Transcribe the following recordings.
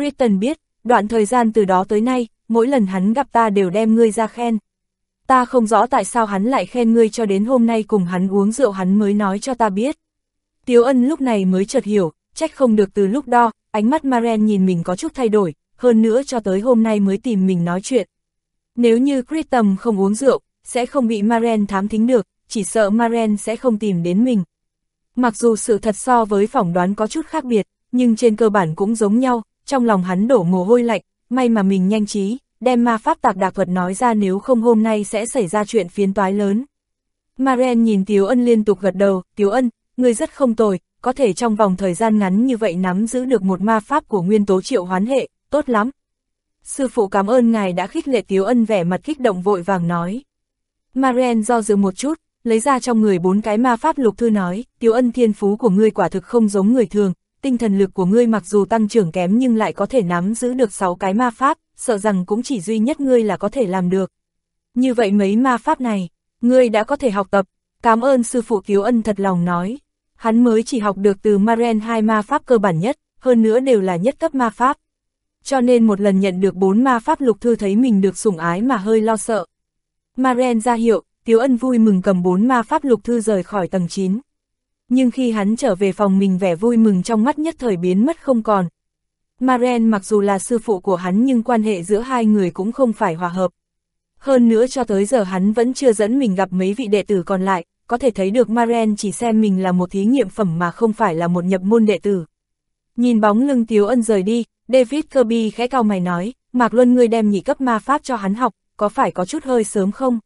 Kristen biết, đoạn thời gian từ đó tới nay, mỗi lần hắn gặp ta đều đem ngươi ra khen. Ta không rõ tại sao hắn lại khen ngươi cho đến hôm nay cùng hắn uống rượu hắn mới nói cho ta biết. Tiếu ân lúc này mới chợt hiểu, trách không được từ lúc đó, ánh mắt Maren nhìn mình có chút thay đổi, hơn nữa cho tới hôm nay mới tìm mình nói chuyện. Nếu như Kristen không uống rượu, sẽ không bị Maren thám thính được, chỉ sợ Maren sẽ không tìm đến mình. Mặc dù sự thật so với phỏng đoán có chút khác biệt, nhưng trên cơ bản cũng giống nhau, trong lòng hắn đổ mồ hôi lạnh, may mà mình nhanh trí, đem ma pháp tạc đạc thuật nói ra nếu không hôm nay sẽ xảy ra chuyện phiến toái lớn. Maren nhìn Tiếu Ân liên tục gật đầu, Tiếu Ân, người rất không tồi, có thể trong vòng thời gian ngắn như vậy nắm giữ được một ma pháp của nguyên tố triệu hoán hệ, tốt lắm. Sư phụ cảm ơn ngài đã khích lệ Tiếu Ân vẻ mặt kích động vội vàng nói. Maren do dự một chút, lấy ra trong người bốn cái ma pháp lục thư nói, Tiếu Ân thiên phú của ngươi quả thực không giống người thường, tinh thần lực của ngươi mặc dù tăng trưởng kém nhưng lại có thể nắm giữ được 6 cái ma pháp, sợ rằng cũng chỉ duy nhất ngươi là có thể làm được. Như vậy mấy ma pháp này, ngươi đã có thể học tập, cảm ơn sư phụ cứu Ân thật lòng nói. Hắn mới chỉ học được từ Maren hai ma pháp cơ bản nhất, hơn nữa đều là nhất cấp ma pháp. Cho nên một lần nhận được bốn ma pháp lục thư thấy mình được sủng ái mà hơi lo sợ. Maren ra hiệu, Tiếu Ân vui mừng cầm bốn ma pháp lục thư rời khỏi tầng 9. Nhưng khi hắn trở về phòng mình vẻ vui mừng trong mắt nhất thời biến mất không còn. Maren mặc dù là sư phụ của hắn nhưng quan hệ giữa hai người cũng không phải hòa hợp. Hơn nữa cho tới giờ hắn vẫn chưa dẫn mình gặp mấy vị đệ tử còn lại, có thể thấy được Maren chỉ xem mình là một thí nghiệm phẩm mà không phải là một nhập môn đệ tử. Nhìn bóng lưng Tiếu Ân rời đi, David Kirby khẽ cao mày nói, Mạc Luân ngươi đem nhị cấp ma pháp cho hắn học, có phải có chút hơi sớm không?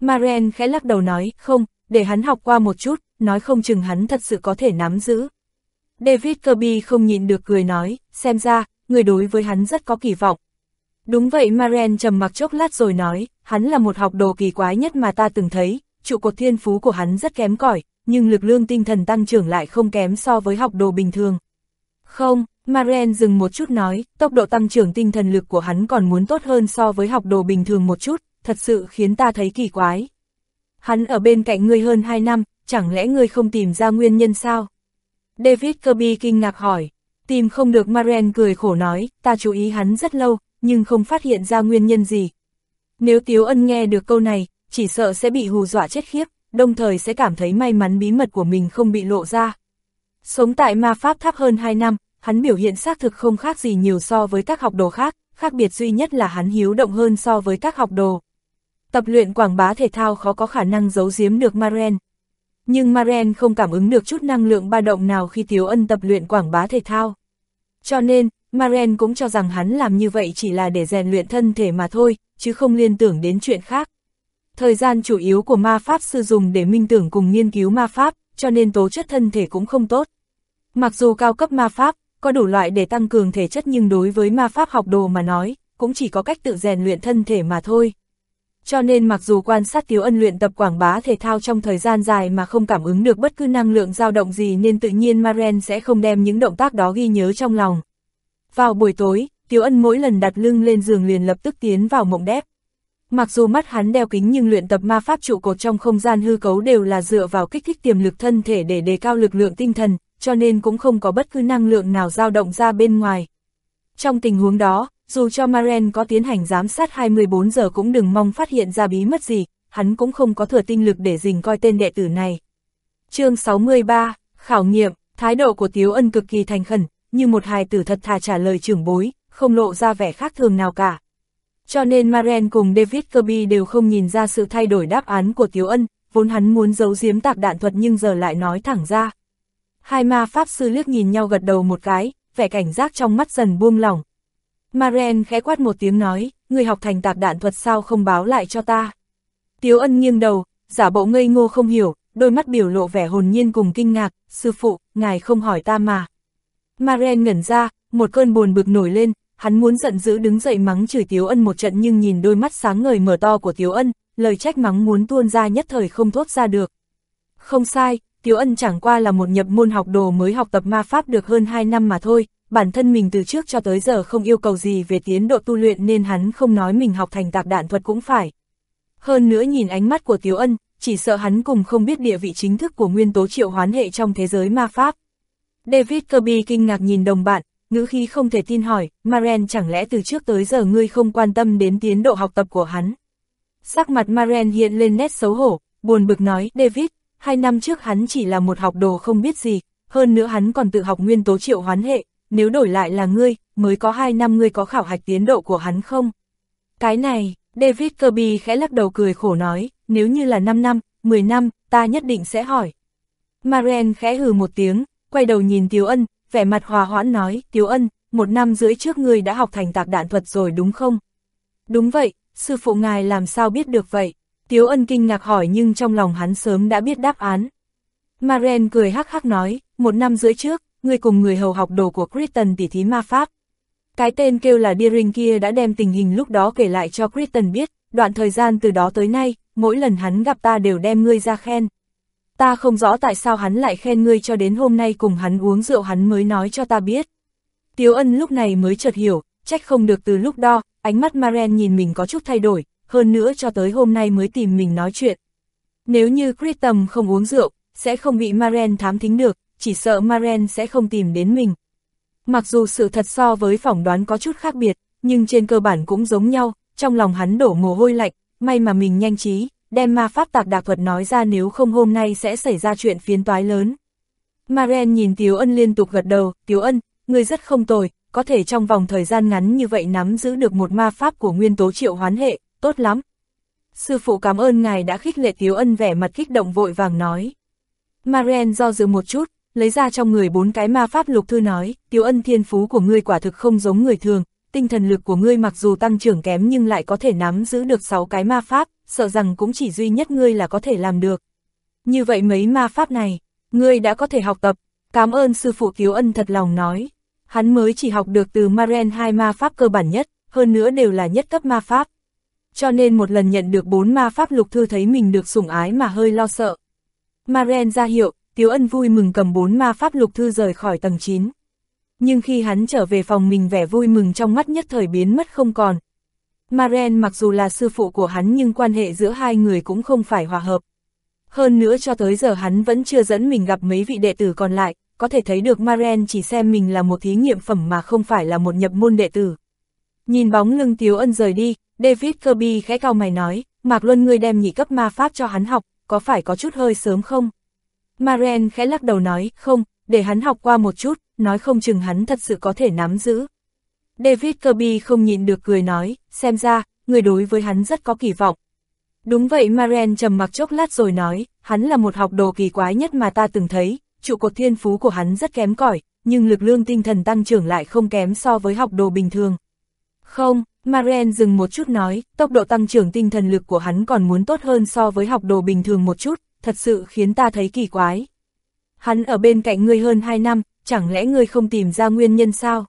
Maren khẽ lắc đầu nói, không, để hắn học qua một chút, nói không chừng hắn thật sự có thể nắm giữ. David Kirby không nhịn được cười nói, xem ra, người đối với hắn rất có kỳ vọng. Đúng vậy Maren trầm mặc chốc lát rồi nói, hắn là một học đồ kỳ quái nhất mà ta từng thấy, trụ cột thiên phú của hắn rất kém cỏi, nhưng lực lượng tinh thần tăng trưởng lại không kém so với học đồ bình thường. Không, Maren dừng một chút nói, tốc độ tăng trưởng tinh thần lực của hắn còn muốn tốt hơn so với học đồ bình thường một chút, thật sự khiến ta thấy kỳ quái. Hắn ở bên cạnh ngươi hơn 2 năm, chẳng lẽ ngươi không tìm ra nguyên nhân sao? David Kirby kinh ngạc hỏi, tìm không được Maren cười khổ nói, ta chú ý hắn rất lâu, nhưng không phát hiện ra nguyên nhân gì. Nếu Tiếu Ân nghe được câu này, chỉ sợ sẽ bị hù dọa chết khiếp, đồng thời sẽ cảm thấy may mắn bí mật của mình không bị lộ ra. Sống tại ma pháp tháp hơn 2 năm, hắn biểu hiện xác thực không khác gì nhiều so với các học đồ khác, khác biệt duy nhất là hắn hiếu động hơn so với các học đồ. Tập luyện quảng bá thể thao khó có khả năng giấu giếm được Maren. Nhưng Maren không cảm ứng được chút năng lượng ba động nào khi Tiếu Ân tập luyện quảng bá thể thao. Cho nên, Maren cũng cho rằng hắn làm như vậy chỉ là để rèn luyện thân thể mà thôi, chứ không liên tưởng đến chuyện khác. Thời gian chủ yếu của ma pháp sư dùng để minh tưởng cùng nghiên cứu ma pháp, cho nên tố chất thân thể cũng không tốt. Mặc dù cao cấp ma pháp, có đủ loại để tăng cường thể chất nhưng đối với ma pháp học đồ mà nói, cũng chỉ có cách tự rèn luyện thân thể mà thôi. Cho nên mặc dù quan sát Tiếu Ân luyện tập quảng bá thể thao trong thời gian dài mà không cảm ứng được bất cứ năng lượng dao động gì nên tự nhiên Maren sẽ không đem những động tác đó ghi nhớ trong lòng. Vào buổi tối, Tiếu Ân mỗi lần đặt lưng lên giường liền lập tức tiến vào mộng đép. Mặc dù mắt hắn đeo kính nhưng luyện tập ma pháp trụ cột trong không gian hư cấu đều là dựa vào kích thích tiềm lực thân thể để đề cao lực lượng tinh thần, cho nên cũng không có bất cứ năng lượng nào dao động ra bên ngoài. Trong tình huống đó, dù cho Maren có tiến hành giám sát 24 giờ cũng đừng mong phát hiện ra bí mất gì, hắn cũng không có thừa tinh lực để dình coi tên đệ tử này. chương 63, Khảo nghiệm, thái độ của Tiếu Ân cực kỳ thành khẩn, như một hài tử thật thà trả lời trưởng bối, không lộ ra vẻ khác thường nào cả. Cho nên Maren cùng David Kirby đều không nhìn ra sự thay đổi đáp án của Tiếu Ân, vốn hắn muốn giấu giếm tạc đạn thuật nhưng giờ lại nói thẳng ra. Hai ma pháp sư liếc nhìn nhau gật đầu một cái, vẻ cảnh giác trong mắt dần buông lỏng. Maren khẽ quát một tiếng nói, người học thành tạp đạn thuật sao không báo lại cho ta. Tiếu ân nghiêng đầu, giả bộ ngây ngô không hiểu, đôi mắt biểu lộ vẻ hồn nhiên cùng kinh ngạc, sư phụ, ngài không hỏi ta mà. Maren ngẩn ra, một cơn buồn bực nổi lên, hắn muốn giận dữ đứng dậy mắng chửi Tiếu Ân một trận nhưng nhìn đôi mắt sáng ngời mở to của Tiếu Ân, lời trách mắng muốn tuôn ra nhất thời không thốt ra được. Không sai, Tiếu Ân chẳng qua là một nhập môn học đồ mới học tập ma pháp được hơn 2 năm mà thôi, bản thân mình từ trước cho tới giờ không yêu cầu gì về tiến độ tu luyện nên hắn không nói mình học thành tạc đạn thuật cũng phải. Hơn nữa nhìn ánh mắt của Tiếu Ân, chỉ sợ hắn cùng không biết địa vị chính thức của nguyên tố triệu hoán hệ trong thế giới ma pháp. David Kirby kinh ngạc nhìn đồng bạn, ngữ khí không thể tin hỏi, Maren chẳng lẽ từ trước tới giờ ngươi không quan tâm đến tiến độ học tập của hắn. Sắc mặt Maren hiện lên nét xấu hổ, buồn bực nói, David, hai năm trước hắn chỉ là một học đồ không biết gì, hơn nữa hắn còn tự học nguyên tố triệu hoán hệ, nếu đổi lại là ngươi, mới có hai năm ngươi có khảo hạch tiến độ của hắn không? Cái này, David Kirby khẽ lắc đầu cười khổ nói, nếu như là 5 năm, 10 năm, ta nhất định sẽ hỏi. Maren khẽ hừ một tiếng, quay đầu nhìn Tiếu Ân, vẻ mặt hòa hoãn nói, Tiếu Ân, một năm rưỡi trước ngươi đã học thành tạc đạn thuật rồi đúng không? Đúng vậy, sư phụ ngài làm sao biết được vậy? Tiếu Ân kinh ngạc hỏi nhưng trong lòng hắn sớm đã biết đáp án. Maren cười hắc hắc nói, một năm rưỡi trước, ngươi cùng người hầu học đồ của Kristen tỉ thí ma pháp. Cái tên kêu là Deering kia đã đem tình hình lúc đó kể lại cho Kristen biết, đoạn thời gian từ đó tới nay, mỗi lần hắn gặp ta đều đem ngươi ra khen. Ta không rõ tại sao hắn lại khen ngươi cho đến hôm nay cùng hắn uống rượu hắn mới nói cho ta biết. Tiếu ân lúc này mới chợt hiểu, trách không được từ lúc đó, ánh mắt Maren nhìn mình có chút thay đổi, hơn nữa cho tới hôm nay mới tìm mình nói chuyện. Nếu như Kristen không uống rượu, sẽ không bị Maren thám thính được, chỉ sợ Maren sẽ không tìm đến mình. Mặc dù sự thật so với phỏng đoán có chút khác biệt, nhưng trên cơ bản cũng giống nhau, trong lòng hắn đổ mồ hôi lạnh, may mà mình nhanh trí, đem ma pháp tạc đạc thuật nói ra nếu không hôm nay sẽ xảy ra chuyện phiến toái lớn. Maren nhìn Tiếu Ân liên tục gật đầu, Tiếu Ân, người rất không tồi, có thể trong vòng thời gian ngắn như vậy nắm giữ được một ma pháp của nguyên tố triệu hoán hệ, tốt lắm. Sư phụ cảm ơn ngài đã khích lệ Tiếu Ân vẻ mặt kích động vội vàng nói. Maren do dự một chút, lấy ra trong người bốn cái ma pháp lục thư nói, Tiếu Ân thiên phú của ngươi quả thực không giống người thường, tinh thần lực của ngươi mặc dù tăng trưởng kém nhưng lại có thể nắm giữ được 6 cái ma pháp, sợ rằng cũng chỉ duy nhất ngươi là có thể làm được. Như vậy mấy ma pháp này, ngươi đã có thể học tập, cảm ơn sư phụ Tiếu Ân thật lòng nói. Hắn mới chỉ học được từ Maren hai ma pháp cơ bản nhất, hơn nữa đều là nhất cấp ma pháp. Cho nên một lần nhận được bốn ma pháp lục thư thấy mình được sủng ái mà hơi lo sợ. Maren ra hiệu, Tiếu Ân vui mừng cầm bốn ma pháp lục thư rời khỏi tầng 9 nhưng khi hắn trở về phòng mình vẻ vui mừng trong mắt nhất thời biến mất không còn. Maren mặc dù là sư phụ của hắn nhưng quan hệ giữa hai người cũng không phải hòa hợp. Hơn nữa cho tới giờ hắn vẫn chưa dẫn mình gặp mấy vị đệ tử còn lại, có thể thấy được Maren chỉ xem mình là một thí nghiệm phẩm mà không phải là một nhập môn đệ tử. Nhìn bóng lưng Tiếu Ân rời đi, David Kirby khẽ cao mày nói, Mạc Luân ngươi đem nhị cấp ma pháp cho hắn học, có phải có chút hơi sớm không? Maren khẽ lắc đầu nói, không, để hắn học qua một chút, nói không chừng hắn thật sự có thể nắm giữ. David Kirby không nhịn được cười nói, xem ra, người đối với hắn rất có kỳ vọng. Đúng vậy Maren trầm mặc chốc lát rồi nói, hắn là một học đồ kỳ quái nhất mà ta từng thấy, trụ cột thiên phú của hắn rất kém cỏi, nhưng lực lượng tinh thần tăng trưởng lại không kém so với học đồ bình thường. Không, Maren dừng một chút nói, tốc độ tăng trưởng tinh thần lực của hắn còn muốn tốt hơn so với học đồ bình thường một chút, thật sự khiến ta thấy kỳ quái. Hắn ở bên cạnh ngươi hơn 2 năm, chẳng lẽ ngươi không tìm ra nguyên nhân sao?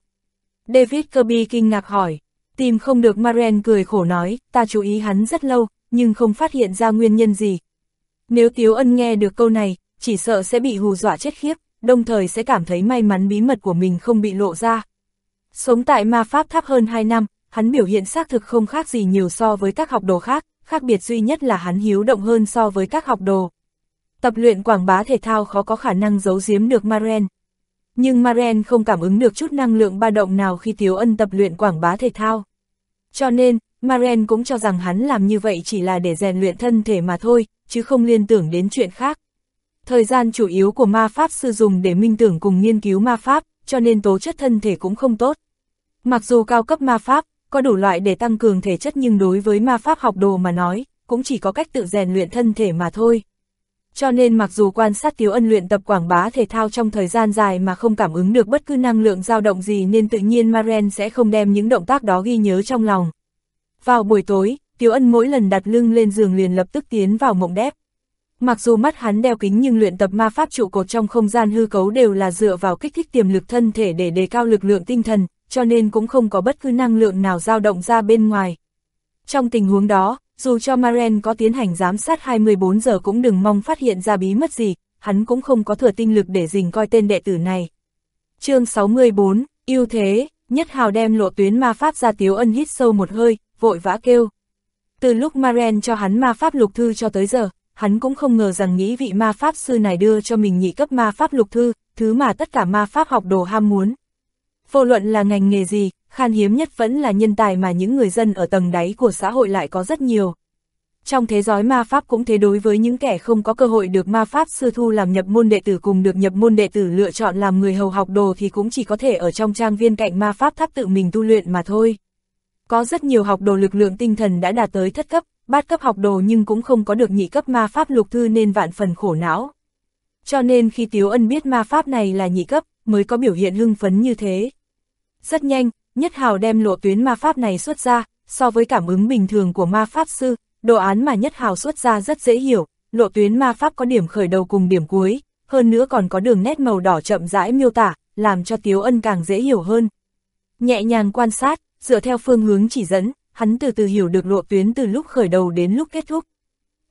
David Kirby kinh ngạc hỏi, tìm không được Maren cười khổ nói, ta chú ý hắn rất lâu, nhưng không phát hiện ra nguyên nhân gì. Nếu Tiếu Ân nghe được câu này, chỉ sợ sẽ bị hù dọa chết khiếp, đồng thời sẽ cảm thấy may mắn bí mật của mình không bị lộ ra. Sống tại ma pháp tháp hơn 2 năm, hắn biểu hiện xác thực không khác gì nhiều so với các học đồ khác, khác biệt duy nhất là hắn hiếu động hơn so với các học đồ. Tập luyện quảng bá thể thao khó có khả năng giấu giếm được Maren. Nhưng Maren không cảm ứng được chút năng lượng ba động nào khi Tiếu Ân tập luyện quảng bá thể thao. Cho nên, Maren cũng cho rằng hắn làm như vậy chỉ là để rèn luyện thân thể mà thôi, chứ không liên tưởng đến chuyện khác. Thời gian chủ yếu của ma pháp sư dùng để minh tưởng cùng nghiên cứu ma pháp, cho nên tố chất thân thể cũng không tốt. Mặc dù cao cấp ma pháp, có đủ loại để tăng cường thể chất nhưng đối với ma pháp học đồ mà nói, cũng chỉ có cách tự rèn luyện thân thể mà thôi. Cho nên mặc dù quan sát Tiếu Ân luyện tập quảng bá thể thao trong thời gian dài mà không cảm ứng được bất cứ năng lượng dao động gì nên tự nhiên Maren sẽ không đem những động tác đó ghi nhớ trong lòng. Vào buổi tối, Tiếu Ân mỗi lần đặt lưng lên giường liền lập tức tiến vào mộng đép. Mặc dù mắt hắn đeo kính nhưng luyện tập ma pháp trụ cột trong không gian hư cấu đều là dựa vào kích thích tiềm lực thân thể để đề cao lực lượng tinh thần, cho nên cũng không có bất cứ năng lượng nào dao động ra bên ngoài. Trong tình huống đó, dù cho Maren có tiến hành giám sát 24 giờ cũng đừng mong phát hiện ra bí mất gì, hắn cũng không có thừa tinh lực để dình coi tên đệ tử này. chương 64, yêu thế, nhất hào đem lộ tuyến ma pháp ra tiếu ân hít sâu một hơi, vội vã kêu. Từ lúc Maren cho hắn ma pháp lục thư cho tới giờ, hắn cũng không ngờ rằng nghĩ vị ma pháp sư này đưa cho mình nhị cấp ma pháp lục thư, thứ mà tất cả ma pháp học đồ ham muốn. Vô luận là ngành nghề gì, khan hiếm nhất vẫn là nhân tài mà những người dân ở tầng đáy của xã hội lại có rất nhiều. Trong thế giới ma pháp cũng thế đối với những kẻ không có cơ hội được ma pháp sư thu làm nhập môn đệ tử cùng được nhập môn đệ tử lựa chọn làm người hầu học đồ thì cũng chỉ có thể ở trong trang viên cạnh ma pháp tháp tự mình tu luyện mà thôi. Có rất nhiều học đồ lực lượng tinh thần đã đạt tới thất cấp, bát cấp học đồ nhưng cũng không có được nhị cấp ma pháp lục thư nên vạn phần khổ não. Cho nên khi Tiếu Ân biết ma pháp này là nhị cấp, mới có biểu hiện hưng phấn như thế. Rất nhanh, Nhất Hào đem lộ tuyến ma pháp này xuất ra, so với cảm ứng bình thường của ma pháp sư, đồ án mà Nhất Hào xuất ra rất dễ hiểu, lộ tuyến ma pháp có điểm khởi đầu cùng điểm cuối, hơn nữa còn có đường nét màu đỏ chậm rãi miêu tả, làm cho Tiếu Ân càng dễ hiểu hơn. Nhẹ nhàng quan sát, dựa theo phương hướng chỉ dẫn, hắn từ từ hiểu được lộ tuyến từ lúc khởi đầu đến lúc kết thúc.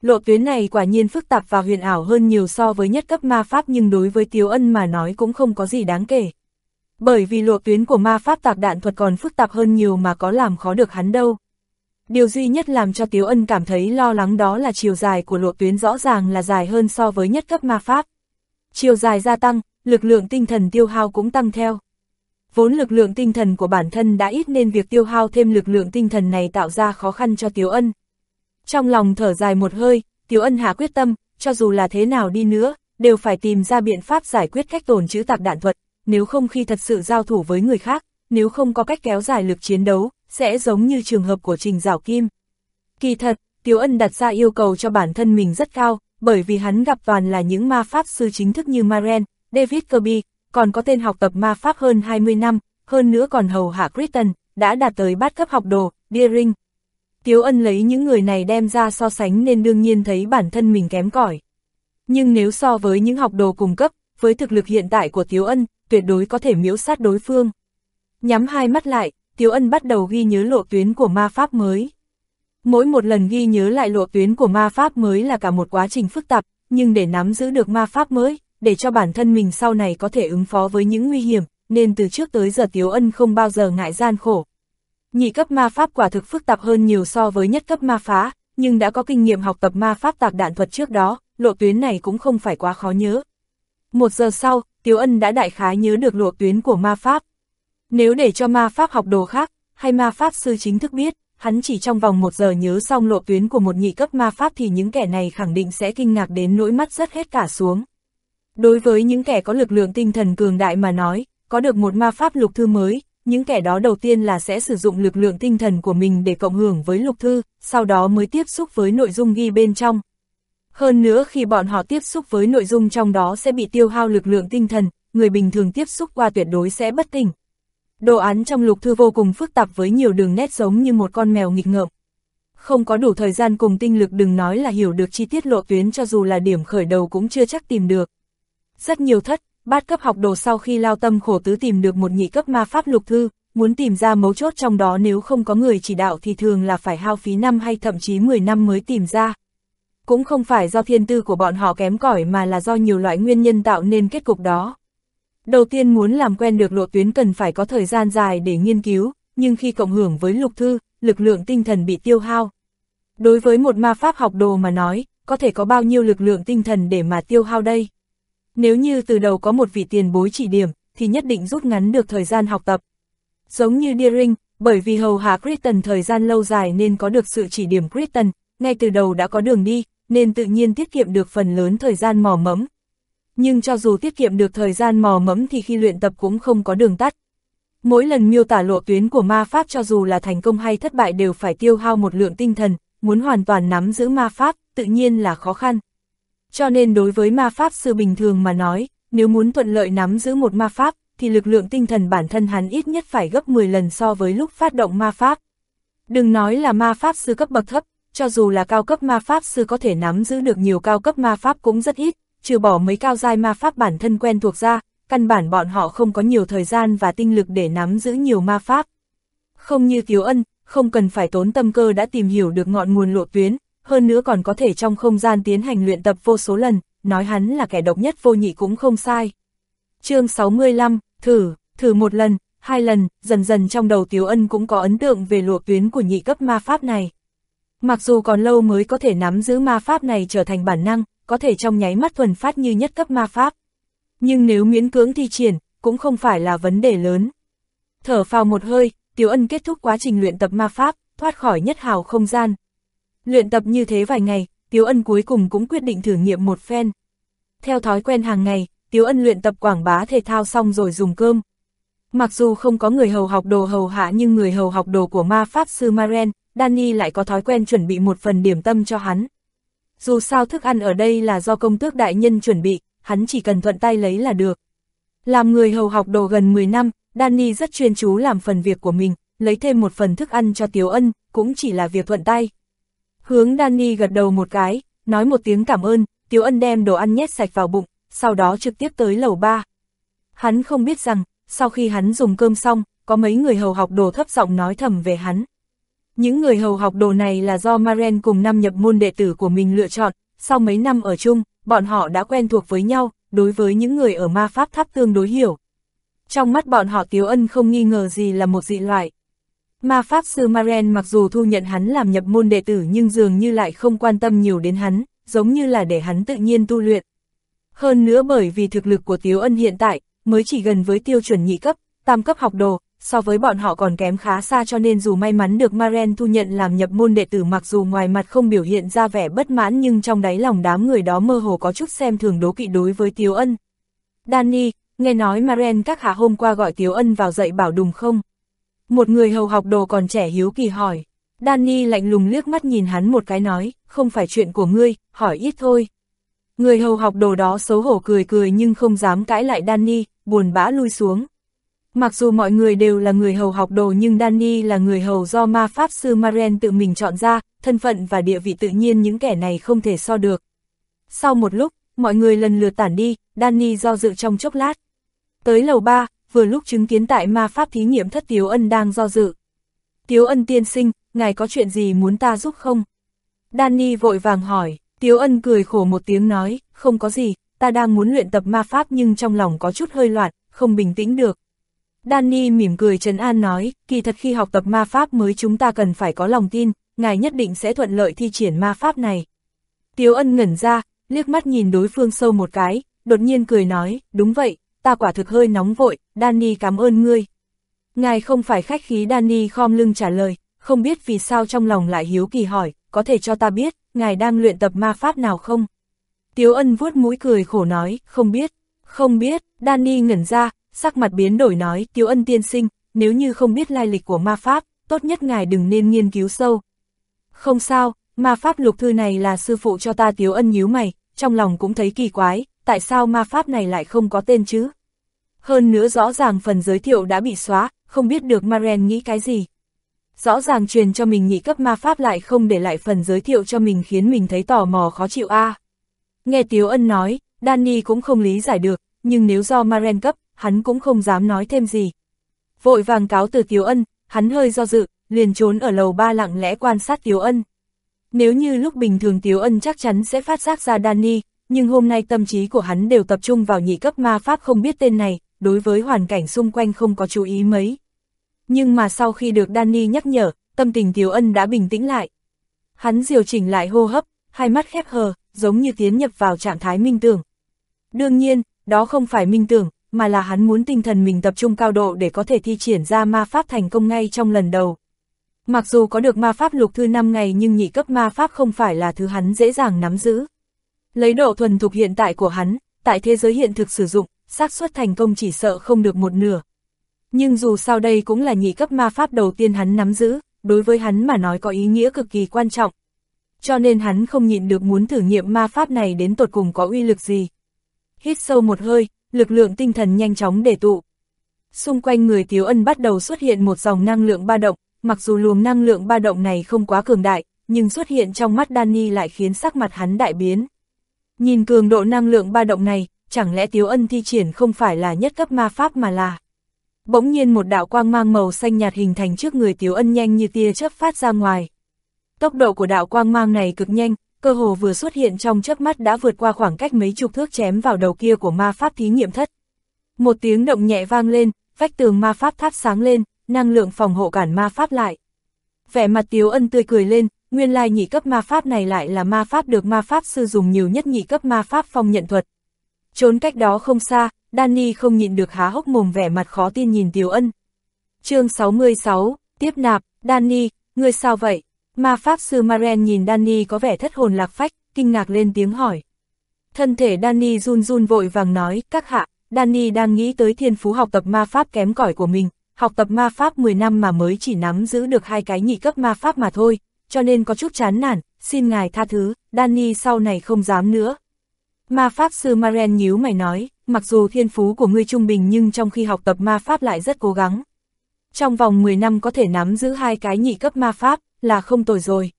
Lộ tuyến này quả nhiên phức tạp và huyền ảo hơn nhiều so với nhất cấp ma pháp nhưng đối với Tiếu Ân mà nói cũng không có gì đáng kể. Bởi vì lộ tuyến của ma pháp tạc đạn thuật còn phức tạp hơn nhiều mà có làm khó được hắn đâu. Điều duy nhất làm cho Tiếu Ân cảm thấy lo lắng đó là chiều dài của lộ tuyến rõ ràng là dài hơn so với nhất cấp ma pháp. Chiều dài gia tăng, lực lượng tinh thần tiêu hao cũng tăng theo. Vốn lực lượng tinh thần của bản thân đã ít nên việc tiêu hao thêm lực lượng tinh thần này tạo ra khó khăn cho Tiếu Ân. Trong lòng thở dài một hơi, Tiếu Ân hạ quyết tâm, cho dù là thế nào đi nữa, đều phải tìm ra biện pháp giải quyết cách tồn trữ tạc đạn thuật, nếu không khi thật sự giao thủ với người khác, nếu không có cách kéo dài lực chiến đấu, sẽ giống như trường hợp của Trình Giảo Kim. Kỳ thật, Tiếu Ân đặt ra yêu cầu cho bản thân mình rất cao, bởi vì hắn gặp toàn là những ma pháp sư chính thức như Maren, David Kirby, còn có tên học tập ma pháp hơn 20 năm, hơn nữa còn hầu hạ Kristen, đã đạt tới bát cấp học đồ, Deering. Tiếu Ân lấy những người này đem ra so sánh nên đương nhiên thấy bản thân mình kém cỏi. Nhưng nếu so với những học đồ cùng cấp, với thực lực hiện tại của Tiếu Ân, tuyệt đối có thể miễu sát đối phương. Nhắm hai mắt lại, Tiếu Ân bắt đầu ghi nhớ lộ tuyến của ma pháp mới. Mỗi một lần ghi nhớ lại lộ tuyến của ma pháp mới là cả một quá trình phức tạp, nhưng để nắm giữ được ma pháp mới, để cho bản thân mình sau này có thể ứng phó với những nguy hiểm, nên từ trước tới giờ Tiếu Ân không bao giờ ngại gian khổ. Nhị cấp ma pháp quả thực phức tạp hơn nhiều so với nhất cấp ma phá, nhưng đã có kinh nghiệm học tập ma pháp tạc đạn thuật trước đó, lộ tuyến này cũng không phải quá khó nhớ. Một giờ sau, Tiếu Ân đã đại khái nhớ được lộ tuyến của ma pháp. Nếu để cho ma pháp học đồ khác, hay ma pháp sư chính thức biết, hắn chỉ trong vòng một giờ nhớ xong lộ tuyến của một nhị cấp ma pháp thì những kẻ này khẳng định sẽ kinh ngạc đến nỗi mắt rất hết cả xuống. Đối với những kẻ có lực lượng tinh thần cường đại mà nói, có được một ma pháp lục thư mới, những kẻ đó đầu tiên là sẽ sử dụng lực lượng tinh thần của mình để cộng hưởng với lục thư, sau đó mới tiếp xúc với nội dung ghi bên trong. Hơn nữa khi bọn họ tiếp xúc với nội dung trong đó sẽ bị tiêu hao lực lượng tinh thần, người bình thường tiếp xúc qua tuyệt đối sẽ bất tỉnh. Đồ án trong lục thư vô cùng phức tạp với nhiều đường nét giống như một con mèo nghịch ngợm. Không có đủ thời gian cùng tinh lực đừng nói là hiểu được chi tiết lộ tuyến cho dù là điểm khởi đầu cũng chưa chắc tìm được. Rất nhiều thất, bát cấp học đồ sau khi lao tâm khổ tứ tìm được một nhị cấp ma pháp lục thư, muốn tìm ra mấu chốt trong đó nếu không có người chỉ đạo thì thường là phải hao phí năm hay thậm chí 10 năm mới tìm ra. Cũng không phải do thiên tư của bọn họ kém cỏi mà là do nhiều loại nguyên nhân tạo nên kết cục đó. Đầu tiên muốn làm quen được lộ tuyến cần phải có thời gian dài để nghiên cứu, nhưng khi cộng hưởng với lục thư, lực lượng tinh thần bị tiêu hao. Đối với một ma pháp học đồ mà nói, có thể có bao nhiêu lực lượng tinh thần để mà tiêu hao đây? Nếu như từ đầu có một vị tiền bối chỉ điểm, thì nhất định rút ngắn được thời gian học tập. Giống như Deering, bởi vì hầu hạ Kristen thời gian lâu dài nên có được sự chỉ điểm Kristen, ngay từ đầu đã có đường đi, nên tự nhiên tiết kiệm được phần lớn thời gian mò mẫm. Nhưng cho dù tiết kiệm được thời gian mò mẫm thì khi luyện tập cũng không có đường tắt. Mỗi lần miêu tả lộ tuyến của ma pháp cho dù là thành công hay thất bại đều phải tiêu hao một lượng tinh thần, muốn hoàn toàn nắm giữ ma pháp, tự nhiên là khó khăn. Cho nên đối với ma pháp sư bình thường mà nói, nếu muốn thuận lợi nắm giữ một ma pháp, thì lực lượng tinh thần bản thân hắn ít nhất phải gấp 10 lần so với lúc phát động ma pháp. Đừng nói là ma pháp sư cấp bậc thấp, cho dù là cao cấp ma pháp sư có thể nắm giữ được nhiều cao cấp ma pháp cũng rất ít, trừ bỏ mấy cao giai ma pháp bản thân quen thuộc ra, căn bản bọn họ không có nhiều thời gian và tinh lực để nắm giữ nhiều ma pháp. Không như Tiếu Ân, không cần phải tốn tâm cơ đã tìm hiểu được ngọn nguồn lộ tuyến, hơn nữa còn có thể trong không gian tiến hành luyện tập vô số lần, nói hắn là kẻ độc nhất vô nhị cũng không sai. chương 65, thử, thử một lần, hai lần, dần dần trong đầu Tiếu Ân cũng có ấn tượng về lộ tuyến của nhị cấp ma pháp này. Mặc dù còn lâu mới có thể nắm giữ ma pháp này trở thành bản năng, có thể trong nháy mắt thuần phát như nhất cấp ma pháp. Nhưng nếu miễn cưỡng thi triển, cũng không phải là vấn đề lớn. Thở phào một hơi, Tiếu Ân kết thúc quá trình luyện tập ma pháp, thoát khỏi nhất hào không gian. Luyện tập như thế vài ngày, Tiếu Ân cuối cùng cũng quyết định thử nghiệm một phen. Theo thói quen hàng ngày, Tiếu Ân luyện tập quảng bá thể thao xong rồi dùng cơm. Mặc dù không có người hầu học đồ hầu hạ nhưng người hầu học đồ của ma pháp sư Maren, Danny lại có thói quen chuẩn bị một phần điểm tâm cho hắn. Dù sao thức ăn ở đây là do công tước đại nhân chuẩn bị, hắn chỉ cần thuận tay lấy là được. Làm người hầu học đồ gần 10 năm, Danny rất chuyên chú làm phần việc của mình, lấy thêm một phần thức ăn cho Tiếu Ân, cũng chỉ là việc thuận tay. Hướng Danny gật đầu một cái, nói một tiếng cảm ơn, Tiếu Ân đem đồ ăn nhét sạch vào bụng, sau đó trực tiếp tới lầu ba. Hắn không biết rằng, sau khi hắn dùng cơm xong, có mấy người hầu học đồ thấp giọng nói thầm về hắn. Những người hầu học đồ này là do Maren cùng năm nhập môn đệ tử của mình lựa chọn, sau mấy năm ở chung, bọn họ đã quen thuộc với nhau, đối với những người ở ma pháp tháp tương đối hiểu. Trong mắt bọn họ Tiếu Ân không nghi ngờ gì là một dị loại. Ma pháp sư Maren mặc dù thu nhận hắn làm nhập môn đệ tử nhưng dường như lại không quan tâm nhiều đến hắn, giống như là để hắn tự nhiên tu luyện. Hơn nữa bởi vì thực lực của Tiếu Ân hiện tại, mới chỉ gần với tiêu chuẩn nhị cấp, tam cấp học đồ, so với bọn họ còn kém khá xa cho nên dù may mắn được Maren thu nhận làm nhập môn đệ tử mặc dù ngoài mặt không biểu hiện ra vẻ bất mãn nhưng trong đáy lòng đám người đó mơ hồ có chút xem thường đố kỵ đối với Tiếu Ân. Danny, nghe nói Maren các hạ hôm qua gọi Tiếu Ân vào dạy bảo đùng không? Một người hầu học đồ còn trẻ hiếu kỳ hỏi. Danny lạnh lùng liếc mắt nhìn hắn một cái nói, không phải chuyện của ngươi, hỏi ít thôi. Người hầu học đồ đó xấu hổ cười cười nhưng không dám cãi lại Danny, buồn bã lui xuống. Mặc dù mọi người đều là người hầu học đồ nhưng Danny là người hầu do ma pháp sư Maren tự mình chọn ra, thân phận và địa vị tự nhiên những kẻ này không thể so được. Sau một lúc, mọi người lần lượt tản đi, Danny do dự trong chốc lát. Tới lầu 3, vừa lúc chứng kiến tại ma pháp thí nghiệm thất Tiếu Ân đang do dự. Tiếu Ân tiên sinh, ngài có chuyện gì muốn ta giúp không? Danny vội vàng hỏi, Tiếu Ân cười khổ một tiếng nói, không có gì, ta đang muốn luyện tập ma pháp nhưng trong lòng có chút hơi loạn, không bình tĩnh được. Danny mỉm cười trấn an nói, kỳ thật khi học tập ma pháp mới chúng ta cần phải có lòng tin, ngài nhất định sẽ thuận lợi thi triển ma pháp này. Tiếu ân ngẩn ra, liếc mắt nhìn đối phương sâu một cái, đột nhiên cười nói, đúng vậy, ta quả thực hơi nóng vội, Danny cảm ơn ngươi. Ngài không phải khách khí Danny khom lưng trả lời, không biết vì sao trong lòng lại hiếu kỳ hỏi, có thể cho ta biết, ngài đang luyện tập ma pháp nào không? Tiếu ân vuốt mũi cười khổ nói, không biết, không biết, Danny ngẩn ra, sắc mặt biến đổi nói, Tiếu ân tiên sinh, nếu như không biết lai lịch của ma pháp, tốt nhất ngài đừng nên nghiên cứu sâu. Không sao, ma pháp lục thư này là sư phụ cho ta Tiếu ân nhíu mày, trong lòng cũng thấy kỳ quái, tại sao ma pháp này lại không có tên chứ? Hơn nữa rõ ràng phần giới thiệu đã bị xóa, không biết được Maren nghĩ cái gì. Rõ ràng truyền cho mình nhị cấp ma pháp lại không để lại phần giới thiệu cho mình khiến mình thấy tò mò khó chịu a. Nghe Tiếu Ân nói, Danny cũng không lý giải được, nhưng nếu do Maren cấp, hắn cũng không dám nói thêm gì. Vội vàng cáo từ Tiếu Ân, hắn hơi do dự, liền trốn ở lầu ba lặng lẽ quan sát Tiếu Ân. Nếu như lúc bình thường Tiếu Ân chắc chắn sẽ phát giác ra Danny, nhưng hôm nay tâm trí của hắn đều tập trung vào nhị cấp ma pháp không biết tên này, đối với hoàn cảnh xung quanh không có chú ý mấy. Nhưng mà sau khi được Danny nhắc nhở, tâm tình Tiếu Ân đã bình tĩnh lại. Hắn điều chỉnh lại hô hấp, hai mắt khép hờ, giống như tiến nhập vào trạng thái minh tưởng. Đương nhiên, đó không phải minh tưởng, mà là hắn muốn tinh thần mình tập trung cao độ để có thể thi triển ra ma pháp thành công ngay trong lần đầu. Mặc dù có được ma pháp lục thư 5 ngày nhưng nhị cấp ma pháp không phải là thứ hắn dễ dàng nắm giữ. Lấy độ thuần thục hiện tại của hắn, tại thế giới hiện thực sử dụng, xác suất thành công chỉ sợ không được một nửa. Nhưng dù sao đây cũng là nhị cấp ma pháp đầu tiên hắn nắm giữ, đối với hắn mà nói có ý nghĩa cực kỳ quan trọng. Cho nên hắn không nhịn được muốn thử nghiệm ma pháp này đến tột cùng có uy lực gì. Hít sâu một hơi, lực lượng tinh thần nhanh chóng để tụ. Xung quanh người Tiếu Ân bắt đầu xuất hiện một dòng năng lượng ba động, mặc dù luồng năng lượng ba động này không quá cường đại, nhưng xuất hiện trong mắt Danny lại khiến sắc mặt hắn đại biến. Nhìn cường độ năng lượng ba động này, chẳng lẽ Tiếu Ân thi triển không phải là nhất cấp ma pháp mà là... Bỗng nhiên một đạo quang mang màu xanh nhạt hình thành trước người Tiếu Ân nhanh như tia chớp phát ra ngoài. Tốc độ của đạo quang mang này cực nhanh, cơ hồ vừa xuất hiện trong chớp mắt đã vượt qua khoảng cách mấy chục thước chém vào đầu kia của ma pháp thí nghiệm thất. Một tiếng động nhẹ vang lên, vách tường ma pháp tháp sáng lên, năng lượng phòng hộ cản ma pháp lại. Vẻ mặt Tiếu Ân tươi cười lên, nguyên lai nhị cấp ma pháp này lại là ma pháp được ma pháp sư dùng nhiều nhất nhị cấp ma pháp phong nhận thuật. Trốn cách đó không xa, Danny không nhịn được há hốc mồm vẻ mặt khó tin nhìn Tiếu Ân. chương 66, tiếp nạp, Danny, ngươi sao vậy? Ma Pháp Sư Maren nhìn Danny có vẻ thất hồn lạc phách, kinh ngạc lên tiếng hỏi. Thân thể Danny run run vội vàng nói, các hạ, Danny đang nghĩ tới thiên phú học tập ma pháp kém cỏi của mình, học tập ma pháp 10 năm mà mới chỉ nắm giữ được hai cái nhị cấp ma pháp mà thôi, cho nên có chút chán nản, xin ngài tha thứ, Danny sau này không dám nữa. Ma pháp sư Maren nhíu mày nói, mặc dù thiên phú của ngươi trung bình nhưng trong khi học tập ma pháp lại rất cố gắng. Trong vòng 10 năm có thể nắm giữ hai cái nhị cấp ma pháp, là không tồi rồi.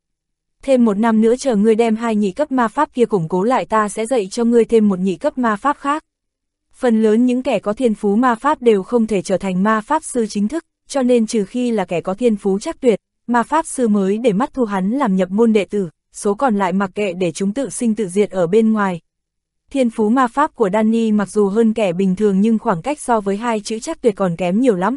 Thêm một năm nữa chờ ngươi đem hai nhị cấp ma pháp kia củng cố lại ta sẽ dạy cho ngươi thêm một nhị cấp ma pháp khác. Phần lớn những kẻ có thiên phú ma pháp đều không thể trở thành ma pháp sư chính thức, cho nên trừ khi là kẻ có thiên phú chắc tuyệt, ma pháp sư mới để mắt thu hắn làm nhập môn đệ tử, số còn lại mặc kệ để chúng tự sinh tự diệt ở bên ngoài. Thiên phú ma pháp của Danny mặc dù hơn kẻ bình thường nhưng khoảng cách so với hai chữ chắc tuyệt còn kém nhiều lắm.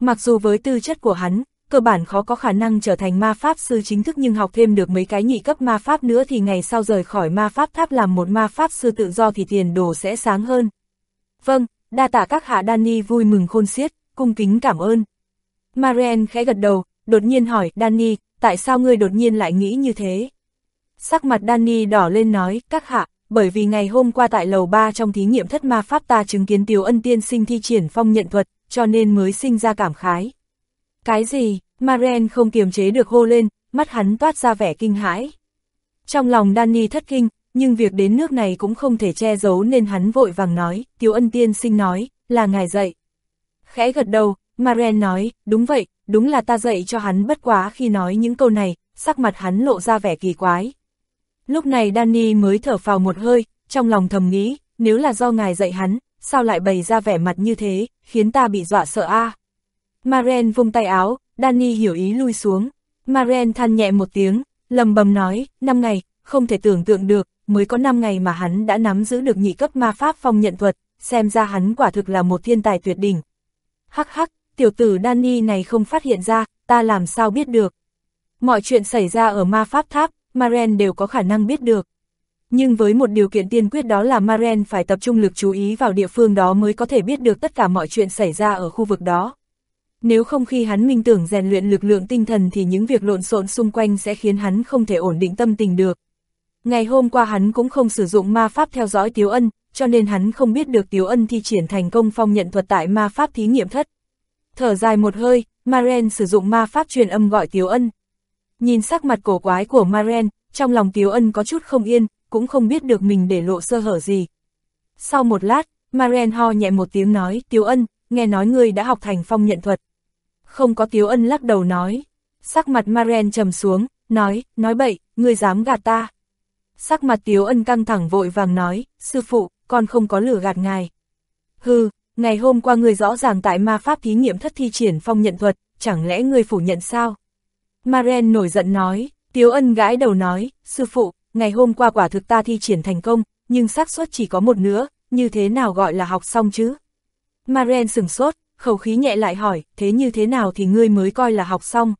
Mặc dù với tư chất của hắn, cơ bản khó có khả năng trở thành ma pháp sư chính thức nhưng học thêm được mấy cái nhị cấp ma pháp nữa thì ngày sau rời khỏi ma pháp tháp làm một ma pháp sư tự do thì tiền đồ sẽ sáng hơn. Vâng, đa tạ các hạ Danny vui mừng khôn xiết, cung kính cảm ơn. marian khẽ gật đầu, đột nhiên hỏi, Danny, tại sao ngươi đột nhiên lại nghĩ như thế? Sắc mặt Danny đỏ lên nói, các hạ, bởi vì ngày hôm qua tại lầu 3 trong thí nghiệm thất ma pháp ta chứng kiến Tiếu Ân tiên sinh thi triển phong nhận thuật, cho nên mới sinh ra cảm khái. Cái gì? Maren không kiềm chế được hô lên, mắt hắn toát ra vẻ kinh hãi. Trong lòng Danny thất kinh, nhưng việc đến nước này cũng không thể che giấu nên hắn vội vàng nói, Tiếu Ân tiên sinh nói, là ngài dạy. Khẽ gật đầu, Maren nói, đúng vậy, đúng là ta dạy cho hắn bất quá khi nói những câu này, sắc mặt hắn lộ ra vẻ kỳ quái. Lúc này Danny mới thở phào một hơi, trong lòng thầm nghĩ, nếu là do ngài dạy hắn, sao lại bày ra vẻ mặt như thế, khiến ta bị dọa sợ a. À? Maren vung tay áo, Danny hiểu ý lui xuống. Maren than nhẹ một tiếng, lầm bầm nói, năm ngày, không thể tưởng tượng được, mới có 5 ngày mà hắn đã nắm giữ được nhị cấp ma pháp phong nhận thuật, xem ra hắn quả thực là một thiên tài tuyệt đỉnh. Hắc hắc, tiểu tử Danny này không phát hiện ra, ta làm sao biết được. Mọi chuyện xảy ra ở ma pháp tháp, Maren đều có khả năng biết được. Nhưng với một điều kiện tiên quyết đó là Maren phải tập trung lực chú ý vào địa phương đó mới có thể biết được tất cả mọi chuyện xảy ra ở khu vực đó. Nếu không khi hắn minh tưởng rèn luyện lực lượng tinh thần thì những việc lộn xộn xung quanh sẽ khiến hắn không thể ổn định tâm tình được. Ngày hôm qua hắn cũng không sử dụng ma pháp theo dõi Tiếu Ân, cho nên hắn không biết được Tiếu Ân thi triển thành công phong nhận thuật tại ma pháp thí nghiệm thất. Thở dài một hơi, Maren sử dụng ma pháp truyền âm gọi Tiếu Ân. Nhìn sắc mặt cổ quái của Maren, trong lòng Tiếu Ân có chút không yên, cũng không biết được mình để lộ sơ hở gì. Sau một lát, Maren ho nhẹ một tiếng nói, Tiếu Ân, nghe nói ngươi đã học thành phong nhận thuật. Không có Tiếu Ân lắc đầu nói. Sắc mặt Maren trầm xuống, nói, nói bậy, ngươi dám gạt ta. Sắc mặt Tiếu Ân căng thẳng vội vàng nói, sư phụ, con không có lửa gạt ngài. Hừ, ngày hôm qua ngươi rõ ràng tại ma pháp thí nghiệm thất thi triển phong nhận thuật, chẳng lẽ ngươi phủ nhận sao? Maren nổi giận nói, Tiếu Ân gãi đầu nói, sư phụ, ngày hôm qua quả thực ta thi triển thành công, nhưng xác suất chỉ có một nữa, như thế nào gọi là học xong chứ? Maren sừng sốt, khẩu khí nhẹ lại hỏi, thế như thế nào thì ngươi mới coi là học xong?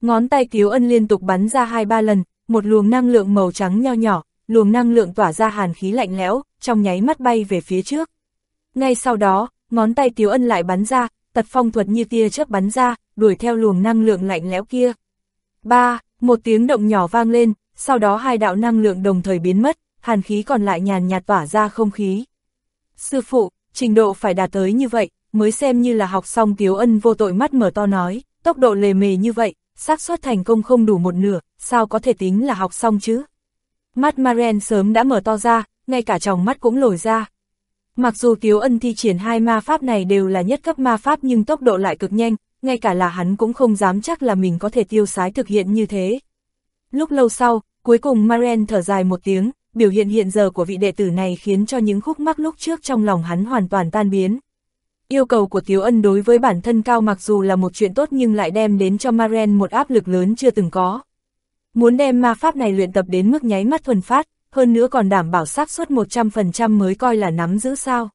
Ngón tay Tiếu Ân liên tục bắn ra hai ba lần, một luồng năng lượng màu trắng nho nhỏ, luồng năng lượng tỏa ra hàn khí lạnh lẽo, trong nháy mắt bay về phía trước. Ngay sau đó, ngón tay Tiếu Ân lại bắn ra, tật phong thuật như tia chớp bắn ra, đuổi theo luồng năng lượng lạnh lẽo kia. Ba, một tiếng động nhỏ vang lên, sau đó hai đạo năng lượng đồng thời biến mất, hàn khí còn lại nhàn nhạt tỏa ra không khí. Sư phụ, trình độ phải đạt tới như vậy, mới xem như là học xong Tiếu Ân vô tội mắt mở to nói, tốc độ lề mề như vậy, xác suất thành công không đủ một nửa, sao có thể tính là học xong chứ? Mắt Maren sớm đã mở to ra, ngay cả tròng mắt cũng lồi ra. Mặc dù Tiếu Ân thi triển hai ma pháp này đều là nhất cấp ma pháp nhưng tốc độ lại cực nhanh, ngay cả là hắn cũng không dám chắc là mình có thể tiêu sái thực hiện như thế. Lúc lâu sau, cuối cùng Maren thở dài một tiếng, biểu hiện hiện giờ của vị đệ tử này khiến cho những khúc mắc lúc trước trong lòng hắn hoàn toàn tan biến. Yêu cầu của Tiếu Ân đối với bản thân cao mặc dù là một chuyện tốt nhưng lại đem đến cho Maren một áp lực lớn chưa từng có. Muốn đem ma pháp này luyện tập đến mức nháy mắt thuần phát, hơn nữa còn đảm bảo xác suất 100% mới coi là nắm giữ sao.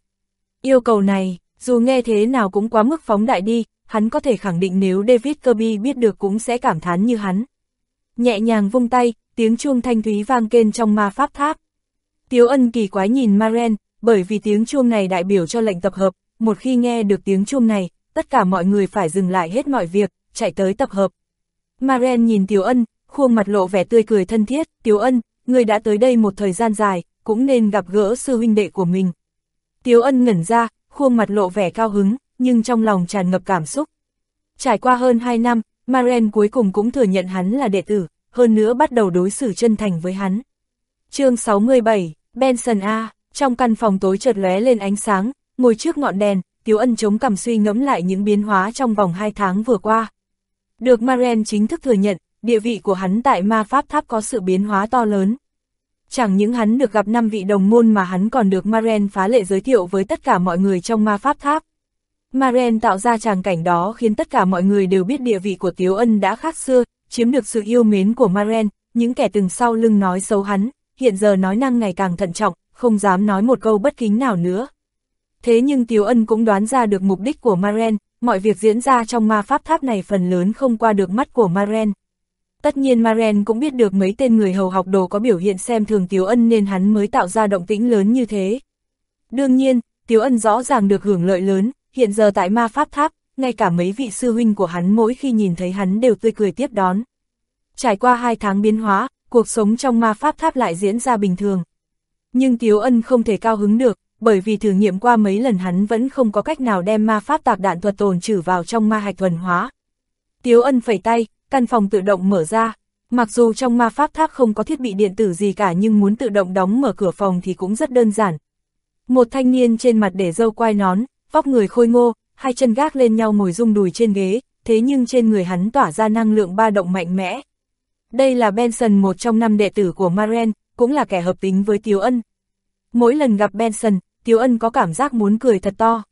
Yêu cầu này, dù nghe thế nào cũng quá mức phóng đại đi, hắn có thể khẳng định nếu David Kirby biết được cũng sẽ cảm thán như hắn. Nhẹ nhàng vung tay, tiếng chuông thanh thúy vang kên trong ma pháp tháp. Tiếu ân kỳ quái nhìn Maren, bởi vì tiếng chuông này đại biểu cho lệnh tập hợp, một khi nghe được tiếng chuông này, tất cả mọi người phải dừng lại hết mọi việc, chạy tới tập hợp. Maren nhìn Tiểu Ân, khuôn mặt lộ vẻ tươi cười thân thiết, Tiểu Ân, người đã tới đây một thời gian dài, cũng nên gặp gỡ sư huynh đệ của mình. Tiểu Ân ngẩn ra, khuôn mặt lộ vẻ cao hứng, nhưng trong lòng tràn ngập cảm xúc. Trải qua hơn 2 năm, Maren cuối cùng cũng thừa nhận hắn là đệ tử, hơn nữa bắt đầu đối xử chân thành với hắn. chương 67, Benson A, trong căn phòng tối chợt lóe lên ánh sáng, ngồi trước ngọn đèn, Tiếu Ân chống cằm suy ngẫm lại những biến hóa trong vòng 2 tháng vừa qua. Được Maren chính thức thừa nhận, địa vị của hắn tại ma pháp tháp có sự biến hóa to lớn. Chẳng những hắn được gặp năm vị đồng môn mà hắn còn được Maren phá lệ giới thiệu với tất cả mọi người trong ma pháp tháp. Maren tạo ra tràng cảnh đó khiến tất cả mọi người đều biết địa vị của Tiếu Ân đã khác xưa, chiếm được sự yêu mến của Maren, những kẻ từng sau lưng nói xấu hắn, hiện giờ nói năng ngày càng thận trọng, không dám nói một câu bất kính nào nữa. Thế nhưng Tiếu Ân cũng đoán ra được mục đích của Maren, mọi việc diễn ra trong ma pháp tháp này phần lớn không qua được mắt của Maren. Tất nhiên Maren cũng biết được mấy tên người hầu học đồ có biểu hiện xem thường Tiếu Ân nên hắn mới tạo ra động tĩnh lớn như thế. Đương nhiên, Tiếu Ân rõ ràng được hưởng lợi lớn, hiện giờ tại ma pháp tháp, ngay cả mấy vị sư huynh của hắn mỗi khi nhìn thấy hắn đều tươi cười tiếp đón. Trải qua hai tháng biến hóa, cuộc sống trong ma pháp tháp lại diễn ra bình thường. Nhưng Tiếu Ân không thể cao hứng được, bởi vì thử nghiệm qua mấy lần hắn vẫn không có cách nào đem ma pháp tạc đạn thuật tồn trữ vào trong ma hạch thuần hóa. Tiếu Ân phẩy tay, căn phòng tự động mở ra. Mặc dù trong ma pháp tháp không có thiết bị điện tử gì cả nhưng muốn tự động đóng mở cửa phòng thì cũng rất đơn giản. Một thanh niên trên mặt để dâu quai nón, vóc người khôi ngô, hai chân gác lên nhau ngồi rung đùi trên ghế, thế nhưng trên người hắn tỏa ra năng lượng ba động mạnh mẽ. Đây là Benson một trong năm đệ tử của Maren, cũng là kẻ hợp tính với Tiếu Ân. Mỗi lần gặp Benson, Tiếu Ân có cảm giác muốn cười thật to.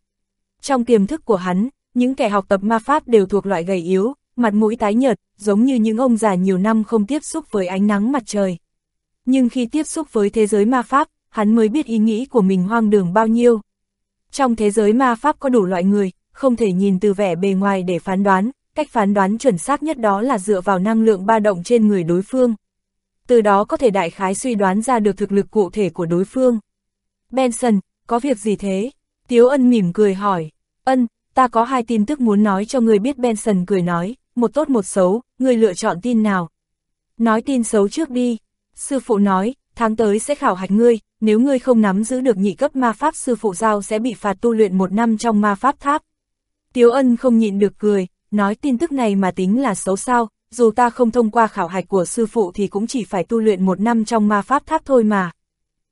Trong tiềm thức của hắn, những kẻ học tập ma pháp đều thuộc loại gầy yếu, mặt mũi tái nhợt, giống như những ông già nhiều năm không tiếp xúc với ánh nắng mặt trời. Nhưng khi tiếp xúc với thế giới ma pháp, hắn mới biết ý nghĩ của mình hoang đường bao nhiêu. Trong thế giới ma pháp có đủ loại người, không thể nhìn từ vẻ bề ngoài để phán đoán, cách phán đoán chuẩn xác nhất đó là dựa vào năng lượng ba động trên người đối phương. Từ đó có thể đại khái suy đoán ra được thực lực cụ thể của đối phương. Benson, có việc gì thế? Tiếu ân mỉm cười hỏi. Ân, ta có hai tin tức muốn nói cho người biết Benson cười nói, một tốt một xấu, người lựa chọn tin nào? Nói tin xấu trước đi. Sư phụ nói, tháng tới sẽ khảo hạch ngươi, nếu ngươi không nắm giữ được nhị cấp ma pháp sư phụ giao sẽ bị phạt tu luyện một năm trong ma pháp tháp. Tiếu ân không nhịn được cười, nói tin tức này mà tính là xấu sao, dù ta không thông qua khảo hạch của sư phụ thì cũng chỉ phải tu luyện một năm trong ma pháp tháp thôi mà.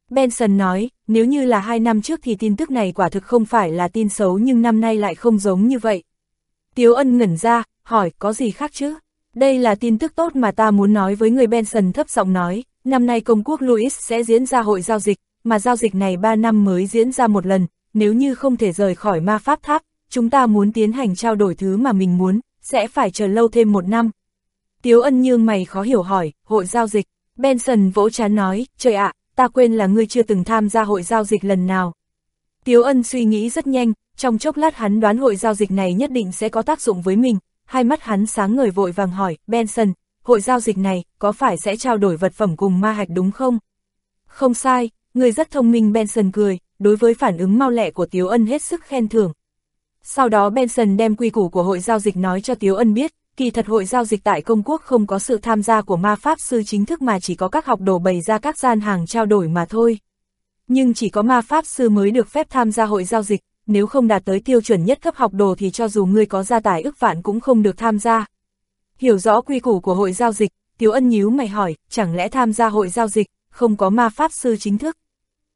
Benson nói, nếu như là hai năm trước thì tin tức này quả thực không phải là tin xấu nhưng năm nay lại không giống như vậy. Tiếu ân ngẩn ra, hỏi có gì khác chứ? Đây là tin tức tốt mà ta muốn nói với người Benson thấp giọng nói, năm nay công quốc Louis sẽ diễn ra hội giao dịch, mà giao dịch này 3 năm mới diễn ra một lần, nếu như không thể rời khỏi ma pháp tháp, chúng ta muốn tiến hành trao đổi thứ mà mình muốn, sẽ phải chờ lâu thêm một năm. Tiếu ân nhương mày khó hiểu hỏi, hội giao dịch, Benson vỗ chán nói, trời ạ, ta quên là ngươi chưa từng tham gia hội giao dịch lần nào. Tiếu ân suy nghĩ rất nhanh, trong chốc lát hắn đoán hội giao dịch này nhất định sẽ có tác dụng với mình, hai mắt hắn sáng ngời vội vàng hỏi, Benson, hội giao dịch này có phải sẽ trao đổi vật phẩm cùng ma hạch đúng không? Không sai, người rất thông minh Benson cười, đối với phản ứng mau lẹ của Tiếu Ân hết sức khen thưởng. Sau đó Benson đem quy củ của hội giao dịch nói cho Tiếu Ân biết, kỳ thật hội giao dịch tại công quốc không có sự tham gia của ma pháp sư chính thức mà chỉ có các học đồ bày ra các gian hàng trao đổi mà thôi. Nhưng chỉ có ma pháp sư mới được phép tham gia hội giao dịch, nếu không đạt tới tiêu chuẩn nhất cấp học đồ thì cho dù ngươi có gia tài ức vạn cũng không được tham gia. Hiểu rõ quy củ của hội giao dịch, Tiếu Ân nhíu mày hỏi, chẳng lẽ tham gia hội giao dịch, không có ma pháp sư chính thức?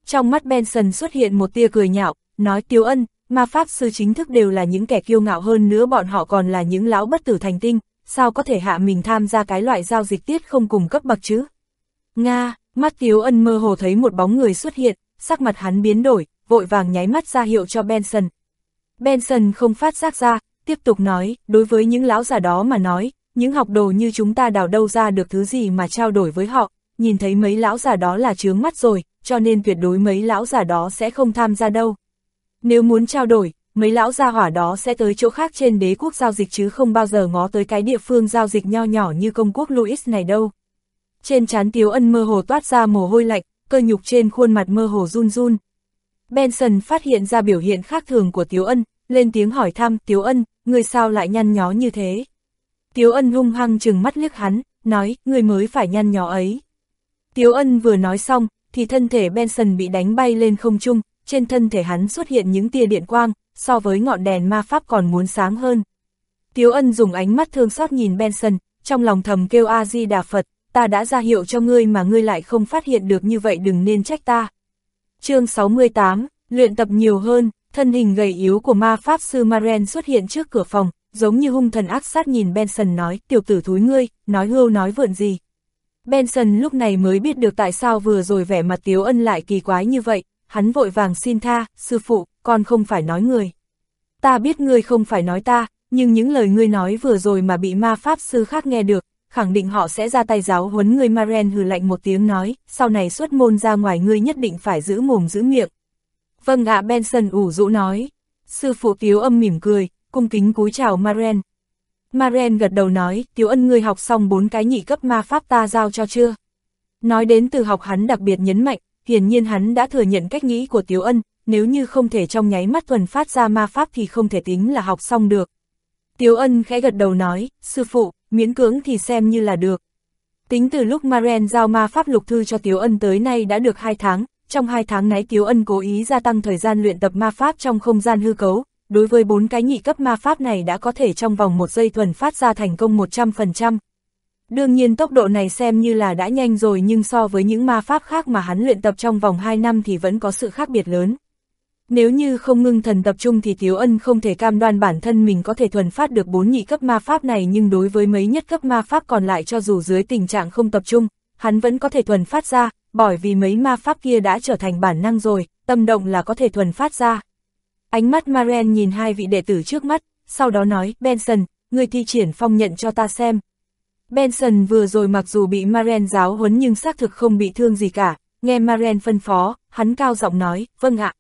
Trong mắt Benson xuất hiện một tia cười nhạo, nói Tiếu Ân, ma pháp sư chính thức đều là những kẻ kiêu ngạo hơn nữa bọn họ còn là những lão bất tử thành tinh, sao có thể hạ mình tham gia cái loại giao dịch tiết không cùng cấp bậc chứ? Nga, mắt Tiếu Ân mơ hồ thấy một bóng người xuất hiện, sắc mặt hắn biến đổi, vội vàng nháy mắt ra hiệu cho Benson. Benson không phát giác ra, tiếp tục nói, đối với những lão già đó mà nói, những học đồ như chúng ta đào đâu ra được thứ gì mà trao đổi với họ, nhìn thấy mấy lão già đó là chướng mắt rồi, cho nên tuyệt đối mấy lão già đó sẽ không tham gia đâu. Nếu muốn trao đổi, mấy lão gia hỏa đó sẽ tới chỗ khác trên đế quốc giao dịch chứ không bao giờ ngó tới cái địa phương giao dịch nho nhỏ như công quốc Louis này đâu. Trên trán Tiếu Ân mơ hồ toát ra mồ hôi lạnh, cơ nhục trên khuôn mặt mơ hồ run run. Benson phát hiện ra biểu hiện khác thường của Tiếu Ân, lên tiếng hỏi thăm, Tiếu Ân, người sao lại nhăn nhó như thế? Tiếu Ân hung hăng chừng mắt liếc hắn, nói, người mới phải nhăn nhó ấy. Tiếu Ân vừa nói xong, thì thân thể Benson bị đánh bay lên không trung, trên thân thể hắn xuất hiện những tia điện quang, so với ngọn đèn ma pháp còn muốn sáng hơn. Tiếu Ân dùng ánh mắt thương xót nhìn Benson, trong lòng thầm kêu A-di-đà Phật, ta đã ra hiệu cho ngươi mà ngươi lại không phát hiện được như vậy đừng nên trách ta. chương 68, luyện tập nhiều hơn, thân hình gầy yếu của ma pháp sư Maren xuất hiện trước cửa phòng, giống như hung thần ác sát nhìn Benson nói, tiểu tử thúi ngươi, nói hưu nói vượn gì. Benson lúc này mới biết được tại sao vừa rồi vẻ mặt Tiếu Ân lại kỳ quái như vậy, hắn vội vàng xin tha, sư phụ, con không phải nói người. Ta biết ngươi không phải nói ta, nhưng những lời ngươi nói vừa rồi mà bị ma pháp sư khác nghe được, khẳng định họ sẽ ra tay giáo huấn ngươi Maren hừ lạnh một tiếng nói, sau này xuất môn ra ngoài ngươi nhất định phải giữ mồm giữ miệng. Vâng ạ Benson ủ rũ nói. Sư phụ Tiếu âm mỉm cười, cung kính cúi chào Maren. Maren gật đầu nói, Tiếu ân ngươi học xong bốn cái nhị cấp ma pháp ta giao cho chưa? Nói đến từ học hắn đặc biệt nhấn mạnh, hiển nhiên hắn đã thừa nhận cách nghĩ của Tiếu ân, nếu như không thể trong nháy mắt thuần phát ra ma pháp thì không thể tính là học xong được. Tiếu ân khẽ gật đầu nói, sư phụ, miễn cưỡng thì xem như là được. Tính từ lúc Maren giao ma pháp lục thư cho Tiếu ân tới nay đã được 2 tháng, trong 2 tháng nãy Tiếu ân cố ý gia tăng thời gian luyện tập ma pháp trong không gian hư cấu, đối với bốn cái nhị cấp ma pháp này đã có thể trong vòng một giây thuần phát ra thành công 100%. Đương nhiên tốc độ này xem như là đã nhanh rồi nhưng so với những ma pháp khác mà hắn luyện tập trong vòng 2 năm thì vẫn có sự khác biệt lớn. Nếu như không ngưng thần tập trung thì Tiếu Ân không thể cam đoan bản thân mình có thể thuần phát được bốn nhị cấp ma pháp này nhưng đối với mấy nhất cấp ma pháp còn lại cho dù dưới tình trạng không tập trung, hắn vẫn có thể thuần phát ra, bởi vì mấy ma pháp kia đã trở thành bản năng rồi, tâm động là có thể thuần phát ra. Ánh mắt Maren nhìn hai vị đệ tử trước mắt, sau đó nói, Benson, người thi triển phong nhận cho ta xem. Benson vừa rồi mặc dù bị Maren giáo huấn nhưng xác thực không bị thương gì cả, nghe Maren phân phó, hắn cao giọng nói, vâng ạ.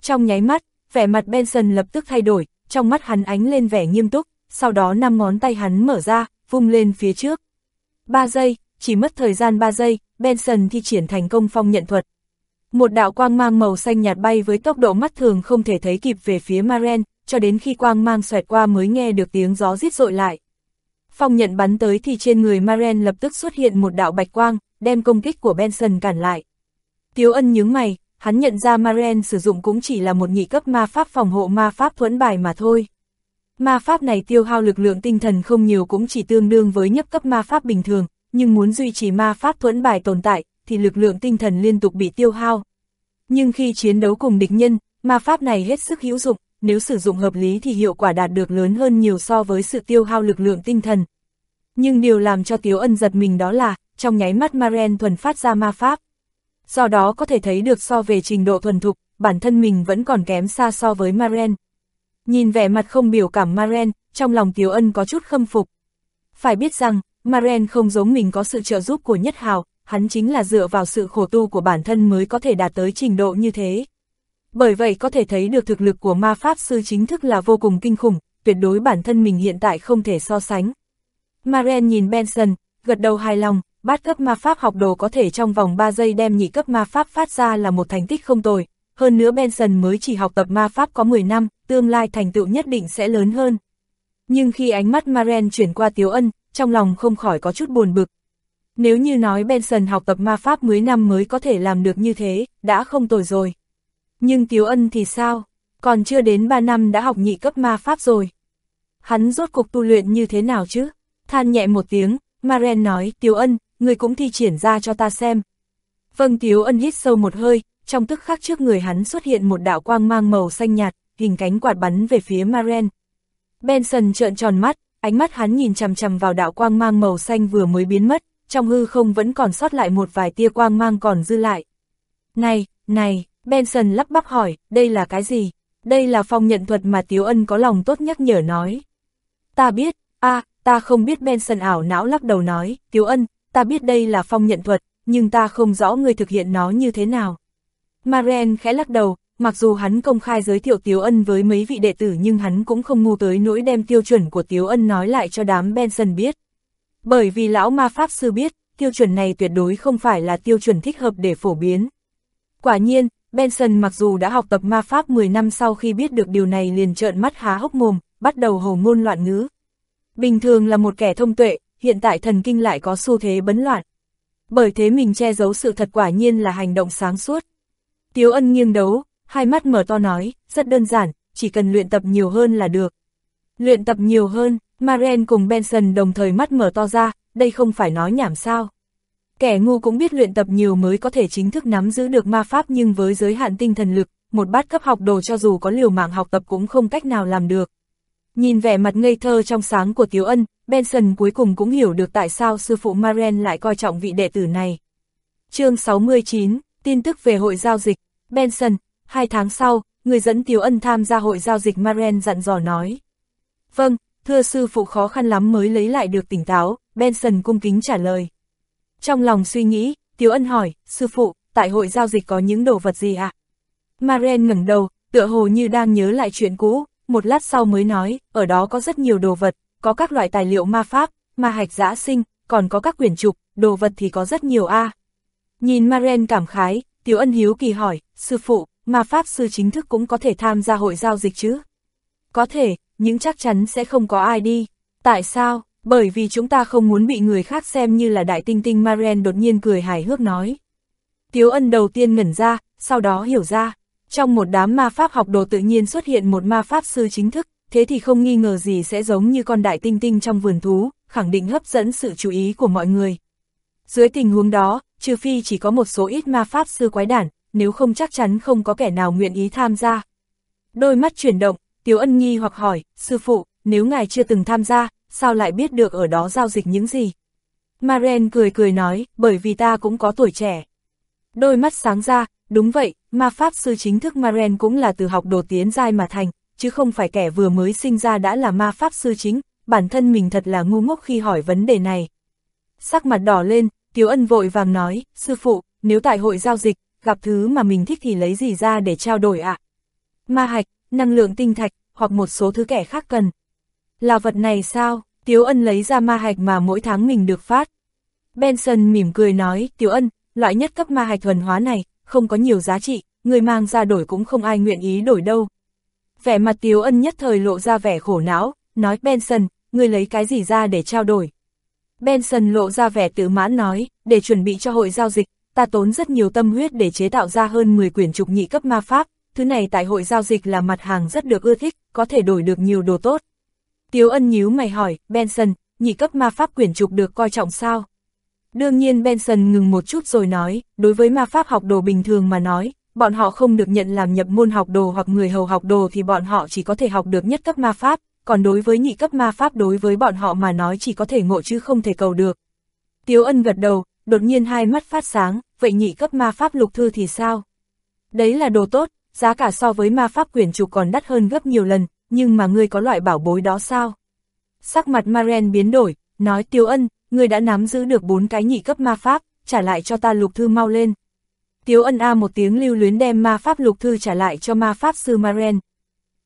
Trong nháy mắt, vẻ mặt Benson lập tức thay đổi, trong mắt hắn ánh lên vẻ nghiêm túc, sau đó năm ngón tay hắn mở ra, vung lên phía trước. 3 giây, chỉ mất thời gian 3 giây, Benson thi triển thành công phong nhận thuật. Một đạo quang mang màu xanh nhạt bay với tốc độ mắt thường không thể thấy kịp về phía Maren, cho đến khi quang mang xoẹt qua mới nghe được tiếng gió rít rội lại. Phong nhận bắn tới thì trên người Maren lập tức xuất hiện một đạo bạch quang, đem công kích của Benson cản lại. Tiếu ân nhướng mày, hắn nhận ra Maren sử dụng cũng chỉ là một nhị cấp ma pháp phòng hộ ma pháp thuẫn bài mà thôi. Ma pháp này tiêu hao lực lượng tinh thần không nhiều cũng chỉ tương đương với nhấp cấp ma pháp bình thường, nhưng muốn duy trì ma pháp thuẫn bài tồn tại, thì lực lượng tinh thần liên tục bị tiêu hao. Nhưng khi chiến đấu cùng địch nhân, ma pháp này hết sức hữu dụng, nếu sử dụng hợp lý thì hiệu quả đạt được lớn hơn nhiều so với sự tiêu hao lực lượng tinh thần. Nhưng điều làm cho Tiếu Ân giật mình đó là, trong nháy mắt Maren thuần phát ra ma pháp. Do đó có thể thấy được so về trình độ thuần thục, bản thân mình vẫn còn kém xa so với Maren. Nhìn vẻ mặt không biểu cảm Maren, trong lòng Tiếu Ân có chút khâm phục. Phải biết rằng, Maren không giống mình có sự trợ giúp của Nhất Hào, hắn chính là dựa vào sự khổ tu của bản thân mới có thể đạt tới trình độ như thế. Bởi vậy có thể thấy được thực lực của ma pháp sư chính thức là vô cùng kinh khủng, tuyệt đối bản thân mình hiện tại không thể so sánh. Maren nhìn Benson, gật đầu hài lòng, bát cấp ma pháp học đồ có thể trong vòng 3 giây đem nhị cấp ma pháp phát ra là một thành tích không tồi, hơn nữa Benson mới chỉ học tập ma pháp có 10 năm, tương lai thành tựu nhất định sẽ lớn hơn. Nhưng khi ánh mắt Maren chuyển qua Tiếu Ân, trong lòng không khỏi có chút buồn bực. Nếu như nói Benson học tập ma pháp 10 năm mới có thể làm được như thế, đã không tồi rồi. Nhưng Tiếu Ân thì sao? Còn chưa đến 3 năm đã học nhị cấp ma pháp rồi. Hắn rốt cuộc tu luyện như thế nào chứ? Than nhẹ một tiếng, Maren nói, Tiếu Ân, người cũng thi triển ra cho ta xem. Vâng Tiếu Ân hít sâu một hơi, trong tức khắc trước người hắn xuất hiện một đạo quang mang màu xanh nhạt, hình cánh quạt bắn về phía Maren. Benson trợn tròn mắt, ánh mắt hắn nhìn chằm chằm vào đạo quang mang màu xanh vừa mới biến mất, trong hư không vẫn còn sót lại một vài tia quang mang còn dư lại. Này, này, Benson lắp bắp hỏi, đây là cái gì? Đây là phong nhận thuật mà Tiếu Ân có lòng tốt nhắc nhở nói. Ta biết, a ta không biết Benson ảo não lắc đầu nói, Tiếu Ân, ta biết đây là phong nhận thuật, nhưng ta không rõ người thực hiện nó như thế nào. Maren khẽ lắc đầu, mặc dù hắn công khai giới thiệu Tiếu Ân với mấy vị đệ tử nhưng hắn cũng không ngu tới nỗi đem tiêu chuẩn của Tiếu Ân nói lại cho đám Benson biết. Bởi vì lão ma pháp sư biết, tiêu chuẩn này tuyệt đối không phải là tiêu chuẩn thích hợp để phổ biến. Quả nhiên, Benson mặc dù đã học tập ma pháp 10 năm sau khi biết được điều này liền trợn mắt há hốc mồm, bắt đầu hồ ngôn loạn ngữ. Bình thường là một kẻ thông tuệ, hiện tại thần kinh lại có xu thế bấn loạn. Bởi thế mình che giấu sự thật quả nhiên là hành động sáng suốt. Tiếu ân nghiêng đấu, hai mắt mở to nói, rất đơn giản, chỉ cần luyện tập nhiều hơn là được. Luyện tập nhiều hơn, Maren cùng Benson đồng thời mắt mở to ra, đây không phải nói nhảm sao. Kẻ ngu cũng biết luyện tập nhiều mới có thể chính thức nắm giữ được ma pháp nhưng với giới hạn tinh thần lực, một bát cấp học đồ cho dù có liều mạng học tập cũng không cách nào làm được. Nhìn vẻ mặt ngây thơ trong sáng của Tiếu Ân, Benson cuối cùng cũng hiểu được tại sao sư phụ Maren lại coi trọng vị đệ tử này. chương 69, tin tức về hội giao dịch, Benson, hai tháng sau, người dẫn Tiếu Ân tham gia hội giao dịch Maren dặn dò nói. Vâng, thưa sư phụ khó khăn lắm mới lấy lại được tỉnh táo, Benson cung kính trả lời. Trong lòng suy nghĩ, Tiếu Ân hỏi, sư phụ, tại hội giao dịch có những đồ vật gì ạ? À? Maren ngẩng đầu, tựa hồ như đang nhớ lại chuyện cũ, một lát sau mới nói, ở đó có rất nhiều đồ vật, có các loại tài liệu ma pháp, ma hạch giã sinh, còn có các quyển trục, đồ vật thì có rất nhiều a. Nhìn Maren cảm khái, Tiểu Ân hiếu kỳ hỏi, sư phụ, ma pháp sư chính thức cũng có thể tham gia hội giao dịch chứ? Có thể, nhưng chắc chắn sẽ không có ai đi. Tại sao? Bởi vì chúng ta không muốn bị người khác xem như là đại tinh tinh Maren đột nhiên cười hài hước nói. Tiếu ân đầu tiên ngẩn ra, sau đó hiểu ra. Trong một đám ma pháp học đồ tự nhiên xuất hiện một ma pháp sư chính thức, thế thì không nghi ngờ gì sẽ giống như con đại tinh tinh trong vườn thú, khẳng định hấp dẫn sự chú ý của mọi người. Dưới tình huống đó, trừ phi chỉ có một số ít ma pháp sư quái đản, nếu không chắc chắn không có kẻ nào nguyện ý tham gia. Đôi mắt chuyển động, Tiếu Ân nghi hoặc hỏi, sư phụ, nếu ngài chưa từng tham gia, sao lại biết được ở đó giao dịch những gì? Maren cười cười nói, bởi vì ta cũng có tuổi trẻ. Đôi mắt sáng ra, đúng vậy, ma pháp sư chính thức Maren cũng là từ học đồ tiến giai mà thành, chứ không phải kẻ vừa mới sinh ra đã là ma pháp sư chính, bản thân mình thật là ngu ngốc khi hỏi vấn đề này. Sắc mặt đỏ lên, Tiếu Ân vội vàng nói, sư phụ, nếu tại hội giao dịch, gặp thứ mà mình thích thì lấy gì ra để trao đổi ạ? À? Ma hạch, năng lượng tinh thạch, hoặc một số thứ kẻ khác cần. Là vật này sao? Tiếu Ân lấy ra ma hạch mà mỗi tháng mình được phát. Benson mỉm cười nói, Tiếu Ân, loại nhất cấp ma hạch thuần hóa này, không có nhiều giá trị, người mang ra đổi cũng không ai nguyện ý đổi đâu. Vẻ mặt Tiếu Ân nhất thời lộ ra vẻ khổ não, nói Benson, người lấy cái gì ra để trao đổi. Benson lộ ra vẻ tự mãn nói, để chuẩn bị cho hội giao dịch, ta tốn rất nhiều tâm huyết để chế tạo ra hơn 10 quyển trục nhị cấp ma pháp, thứ này tại hội giao dịch là mặt hàng rất được ưa thích, có thể đổi được nhiều đồ tốt. Tiếu ân nhíu mày hỏi, Benson, nhị cấp ma pháp quyển trục được coi trọng sao? Đương nhiên Benson ngừng một chút rồi nói, đối với ma pháp học đồ bình thường mà nói, bọn họ không được nhận làm nhập môn học đồ hoặc người hầu học đồ thì bọn họ chỉ có thể học được nhất cấp ma pháp, còn đối với nhị cấp ma pháp đối với bọn họ mà nói chỉ có thể ngộ chứ không thể cầu được. Tiếu ân gật đầu, đột nhiên hai mắt phát sáng, vậy nhị cấp ma pháp lục thư thì sao? Đấy là đồ tốt, giá cả so với ma pháp quyển trục còn đắt hơn gấp nhiều lần, nhưng mà ngươi có loại bảo bối đó sao? Sắc mặt Maren biến đổi, nói Tiêu Ân, ngươi đã nắm giữ được bốn cái nhị cấp ma pháp, trả lại cho ta lục thư mau lên. Tiếu Ân A một tiếng lưu luyến đem ma pháp lục thư trả lại cho ma pháp sư Maren.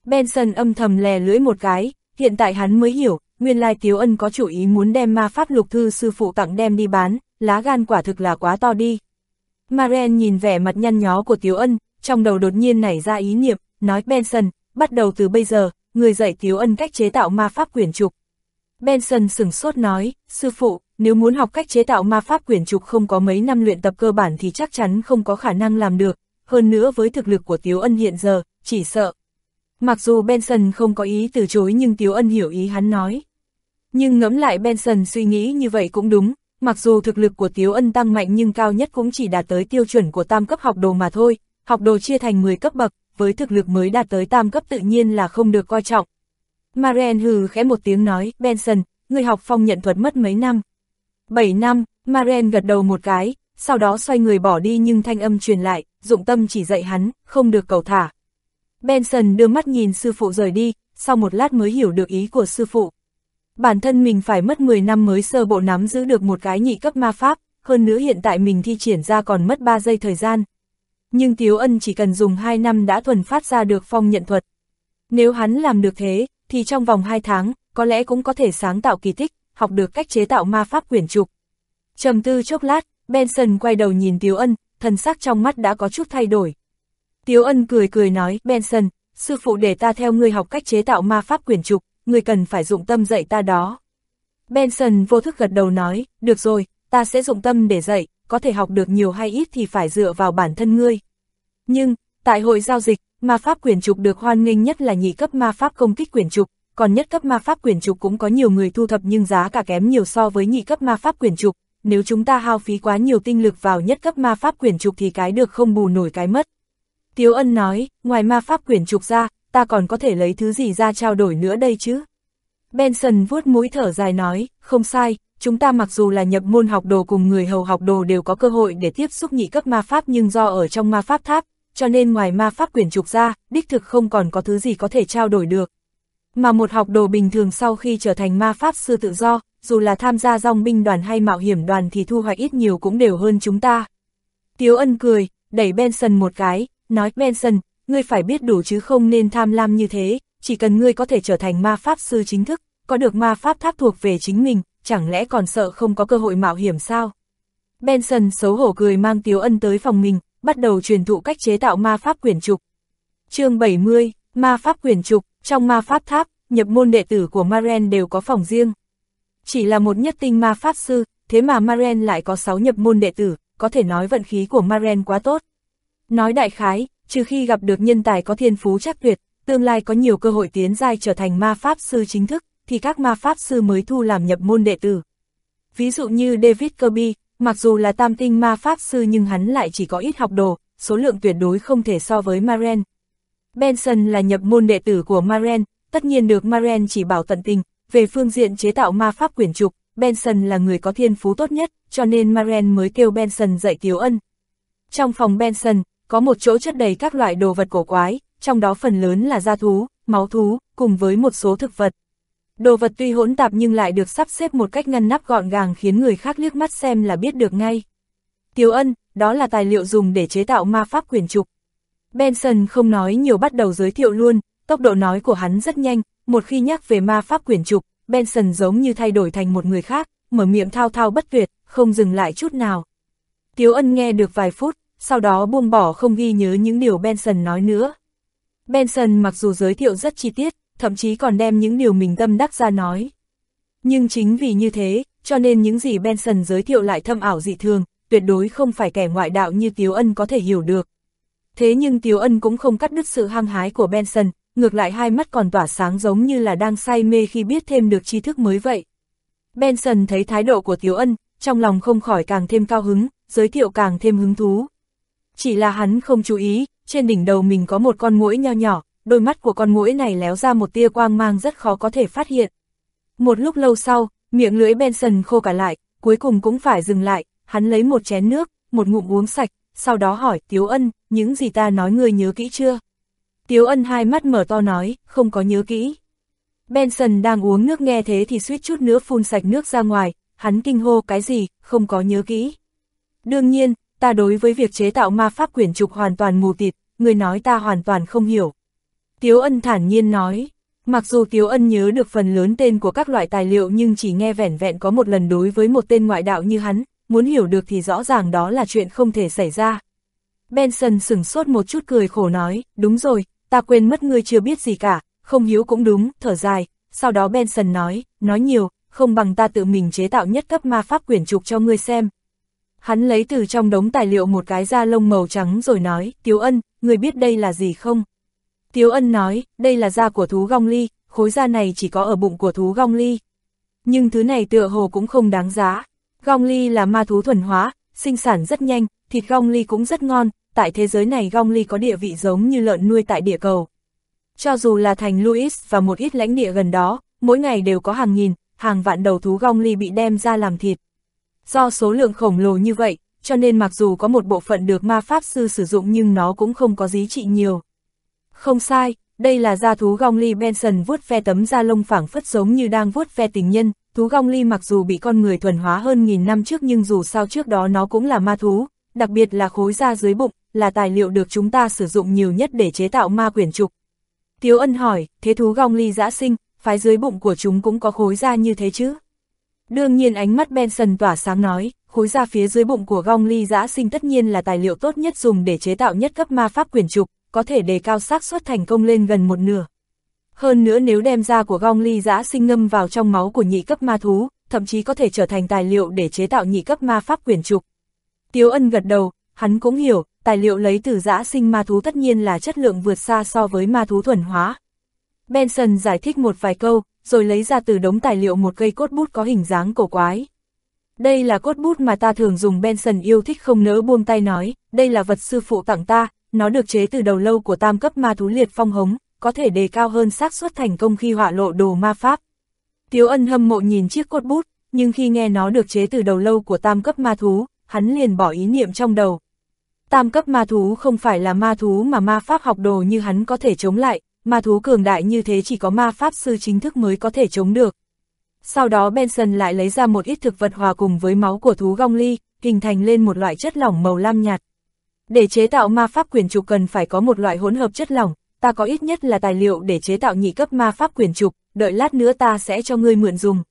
Benson âm thầm lè lưỡi một cái, hiện tại hắn mới hiểu, nguyên lai Tiếu Ân có chủ ý muốn đem ma pháp lục thư sư phụ tặng đem đi bán, lá gan quả thực là quá to đi. Maren nhìn vẻ mặt nhăn nhó của Tiếu Ân, trong đầu đột nhiên nảy ra ý niệm, nói Benson, bắt đầu từ bây giờ, người dạy Tiếu Ân cách chế tạo ma pháp quyển trục. Benson sừng sốt nói, sư phụ, nếu muốn học cách chế tạo ma pháp quyển trục không có mấy năm luyện tập cơ bản thì chắc chắn không có khả năng làm được, hơn nữa với thực lực của Tiếu Ân hiện giờ, chỉ sợ. Mặc dù Benson không có ý từ chối nhưng Tiếu Ân hiểu ý hắn nói. Nhưng ngẫm lại Benson suy nghĩ như vậy cũng đúng, mặc dù thực lực của Tiếu Ân tăng mạnh nhưng cao nhất cũng chỉ đạt tới tiêu chuẩn của tam cấp học đồ mà thôi, học đồ chia thành 10 cấp bậc, với thực lực mới đạt tới tam cấp tự nhiên là không được coi trọng. Maren hừ khẽ một tiếng nói, Benson, người học phong nhận thuật mất mấy năm? 7 năm, Maren gật đầu một cái, sau đó xoay người bỏ đi nhưng thanh âm truyền lại, dụng tâm chỉ dạy hắn, không được cầu thả. Benson đưa mắt nhìn sư phụ rời đi, sau một lát mới hiểu được ý của sư phụ. Bản thân mình phải mất 10 năm mới sơ bộ nắm giữ được một cái nhị cấp ma pháp, hơn nữa hiện tại mình thi triển ra còn mất 3 giây thời gian. Nhưng Tiếu Ân chỉ cần dùng 2 năm đã thuần phát ra được phong nhận thuật. Nếu hắn làm được thế, thì trong vòng 2 tháng, có lẽ cũng có thể sáng tạo kỳ tích, học được cách chế tạo ma pháp quyển trục. Trầm tư chốc lát, Benson quay đầu nhìn Tiếu Ân, thần sắc trong mắt đã có chút thay đổi. Tiếu ân cười cười nói, Benson, sư phụ để ta theo ngươi học cách chế tạo ma pháp quyển trục, ngươi cần phải dụng tâm dạy ta đó. Benson vô thức gật đầu nói, được rồi, ta sẽ dụng tâm để dạy, có thể học được nhiều hay ít thì phải dựa vào bản thân ngươi. Nhưng, tại hội giao dịch, ma pháp quyển trục được hoan nghênh nhất là nhị cấp ma pháp công kích quyển trục, còn nhất cấp ma pháp quyển trục cũng có nhiều người thu thập nhưng giá cả kém nhiều so với nhị cấp ma pháp quyển trục, nếu chúng ta hao phí quá nhiều tinh lực vào nhất cấp ma pháp quyển trục thì cái được không bù nổi cái mất. Tiếu ân nói, ngoài ma pháp quyển trục ra, ta còn có thể lấy thứ gì ra trao đổi nữa đây chứ? Benson vuốt mũi thở dài nói, không sai, chúng ta mặc dù là nhập môn học đồ cùng người hầu học đồ đều có cơ hội để tiếp xúc nhị cấp ma pháp nhưng do ở trong ma pháp tháp, cho nên ngoài ma pháp quyển trục ra, đích thực không còn có thứ gì có thể trao đổi được. Mà một học đồ bình thường sau khi trở thành ma pháp sư tự do, dù là tham gia dòng binh đoàn hay mạo hiểm đoàn thì thu hoạch ít nhiều cũng đều hơn chúng ta. Tiếu ân cười, đẩy Benson một cái, nói Benson, ngươi phải biết đủ chứ không nên tham lam như thế, chỉ cần ngươi có thể trở thành ma pháp sư chính thức, có được ma pháp tháp thuộc về chính mình, chẳng lẽ còn sợ không có cơ hội mạo hiểm sao? Benson xấu hổ cười mang Tiếu Ân tới phòng mình, bắt đầu truyền thụ cách chế tạo ma pháp quyển trục. chương 70, ma pháp quyển trục, trong ma pháp tháp, nhập môn đệ tử của Maren đều có phòng riêng. Chỉ là một nhất tinh ma pháp sư, thế mà Maren lại có 6 nhập môn đệ tử, có thể nói vận khí của Maren quá tốt. Nói đại khái, trừ khi gặp được nhân tài có thiên phú chắc tuyệt, tương lai có nhiều cơ hội tiến giai trở thành ma pháp sư chính thức, thì các ma pháp sư mới thu làm nhập môn đệ tử. Ví dụ như David Kirby, mặc dù là tam tinh ma pháp sư nhưng hắn lại chỉ có ít học đồ, số lượng tuyệt đối không thể so với Maren. Benson là nhập môn đệ tử của Maren, tất nhiên được Maren chỉ bảo tận tình, về phương diện chế tạo ma pháp quyển trục, Benson là người có thiên phú tốt nhất, cho nên Maren mới kêu Benson dạy Tiếu Ân. Trong phòng Benson, có một chỗ chất đầy các loại đồ vật cổ quái, trong đó phần lớn là da thú, máu thú, cùng với một số thực vật. Đồ vật tuy hỗn tạp nhưng lại được sắp xếp một cách ngăn nắp gọn gàng khiến người khác liếc mắt xem là biết được ngay. Tiếu ân, đó là tài liệu dùng để chế tạo ma pháp quyền trục. Benson không nói nhiều bắt đầu giới thiệu luôn, tốc độ nói của hắn rất nhanh, một khi nhắc về ma pháp quyển trục, Benson giống như thay đổi thành một người khác, mở miệng thao thao bất tuyệt, không dừng lại chút nào. Tiếu ân nghe được vài phút, sau đó buông bỏ không ghi nhớ những điều Benson nói nữa. Benson mặc dù giới thiệu rất chi tiết, thậm chí còn đem những điều mình tâm đắc ra nói. Nhưng chính vì như thế, cho nên những gì Benson giới thiệu lại thâm ảo dị thường, tuyệt đối không phải kẻ ngoại đạo như Tiếu Ân có thể hiểu được. Thế nhưng Tiếu Ân cũng không cắt đứt sự hăng hái của Benson, ngược lại hai mắt còn tỏa sáng giống như là đang say mê khi biết thêm được tri thức mới vậy. Benson thấy thái độ của Tiếu Ân, trong lòng không khỏi càng thêm cao hứng, giới thiệu càng thêm hứng thú. Chỉ là hắn không chú ý, trên đỉnh đầu mình có một con mũi nho nhỏ, đôi mắt của con mũi này léo ra một tia quang mang rất khó có thể phát hiện. Một lúc lâu sau, miệng lưỡi Benson khô cả lại, cuối cùng cũng phải dừng lại, hắn lấy một chén nước, một ngụm uống sạch, sau đó hỏi Tiếu Ân, những gì ta nói ngươi nhớ kỹ chưa? Tiếu Ân hai mắt mở to nói, không có nhớ kỹ. Benson đang uống nước nghe thế thì suýt chút nữa phun sạch nước ra ngoài, hắn kinh hô cái gì, không có nhớ kỹ. Đương nhiên, ta đối với việc chế tạo ma pháp quyển trục hoàn toàn mù tịt, người nói ta hoàn toàn không hiểu. Tiếu Ân thản nhiên nói, mặc dù Tiếu Ân nhớ được phần lớn tên của các loại tài liệu nhưng chỉ nghe vẻn vẹn có một lần đối với một tên ngoại đạo như hắn, muốn hiểu được thì rõ ràng đó là chuyện không thể xảy ra. Benson sửng sốt một chút cười khổ nói, đúng rồi, ta quên mất ngươi chưa biết gì cả, không hiếu cũng đúng, thở dài, sau đó Benson nói, nói nhiều, không bằng ta tự mình chế tạo nhất cấp ma pháp quyển trục cho ngươi xem. Hắn lấy từ trong đống tài liệu một cái da lông màu trắng rồi nói, Tiếu Ân, ngươi biết đây là gì không? Tiếu Ân nói, đây là da của thú gong ly, khối da này chỉ có ở bụng của thú gong ly. Nhưng thứ này tựa hồ cũng không đáng giá. Gong ly là ma thú thuần hóa, sinh sản rất nhanh, thịt gong ly cũng rất ngon, tại thế giới này gong ly có địa vị giống như lợn nuôi tại địa cầu. Cho dù là thành Louis và một ít lãnh địa gần đó, mỗi ngày đều có hàng nghìn, hàng vạn đầu thú gong ly bị đem ra làm thịt. Do số lượng khổng lồ như vậy, cho nên mặc dù có một bộ phận được ma pháp sư sử dụng nhưng nó cũng không có giá trị nhiều. Không sai, đây là da thú gong ly Benson vuốt ve tấm da lông phẳng phất giống như đang vuốt ve tình nhân, thú gong ly mặc dù bị con người thuần hóa hơn nghìn năm trước nhưng dù sao trước đó nó cũng là ma thú, đặc biệt là khối da dưới bụng, là tài liệu được chúng ta sử dụng nhiều nhất để chế tạo ma quyển trục. Tiếu ân hỏi, thế thú gong ly dã sinh, phái dưới bụng của chúng cũng có khối da như thế chứ? Đương nhiên ánh mắt Benson tỏa sáng nói, khối da phía dưới bụng của gong ly dã sinh tất nhiên là tài liệu tốt nhất dùng để chế tạo nhất cấp ma pháp quyển trục, có thể đề cao xác suất thành công lên gần một nửa. Hơn nữa nếu đem ra của gong ly giã sinh ngâm vào trong máu của nhị cấp ma thú, thậm chí có thể trở thành tài liệu để chế tạo nhị cấp ma pháp quyển trục. Tiếu ân gật đầu, hắn cũng hiểu, tài liệu lấy từ giã sinh ma thú tất nhiên là chất lượng vượt xa so với ma thú thuần hóa. Benson giải thích một vài câu, rồi lấy ra từ đống tài liệu một cây cốt bút có hình dáng cổ quái. Đây là cốt bút mà ta thường dùng Benson yêu thích không nỡ buông tay nói, đây là vật sư phụ tặng ta, nó được chế từ đầu lâu của tam cấp ma thú liệt phong hống, có thể đề cao hơn xác suất thành công khi họa lộ đồ ma pháp. Tiếu ân hâm mộ nhìn chiếc cốt bút, nhưng khi nghe nó được chế từ đầu lâu của tam cấp ma thú, hắn liền bỏ ý niệm trong đầu. Tam cấp ma thú không phải là ma thú mà ma pháp học đồ như hắn có thể chống lại, ma thú cường đại như thế chỉ có ma pháp sư chính thức mới có thể chống được. Sau đó Benson lại lấy ra một ít thực vật hòa cùng với máu của thú gong ly, hình thành lên một loại chất lỏng màu lam nhạt. Để chế tạo ma pháp quyền trục cần phải có một loại hỗn hợp chất lỏng, ta có ít nhất là tài liệu để chế tạo nhị cấp ma pháp quyền trục, đợi lát nữa ta sẽ cho ngươi mượn dùng.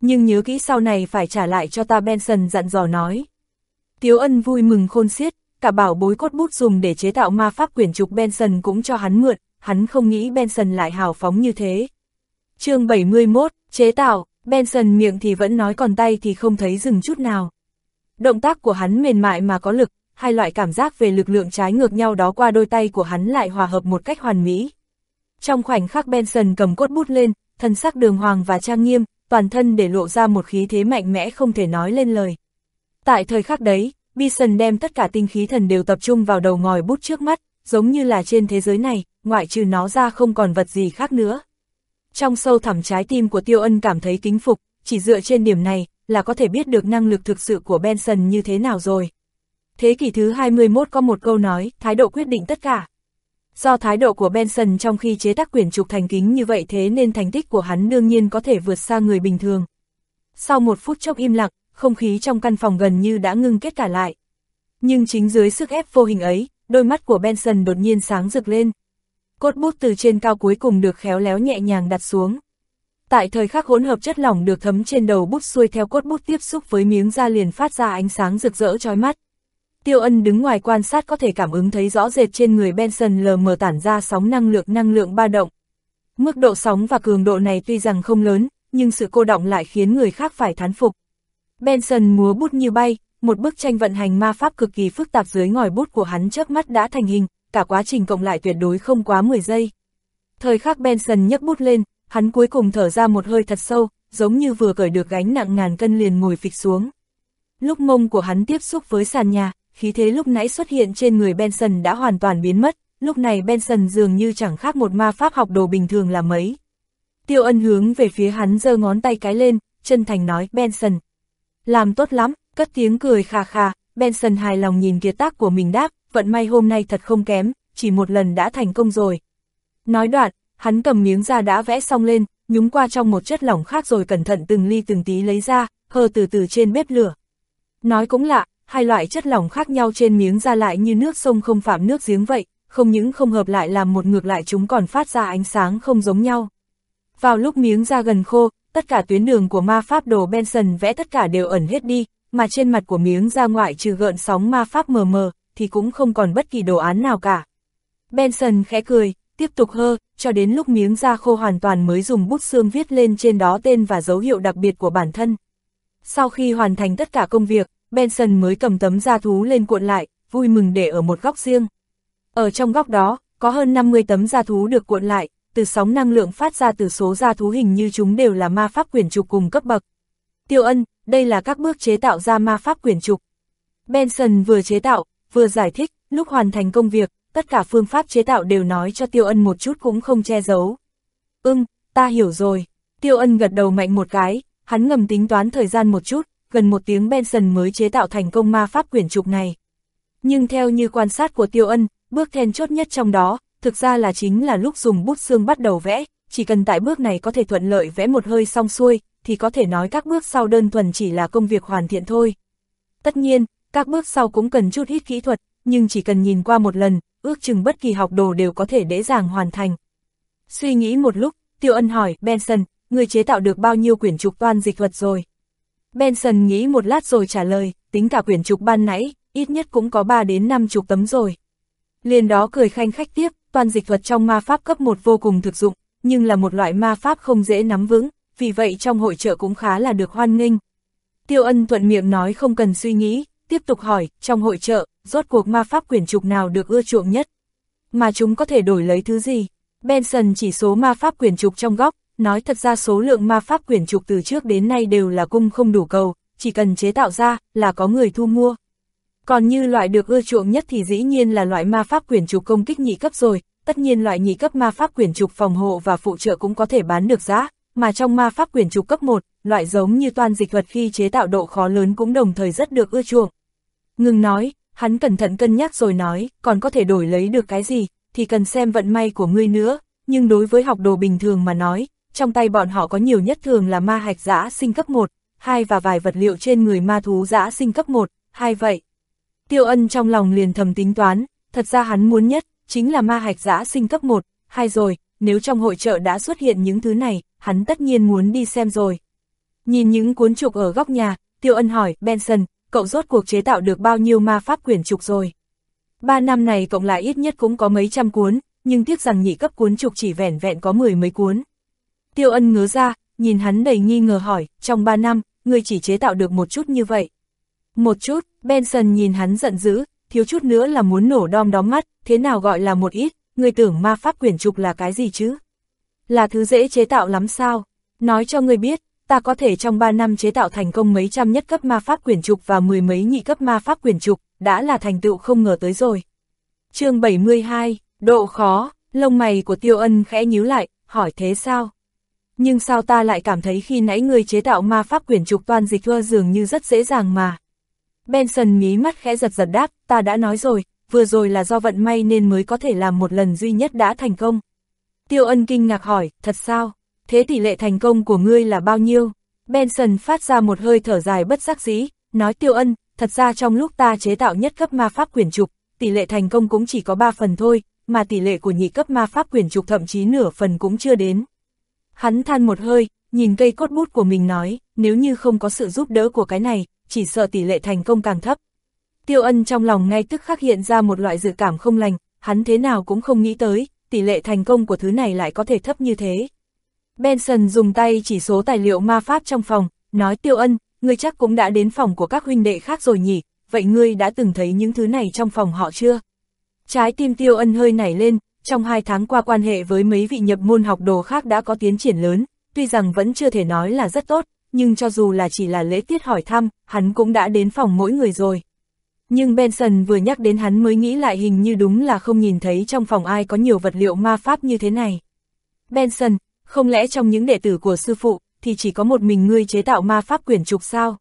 Nhưng nhớ kỹ sau này phải trả lại cho ta Benson dặn dò nói. Tiếu ân vui mừng khôn xiết, cả bảo bối cốt bút dùng để chế tạo ma pháp quyển trục Benson cũng cho hắn mượn, hắn không nghĩ Benson lại hào phóng như thế. chương 71, chế tạo, Benson miệng thì vẫn nói còn tay thì không thấy dừng chút nào. Động tác của hắn mềm mại mà có lực, hai loại cảm giác về lực lượng trái ngược nhau đó qua đôi tay của hắn lại hòa hợp một cách hoàn mỹ. Trong khoảnh khắc Benson cầm cốt bút lên, thân sắc đường hoàng và trang nghiêm, toàn thân để lộ ra một khí thế mạnh mẽ không thể nói lên lời. Tại thời khắc đấy, Bison đem tất cả tinh khí thần đều tập trung vào đầu ngòi bút trước mắt, giống như là trên thế giới này, ngoại trừ nó ra không còn vật gì khác nữa. Trong sâu thẳm trái tim của Tiêu Ân cảm thấy kính phục, chỉ dựa trên điểm này là có thể biết được năng lực thực sự của Benson như thế nào rồi. Thế kỷ thứ 21 có một câu nói, thái độ quyết định tất cả. Do thái độ của Benson trong khi chế tác quyển trục thành kính như vậy thế nên thành tích của hắn đương nhiên có thể vượt xa người bình thường. Sau một phút chốc im lặng, không khí trong căn phòng gần như đã ngưng kết cả lại. Nhưng chính dưới sức ép vô hình ấy, đôi mắt của Benson đột nhiên sáng rực lên. Cốt bút từ trên cao cuối cùng được khéo léo nhẹ nhàng đặt xuống. Tại thời khắc hỗn hợp chất lỏng được thấm trên đầu bút xuôi theo cốt bút tiếp xúc với miếng da liền phát ra ánh sáng rực rỡ chói mắt. Tiêu ân đứng ngoài quan sát có thể cảm ứng thấy rõ rệt trên người Benson lờ mờ tản ra sóng năng lượng năng lượng ba động. Mức độ sóng và cường độ này tuy rằng không lớn, nhưng sự cô động lại khiến người khác phải thán phục. Benson múa bút như bay, một bức tranh vận hành ma pháp cực kỳ phức tạp dưới ngòi bút của hắn chớp mắt đã thành hình, cả quá trình cộng lại tuyệt đối không quá 10 giây. Thời khắc Benson nhấc bút lên, hắn cuối cùng thở ra một hơi thật sâu, giống như vừa cởi được gánh nặng ngàn cân liền ngồi phịch xuống. Lúc mông của hắn tiếp xúc với sàn nhà, khí thế lúc nãy xuất hiện trên người Benson đã hoàn toàn biến mất, lúc này Benson dường như chẳng khác một ma pháp học đồ bình thường là mấy. Tiêu ân hướng về phía hắn giơ ngón tay cái lên, chân thành nói Benson. Làm tốt lắm, cất tiếng cười khà khà, Benson hài lòng nhìn kiệt tác của mình đáp, vận may hôm nay thật không kém, chỉ một lần đã thành công rồi. Nói đoạn, hắn cầm miếng da đã vẽ xong lên, nhúng qua trong một chất lỏng khác rồi cẩn thận từng ly từng tí lấy ra, hơ từ từ trên bếp lửa. Nói cũng lạ, hai loại chất lỏng khác nhau trên miếng da lại như nước sông không phạm nước giếng vậy, không những không hợp lại làm một ngược lại chúng còn phát ra ánh sáng không giống nhau. Vào lúc miếng da gần khô, tất cả tuyến đường của ma pháp đồ Benson vẽ tất cả đều ẩn hết đi, mà trên mặt của miếng da ngoại trừ gợn sóng ma pháp mờ mờ, thì cũng không còn bất kỳ đồ án nào cả. Benson khẽ cười, tiếp tục hơ, cho đến lúc miếng da khô hoàn toàn mới dùng bút xương viết lên trên đó tên và dấu hiệu đặc biệt của bản thân. Sau khi hoàn thành tất cả công việc, Benson mới cầm tấm da thú lên cuộn lại, vui mừng để ở một góc riêng. Ở trong góc đó, có hơn 50 tấm da thú được cuộn lại, từ sóng năng lượng phát ra từ số da thú hình như chúng đều là ma pháp quyển trục cùng cấp bậc. Tiêu ân, đây là các bước chế tạo ra ma pháp quyển trục. Benson vừa chế tạo, vừa giải thích, lúc hoàn thành công việc, tất cả phương pháp chế tạo đều nói cho Tiêu ân một chút cũng không che giấu. Ưng, ta hiểu rồi. Tiêu ân gật đầu mạnh một cái, hắn ngầm tính toán thời gian một chút, gần một tiếng Benson mới chế tạo thành công ma pháp quyển trục này. Nhưng theo như quan sát của Tiêu Ân, bước then chốt nhất trong đó, thực ra là chính là lúc dùng bút xương bắt đầu vẽ, chỉ cần tại bước này có thể thuận lợi vẽ một hơi xong xuôi, thì có thể nói các bước sau đơn thuần chỉ là công việc hoàn thiện thôi. Tất nhiên, các bước sau cũng cần chút ít kỹ thuật, nhưng chỉ cần nhìn qua một lần, ước chừng bất kỳ học đồ đều có thể dễ dàng hoàn thành. Suy nghĩ một lúc, Tiêu Ân hỏi, Benson, người chế tạo được bao nhiêu quyển trục toan dịch thuật rồi? Benson nghĩ một lát rồi trả lời, tính cả quyển trục ban nãy, ít nhất cũng có 3 đến 5 chục tấm rồi. Liền đó cười khanh khách tiếp, toàn dịch thuật trong ma pháp cấp 1 vô cùng thực dụng, nhưng là một loại ma pháp không dễ nắm vững, vì vậy trong hội trợ cũng khá là được hoan nghênh. Tiêu ân thuận miệng nói không cần suy nghĩ, tiếp tục hỏi, trong hội trợ, rốt cuộc ma pháp quyển trục nào được ưa chuộng nhất? Mà chúng có thể đổi lấy thứ gì? Benson chỉ số ma pháp quyển trục trong góc, nói thật ra số lượng ma pháp quyển trục từ trước đến nay đều là cung không đủ cầu, chỉ cần chế tạo ra, là có người thu mua. Còn như loại được ưa chuộng nhất thì dĩ nhiên là loại ma pháp quyển trục công kích nhị cấp rồi, tất nhiên loại nhị cấp ma pháp quyển trục phòng hộ và phụ trợ cũng có thể bán được giá, mà trong ma pháp quyển trục cấp 1, loại giống như toan dịch vật khi chế tạo độ khó lớn cũng đồng thời rất được ưa chuộng. Ngừng nói, hắn cẩn thận cân nhắc rồi nói, còn có thể đổi lấy được cái gì, thì cần xem vận may của ngươi nữa, nhưng đối với học đồ bình thường mà nói, trong tay bọn họ có nhiều nhất thường là ma hạch giã sinh cấp 1, 2 và vài vật liệu trên người ma thú giã sinh cấp 1, 2 vậy. Tiêu ân trong lòng liền thầm tính toán, thật ra hắn muốn nhất, chính là ma hạch giã sinh cấp 1, 2 rồi, nếu trong hội trợ đã xuất hiện những thứ này, hắn tất nhiên muốn đi xem rồi. Nhìn những cuốn trục ở góc nhà, Tiêu ân hỏi, Benson, cậu rốt cuộc chế tạo được bao nhiêu ma pháp quyển trục rồi? Ba năm này cộng lại ít nhất cũng có mấy trăm cuốn, nhưng tiếc rằng nhị cấp cuốn trục chỉ vẻn vẹn có mười mấy cuốn. Tiêu ân ngớ ra, nhìn hắn đầy nghi ngờ hỏi, trong ba năm, ngươi chỉ chế tạo được một chút như vậy. Một chút, Benson nhìn hắn giận dữ, thiếu chút nữa là muốn nổ đom đóm mắt, thế nào gọi là một ít, ngươi tưởng ma pháp quyển trục là cái gì chứ? Là thứ dễ chế tạo lắm sao? Nói cho ngươi biết, ta có thể trong 3 năm chế tạo thành công mấy trăm nhất cấp ma pháp quyển trục và mười mấy nhị cấp ma pháp quyển trục, đã là thành tựu không ngờ tới rồi. chương 72, độ khó, lông mày của tiêu ân khẽ nhíu lại, hỏi thế sao? Nhưng sao ta lại cảm thấy khi nãy người chế tạo ma pháp quyển trục toàn dịch thua dường như rất dễ dàng mà. Benson mí mắt khẽ giật giật đáp, ta đã nói rồi, vừa rồi là do vận may nên mới có thể làm một lần duy nhất đã thành công. Tiêu ân kinh ngạc hỏi, thật sao? Thế tỷ lệ thành công của ngươi là bao nhiêu? Benson phát ra một hơi thở dài bất giác dĩ, nói tiêu ân, thật ra trong lúc ta chế tạo nhất cấp ma pháp quyển trục, tỷ lệ thành công cũng chỉ có 3 phần thôi, mà tỷ lệ của nhị cấp ma pháp quyển trục thậm chí nửa phần cũng chưa đến. Hắn than một hơi, nhìn cây cốt bút của mình nói, nếu như không có sự giúp đỡ của cái này, chỉ sợ tỷ lệ thành công càng thấp. Tiêu ân trong lòng ngay tức khắc hiện ra một loại dự cảm không lành, hắn thế nào cũng không nghĩ tới, tỷ lệ thành công của thứ này lại có thể thấp như thế. Benson dùng tay chỉ số tài liệu ma pháp trong phòng, nói Tiêu ân, ngươi chắc cũng đã đến phòng của các huynh đệ khác rồi nhỉ, vậy ngươi đã từng thấy những thứ này trong phòng họ chưa? Trái tim Tiêu ân hơi nảy lên, trong hai tháng qua quan hệ với mấy vị nhập môn học đồ khác đã có tiến triển lớn, tuy rằng vẫn chưa thể nói là rất tốt, nhưng cho dù là chỉ là lễ tiết hỏi thăm, hắn cũng đã đến phòng mỗi người rồi. Nhưng Benson vừa nhắc đến hắn mới nghĩ lại hình như đúng là không nhìn thấy trong phòng ai có nhiều vật liệu ma pháp như thế này. Benson, không lẽ trong những đệ tử của sư phụ, thì chỉ có một mình ngươi chế tạo ma pháp quyển trục sao?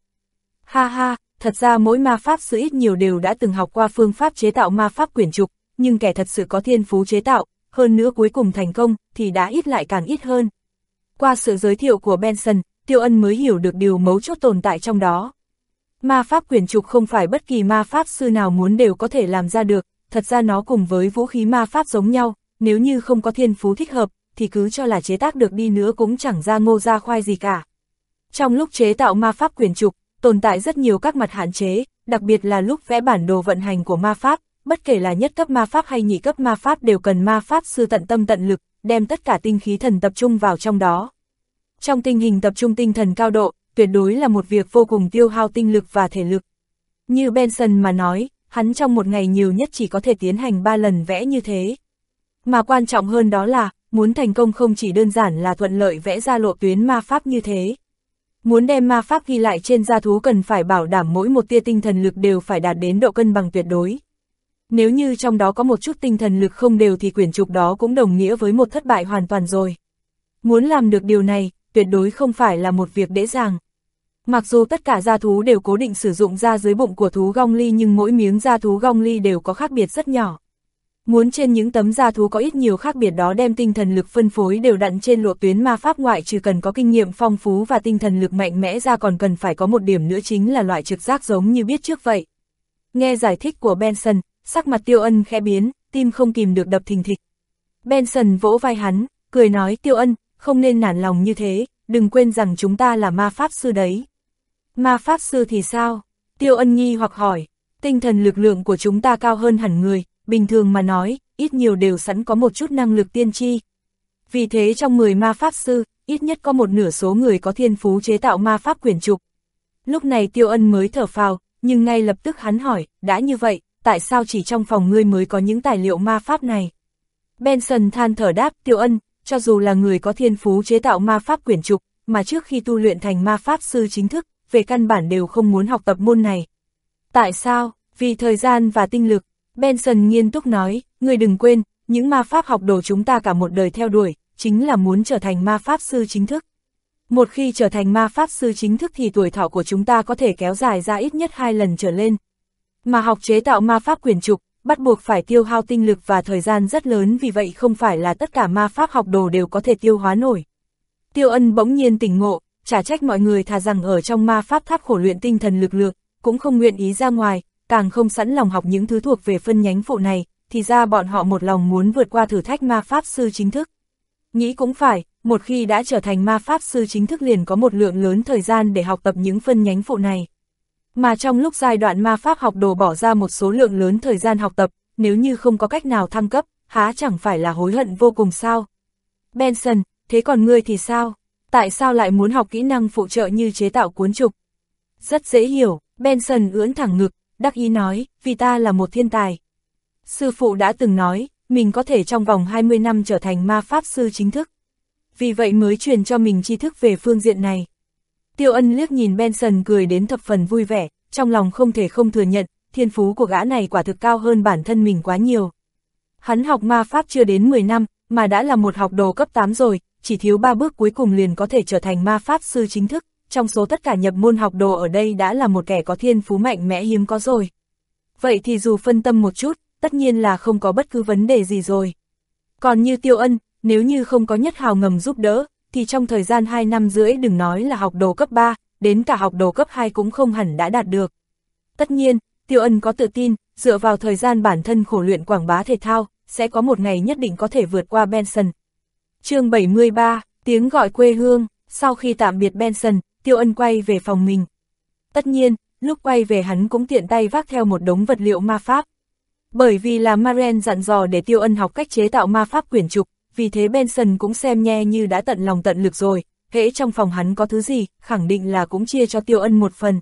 Ha ha, thật ra mỗi ma pháp sư ít nhiều đều đã từng học qua phương pháp chế tạo ma pháp quyển trục, nhưng kẻ thật sự có thiên phú chế tạo, hơn nữa cuối cùng thành công, thì đã ít lại càng ít hơn. Qua sự giới thiệu của Benson, Tiêu Ân mới hiểu được điều mấu chốt tồn tại trong đó. Ma pháp quyền trục không phải bất kỳ ma pháp sư nào muốn đều có thể làm ra được, thật ra nó cùng với vũ khí ma pháp giống nhau, nếu như không có thiên phú thích hợp, thì cứ cho là chế tác được đi nữa cũng chẳng ra ngô ra khoai gì cả. Trong lúc chế tạo ma pháp quyền trục, tồn tại rất nhiều các mặt hạn chế, đặc biệt là lúc vẽ bản đồ vận hành của ma pháp, bất kể là nhất cấp ma pháp hay nhị cấp ma pháp đều cần ma pháp sư tận tâm tận lực, đem tất cả tinh khí thần tập trung vào trong đó. Trong tình hình tập trung tinh thần cao độ, tuyệt đối là một việc vô cùng tiêu hao tinh lực và thể lực. Như Benson mà nói, hắn trong một ngày nhiều nhất chỉ có thể tiến hành 3 lần vẽ như thế. Mà quan trọng hơn đó là, muốn thành công không chỉ đơn giản là thuận lợi vẽ ra lộ tuyến ma pháp như thế. Muốn đem ma pháp ghi lại trên gia thú cần phải bảo đảm mỗi một tia tinh thần lực đều phải đạt đến độ cân bằng tuyệt đối. Nếu như trong đó có một chút tinh thần lực không đều thì quyển trục đó cũng đồng nghĩa với một thất bại hoàn toàn rồi. Muốn làm được điều này, tuyệt đối không phải là một việc dễ dàng. Mặc dù tất cả gia thú đều cố định sử dụng da dưới bụng của thú gong ly nhưng mỗi miếng da thú gong ly đều có khác biệt rất nhỏ. Muốn trên những tấm da thú có ít nhiều khác biệt đó đem tinh thần lực phân phối đều đặn trên lộ tuyến ma pháp ngoại trừ cần có kinh nghiệm phong phú và tinh thần lực mạnh mẽ ra còn cần phải có một điểm nữa chính là loại trực giác giống như biết trước vậy. Nghe giải thích của Benson, sắc mặt tiêu ân khẽ biến, tim không kìm được đập thình thịch. Benson vỗ vai hắn, cười nói tiêu ân, không nên nản lòng như thế, đừng quên rằng chúng ta là ma pháp sư đấy. Ma Pháp Sư thì sao? Tiêu ân nghi hoặc hỏi, tinh thần lực lượng của chúng ta cao hơn hẳn người, bình thường mà nói, ít nhiều đều sẵn có một chút năng lực tiên tri. Vì thế trong 10 ma pháp sư, ít nhất có một nửa số người có thiên phú chế tạo ma pháp quyển trục. Lúc này Tiêu Ân mới thở phào, nhưng ngay lập tức hắn hỏi, đã như vậy, tại sao chỉ trong phòng ngươi mới có những tài liệu ma pháp này? Benson than thở đáp, Tiêu Ân, cho dù là người có thiên phú chế tạo ma pháp quyển trục, mà trước khi tu luyện thành ma pháp sư chính thức, về căn bản đều không muốn học tập môn này. Tại sao? Vì thời gian và tinh lực. Benson nghiêm túc nói, người đừng quên, những ma pháp học đồ chúng ta cả một đời theo đuổi, chính là muốn trở thành ma pháp sư chính thức. Một khi trở thành ma pháp sư chính thức thì tuổi thọ của chúng ta có thể kéo dài ra ít nhất hai lần trở lên. Mà học chế tạo ma pháp quyền trục, bắt buộc phải tiêu hao tinh lực và thời gian rất lớn vì vậy không phải là tất cả ma pháp học đồ đều có thể tiêu hóa nổi. Tiêu ân bỗng nhiên tỉnh ngộ, trả trách mọi người thà rằng ở trong ma pháp tháp khổ luyện tinh thần lực lượng, cũng không nguyện ý ra ngoài, càng không sẵn lòng học những thứ thuộc về phân nhánh phụ này, thì ra bọn họ một lòng muốn vượt qua thử thách ma pháp sư chính thức. Nghĩ cũng phải, một khi đã trở thành ma pháp sư chính thức liền có một lượng lớn thời gian để học tập những phân nhánh phụ này. Mà trong lúc giai đoạn ma pháp học đồ bỏ ra một số lượng lớn thời gian học tập, nếu như không có cách nào thăng cấp, há chẳng phải là hối hận vô cùng sao. Benson, thế còn ngươi thì sao? Tại sao lại muốn học kỹ năng phụ trợ như chế tạo cuốn trục? Rất dễ hiểu, Benson ưỡn thẳng ngực, đắc ý nói, vì ta là một thiên tài. Sư phụ đã từng nói, mình có thể trong vòng 20 năm trở thành ma pháp sư chính thức. Vì vậy mới truyền cho mình tri thức về phương diện này. Tiêu ân liếc nhìn Benson cười đến thập phần vui vẻ, trong lòng không thể không thừa nhận, thiên phú của gã này quả thực cao hơn bản thân mình quá nhiều. Hắn học ma pháp chưa đến 10 năm, mà đã là một học đồ cấp 8 rồi, chỉ thiếu 3 bước cuối cùng liền có thể trở thành ma pháp sư chính thức, trong số tất cả nhập môn học đồ ở đây đã là một kẻ có thiên phú mạnh mẽ hiếm có rồi. Vậy thì dù phân tâm một chút, tất nhiên là không có bất cứ vấn đề gì rồi. Còn như tiêu ân, nếu như không có nhất hào ngầm giúp đỡ, thì trong thời gian 2 năm rưỡi đừng nói là học đồ cấp 3, đến cả học đồ cấp 2 cũng không hẳn đã đạt được. Tất nhiên, tiêu ân có tự tin, dựa vào thời gian bản thân khổ luyện quảng bá thể thao, sẽ có một ngày nhất định có thể vượt qua Benson. chương 73, tiếng gọi quê hương, sau khi tạm biệt Benson, tiêu ân quay về phòng mình. Tất nhiên, lúc quay về hắn cũng tiện tay vác theo một đống vật liệu ma pháp. Bởi vì là Maren dặn dò để tiêu ân học cách chế tạo ma pháp quyển trục, vì thế Benson cũng xem nhe như đã tận lòng tận lực rồi, hễ trong phòng hắn có thứ gì, khẳng định là cũng chia cho tiêu ân một phần.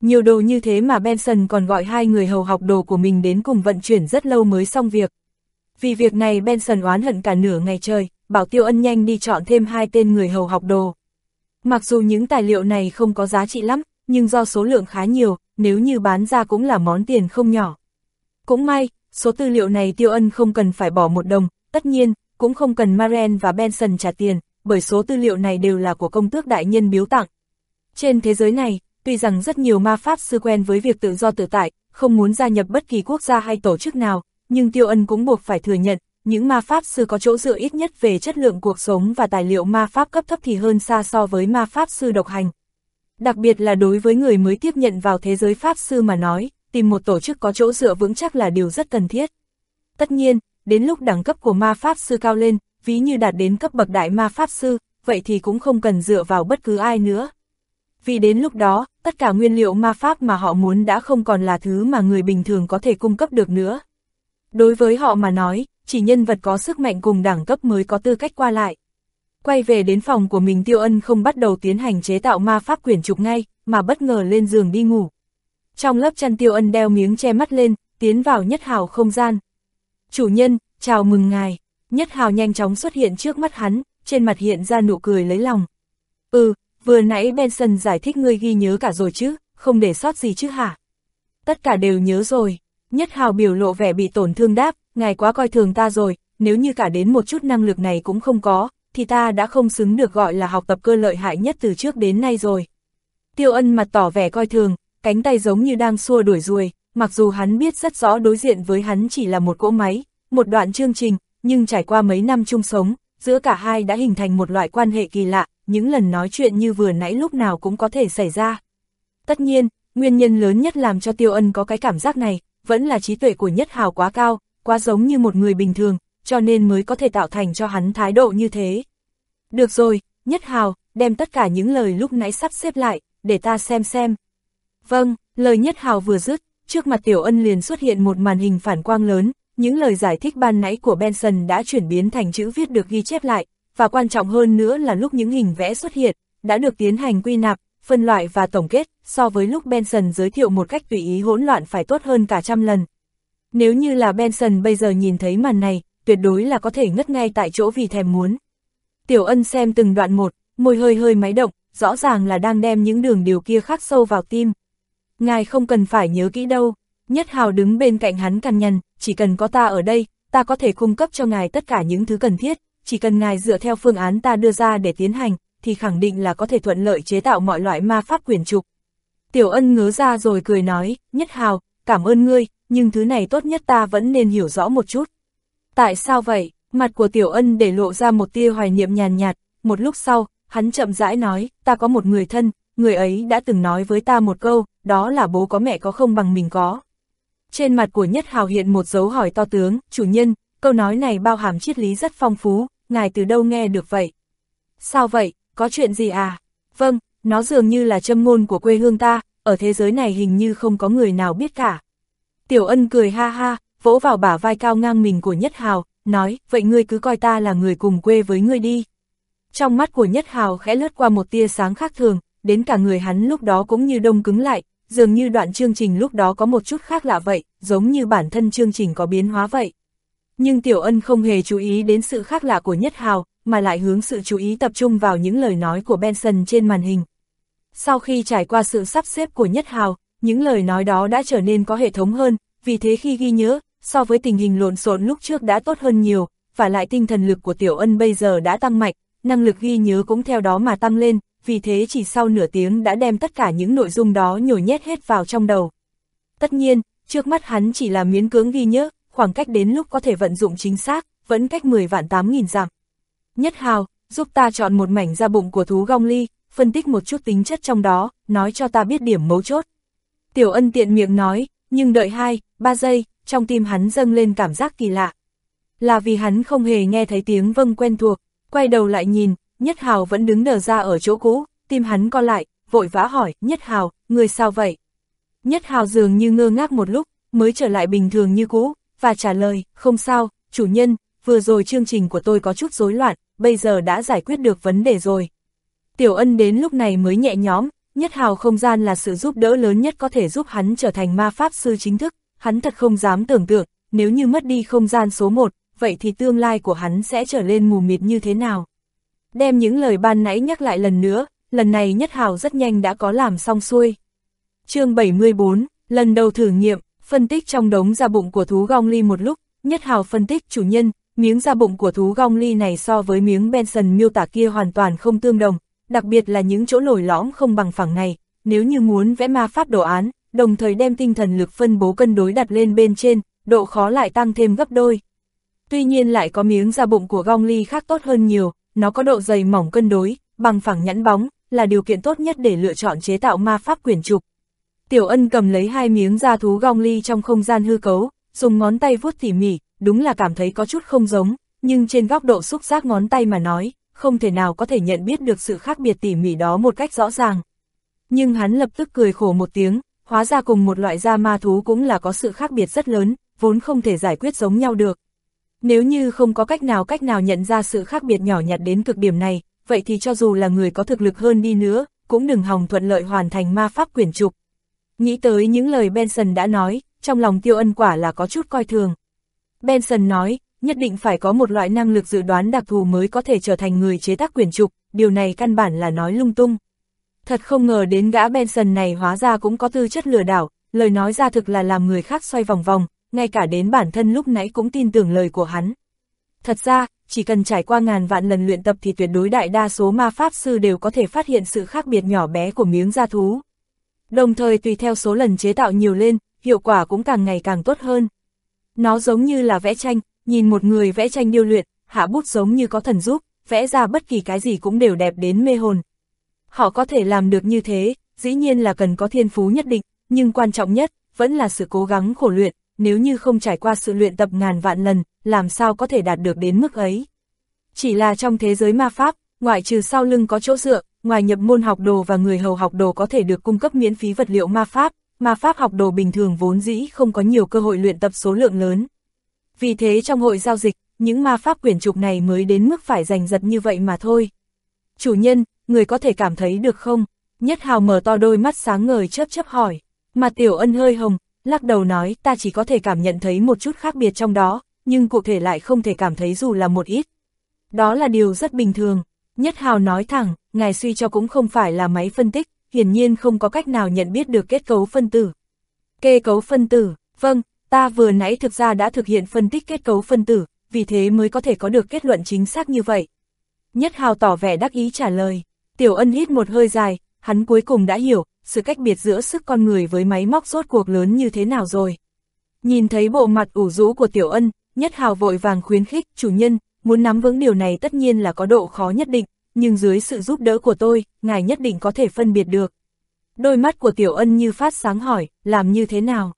Nhiều đồ như thế mà Benson còn gọi hai người hầu học đồ của mình đến cùng vận chuyển rất lâu mới xong việc. Vì việc này Benson oán hận cả nửa ngày trời, bảo tiêu ân nhanh đi chọn thêm hai tên người hầu học đồ. Mặc dù những tài liệu này không có giá trị lắm, nhưng do số lượng khá nhiều, nếu như bán ra cũng là món tiền không nhỏ. Cũng may, số tư liệu này tiêu ân không cần phải bỏ một đồng, tất nhiên, cũng không cần Maren và Benson trả tiền, bởi số tư liệu này đều là của công tước đại nhân biếu tặng. Trên thế giới này, tuy rằng rất nhiều ma pháp sư quen với việc tự do tự tại, không muốn gia nhập bất kỳ quốc gia hay tổ chức nào, nhưng Tiêu Ân cũng buộc phải thừa nhận, những ma pháp sư có chỗ dựa ít nhất về chất lượng cuộc sống và tài liệu ma pháp cấp thấp thì hơn xa so với ma pháp sư độc hành. Đặc biệt là đối với người mới tiếp nhận vào thế giới pháp sư mà nói, tìm một tổ chức có chỗ dựa vững chắc là điều rất cần thiết. Tất nhiên, đến lúc đẳng cấp của ma pháp sư cao lên, ví như đạt đến cấp bậc đại ma pháp sư, vậy thì cũng không cần dựa vào bất cứ ai nữa. Vì đến lúc đó, tất cả nguyên liệu ma pháp mà họ muốn đã không còn là thứ mà người bình thường có thể cung cấp được nữa. Đối với họ mà nói, chỉ nhân vật có sức mạnh cùng đẳng cấp mới có tư cách qua lại. Quay về đến phòng của mình Tiêu Ân không bắt đầu tiến hành chế tạo ma pháp quyển trục ngay, mà bất ngờ lên giường đi ngủ. Trong lớp chăn Tiêu Ân đeo miếng che mắt lên, tiến vào nhất hào không gian. Chủ nhân, chào mừng ngài. Nhất hào nhanh chóng xuất hiện trước mắt hắn, trên mặt hiện ra nụ cười lấy lòng. Ừ, vừa nãy Benson giải thích ngươi ghi nhớ cả rồi chứ, không để sót gì chứ hả? Tất cả đều nhớ rồi. Nhất hào biểu lộ vẻ bị tổn thương đáp, ngài quá coi thường ta rồi, nếu như cả đến một chút năng lực này cũng không có, thì ta đã không xứng được gọi là học tập cơ lợi hại nhất từ trước đến nay rồi. Tiêu ân mặt tỏ vẻ coi thường, cánh tay giống như đang xua đuổi ruồi, mặc dù hắn biết rất rõ đối diện với hắn chỉ là một cỗ máy, một đoạn chương trình, nhưng trải qua mấy năm chung sống, giữa cả hai đã hình thành một loại quan hệ kỳ lạ, những lần nói chuyện như vừa nãy lúc nào cũng có thể xảy ra. Tất nhiên, nguyên nhân lớn nhất làm cho Tiêu Ân có cái cảm giác này, vẫn là trí tuệ của Nhất Hào quá cao, quá giống như một người bình thường, cho nên mới có thể tạo thành cho hắn thái độ như thế. Được rồi, Nhất Hào, đem tất cả những lời lúc nãy sắp xếp lại, để ta xem xem. Vâng, lời nhất hào vừa dứt, trước mặt Tiểu Ân liền xuất hiện một màn hình phản quang lớn, những lời giải thích ban nãy của Benson đã chuyển biến thành chữ viết được ghi chép lại, và quan trọng hơn nữa là lúc những hình vẽ xuất hiện, đã được tiến hành quy nạp, phân loại và tổng kết, so với lúc Benson giới thiệu một cách tùy ý hỗn loạn phải tốt hơn cả trăm lần. Nếu như là Benson bây giờ nhìn thấy màn này, tuyệt đối là có thể ngất ngay tại chỗ vì thèm muốn. Tiểu ân xem từng đoạn một, môi hơi hơi máy động, rõ ràng là đang đem những đường điều kia khắc sâu vào tim. Ngài không cần phải nhớ kỹ đâu, Nhất Hào đứng bên cạnh hắn cằn nhằn, chỉ cần có ta ở đây, ta có thể cung cấp cho ngài tất cả những thứ cần thiết, chỉ cần ngài dựa theo phương án ta đưa ra để tiến hành, thì khẳng định là có thể thuận lợi chế tạo mọi loại ma pháp quyền trục. Tiểu ân ngớ ra rồi cười nói, Nhất Hào, cảm ơn ngươi, nhưng thứ này tốt nhất ta vẫn nên hiểu rõ một chút. Tại sao vậy? Mặt của Tiểu Ân để lộ ra một tia hoài niệm nhàn nhạt, một lúc sau, hắn chậm rãi nói, ta có một người thân, người ấy đã từng nói với ta một câu, đó là bố có mẹ có không bằng mình có. Trên mặt của Nhất Hào hiện một dấu hỏi to tướng, chủ nhân, câu nói này bao hàm triết lý rất phong phú, ngài từ đâu nghe được vậy? Sao vậy, có chuyện gì à? Vâng, nó dường như là châm ngôn của quê hương ta, ở thế giới này hình như không có người nào biết cả. Tiểu ân cười ha ha, vỗ vào bả vai cao ngang mình của Nhất Hào, nói, vậy ngươi cứ coi ta là người cùng quê với ngươi đi. Trong mắt của Nhất Hào khẽ lướt qua một tia sáng khác thường, đến cả người hắn lúc đó cũng như đông cứng lại, dường như đoạn chương trình lúc đó có một chút khác lạ vậy, giống như bản thân chương trình có biến hóa vậy. Nhưng Tiểu Ân không hề chú ý đến sự khác lạ của Nhất Hào, mà lại hướng sự chú ý tập trung vào những lời nói của Benson trên màn hình. Sau khi trải qua sự sắp xếp của Nhất Hào, những lời nói đó đã trở nên có hệ thống hơn, vì thế khi ghi nhớ, so với tình hình lộn xộn lúc trước đã tốt hơn nhiều, và lại tinh thần lực của Tiểu Ân bây giờ đã tăng mạnh, năng lực ghi nhớ cũng theo đó mà tăng lên, vì thế chỉ sau nửa tiếng đã đem tất cả những nội dung đó nhồi nhét hết vào trong đầu. Tất nhiên, trước mắt hắn chỉ là miếng cưỡng ghi nhớ, khoảng cách đến lúc có thể vận dụng chính xác, vẫn cách 10 vạn 8 nghìn dặm. Nhất Hào, giúp ta chọn một mảnh da bụng của thú gong ly, phân tích một chút tính chất trong đó, nói cho ta biết điểm mấu chốt. Tiểu ân tiện miệng nói, nhưng đợi 2, 3 giây, trong tim hắn dâng lên cảm giác kỳ lạ. Là vì hắn không hề nghe thấy tiếng vâng quen thuộc, quay đầu lại nhìn, Nhất Hào vẫn đứng đờ ra ở chỗ cũ, tim hắn co lại, vội vã hỏi, Nhất Hào, người sao vậy? Nhất Hào dường như ngơ ngác một lúc, mới trở lại bình thường như cũ, và trả lời, không sao, chủ nhân, vừa rồi chương trình của tôi có chút rối loạn, bây giờ đã giải quyết được vấn đề rồi. Tiểu ân đến lúc này mới nhẹ nhóm, Nhất Hào không gian là sự giúp đỡ lớn nhất có thể giúp hắn trở thành ma pháp sư chính thức, hắn thật không dám tưởng tượng, nếu như mất đi không gian số 1, vậy thì tương lai của hắn sẽ trở lên mù mịt như thế nào? Đem những lời ban nãy nhắc lại lần nữa, lần này Nhất Hào rất nhanh đã có làm xong xuôi. chương 74, lần đầu thử nghiệm, phân tích trong đống da bụng của thú gong ly một lúc, Nhất Hào phân tích chủ nhân, miếng da bụng của thú gong ly này so với miếng Benson miêu tả kia hoàn toàn không tương đồng, đặc biệt là những chỗ lồi lõm không bằng phẳng này, nếu như muốn vẽ ma pháp đồ án, đồng thời đem tinh thần lực phân bố cân đối đặt lên bên trên, độ khó lại tăng thêm gấp đôi. Tuy nhiên lại có miếng da bụng của gong ly khác tốt hơn nhiều, nó có độ dày mỏng cân đối, bằng phẳng nhẵn bóng, là điều kiện tốt nhất để lựa chọn chế tạo ma pháp quyển trục. Tiểu ân cầm lấy hai miếng da thú gong ly trong không gian hư cấu, dùng ngón tay vuốt tỉ mỉ, đúng là cảm thấy có chút không giống, nhưng trên góc độ xúc giác ngón tay mà nói, không thể nào có thể nhận biết được sự khác biệt tỉ mỉ đó một cách rõ ràng. Nhưng hắn lập tức cười khổ một tiếng, hóa ra cùng một loại da ma thú cũng là có sự khác biệt rất lớn, vốn không thể giải quyết giống nhau được. Nếu như không có cách nào cách nào nhận ra sự khác biệt nhỏ nhặt đến cực điểm này, vậy thì cho dù là người có thực lực hơn đi nữa, cũng đừng hòng thuận lợi hoàn thành ma pháp quyển trục. Nghĩ tới những lời Benson đã nói, trong lòng tiêu ân quả là có chút coi thường. Benson nói, nhất định phải có một loại năng lực dự đoán đặc thù mới có thể trở thành người chế tác quyển trục, điều này căn bản là nói lung tung. Thật không ngờ đến gã Benson này hóa ra cũng có tư chất lừa đảo, lời nói ra thực là làm người khác xoay vòng vòng, ngay cả đến bản thân lúc nãy cũng tin tưởng lời của hắn. Thật ra, chỉ cần trải qua ngàn vạn lần luyện tập thì tuyệt đối đại đa số ma pháp sư đều có thể phát hiện sự khác biệt nhỏ bé của miếng da thú. Đồng thời tùy theo số lần chế tạo nhiều lên, hiệu quả cũng càng ngày càng tốt hơn. Nó giống như là vẽ tranh, nhìn một người vẽ tranh điêu luyện, hạ bút giống như có thần giúp, vẽ ra bất kỳ cái gì cũng đều đẹp đến mê hồn. Họ có thể làm được như thế, dĩ nhiên là cần có thiên phú nhất định, nhưng quan trọng nhất, vẫn là sự cố gắng khổ luyện, nếu như không trải qua sự luyện tập ngàn vạn lần, làm sao có thể đạt được đến mức ấy. Chỉ là trong thế giới ma pháp, ngoại trừ sau lưng có chỗ dựa, ngoài nhập môn học đồ và người hầu học đồ có thể được cung cấp miễn phí vật liệu ma pháp, ma pháp học đồ bình thường vốn dĩ không có nhiều cơ hội luyện tập số lượng lớn. Vì thế trong hội giao dịch, những ma pháp quyển trục này mới đến mức phải giành giật như vậy mà thôi. Chủ nhân, người có thể cảm thấy được không? Nhất hào mở to đôi mắt sáng ngời chớp chớp hỏi. Mà tiểu ân hơi hồng, lắc đầu nói ta chỉ có thể cảm nhận thấy một chút khác biệt trong đó, nhưng cụ thể lại không thể cảm thấy dù là một ít. Đó là điều rất bình thường. Nhất hào nói thẳng, ngài suy cho cũng không phải là máy phân tích, hiển nhiên không có cách nào nhận biết được kết cấu phân tử. Kê cấu phân tử, vâng, ta vừa nãy thực ra đã thực hiện phân tích kết cấu phân tử, vì thế mới có thể có được kết luận chính xác như vậy. Nhất hào tỏ vẻ đắc ý trả lời, tiểu ân hít một hơi dài, hắn cuối cùng đã hiểu, sự cách biệt giữa sức con người với máy móc rốt cuộc lớn như thế nào rồi. Nhìn thấy bộ mặt ủ rũ của tiểu ân, nhất hào vội vàng khuyến khích, chủ nhân, muốn nắm vững điều này tất nhiên là có độ khó nhất định, nhưng dưới sự giúp đỡ của tôi, ngài nhất định có thể phân biệt được. Đôi mắt của tiểu ân như phát sáng hỏi, làm như thế nào?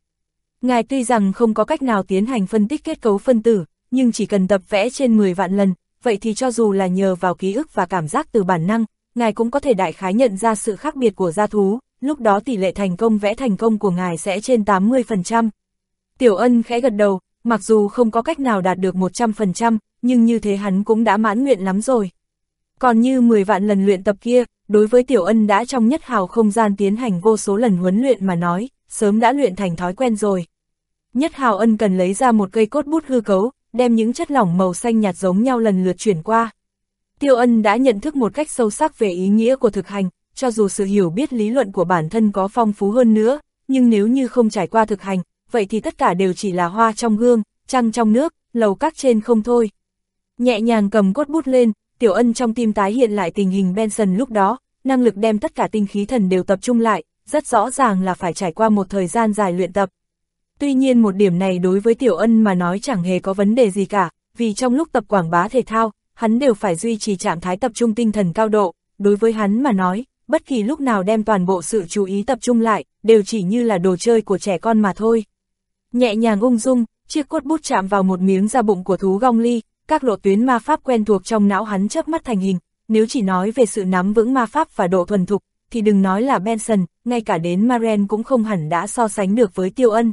Ngài tuy rằng không có cách nào tiến hành phân tích kết cấu phân tử, nhưng chỉ cần tập vẽ trên 10 vạn lần, vậy thì cho dù là nhờ vào ký ức và cảm giác từ bản năng, ngài cũng có thể đại khái nhận ra sự khác biệt của gia thú, lúc đó tỷ lệ thành công vẽ thành công của ngài sẽ trên 80%. Tiểu ân khẽ gật đầu, mặc dù không có cách nào đạt được 100%, nhưng như thế hắn cũng đã mãn nguyện lắm rồi. Còn như 10 vạn lần luyện tập kia, đối với Tiểu Ân đã trong nhất hào không gian tiến hành vô số lần huấn luyện mà nói, sớm đã luyện thành thói quen rồi. Nhất hào ân cần lấy ra một cây cốt bút hư cấu, đem những chất lỏng màu xanh nhạt giống nhau lần lượt chuyển qua. Tiêu ân đã nhận thức một cách sâu sắc về ý nghĩa của thực hành, cho dù sự hiểu biết lý luận của bản thân có phong phú hơn nữa, nhưng nếu như không trải qua thực hành, vậy thì tất cả đều chỉ là hoa trong gương, trăng trong nước, lầu các trên không thôi. Nhẹ nhàng cầm cốt bút lên, Tiểu Ân trong tim tái hiện lại tình hình Benson lúc đó, năng lực đem tất cả tinh khí thần đều tập trung lại, rất rõ ràng là phải trải qua một thời gian dài luyện tập. Tuy nhiên một điểm này đối với Tiểu Ân mà nói chẳng hề có vấn đề gì cả, vì trong lúc tập quảng bá thể thao, hắn đều phải duy trì trạng thái tập trung tinh thần cao độ, đối với hắn mà nói, bất kỳ lúc nào đem toàn bộ sự chú ý tập trung lại, đều chỉ như là đồ chơi của trẻ con mà thôi. Nhẹ nhàng ung dung, chiếc cốt bút chạm vào một miếng da bụng của thú gong ly, các lộ tuyến ma pháp quen thuộc trong não hắn chớp mắt thành hình, nếu chỉ nói về sự nắm vững ma pháp và độ thuần thục, thì đừng nói là Benson, ngay cả đến Maren cũng không hẳn đã so sánh được với Tiêu Ân.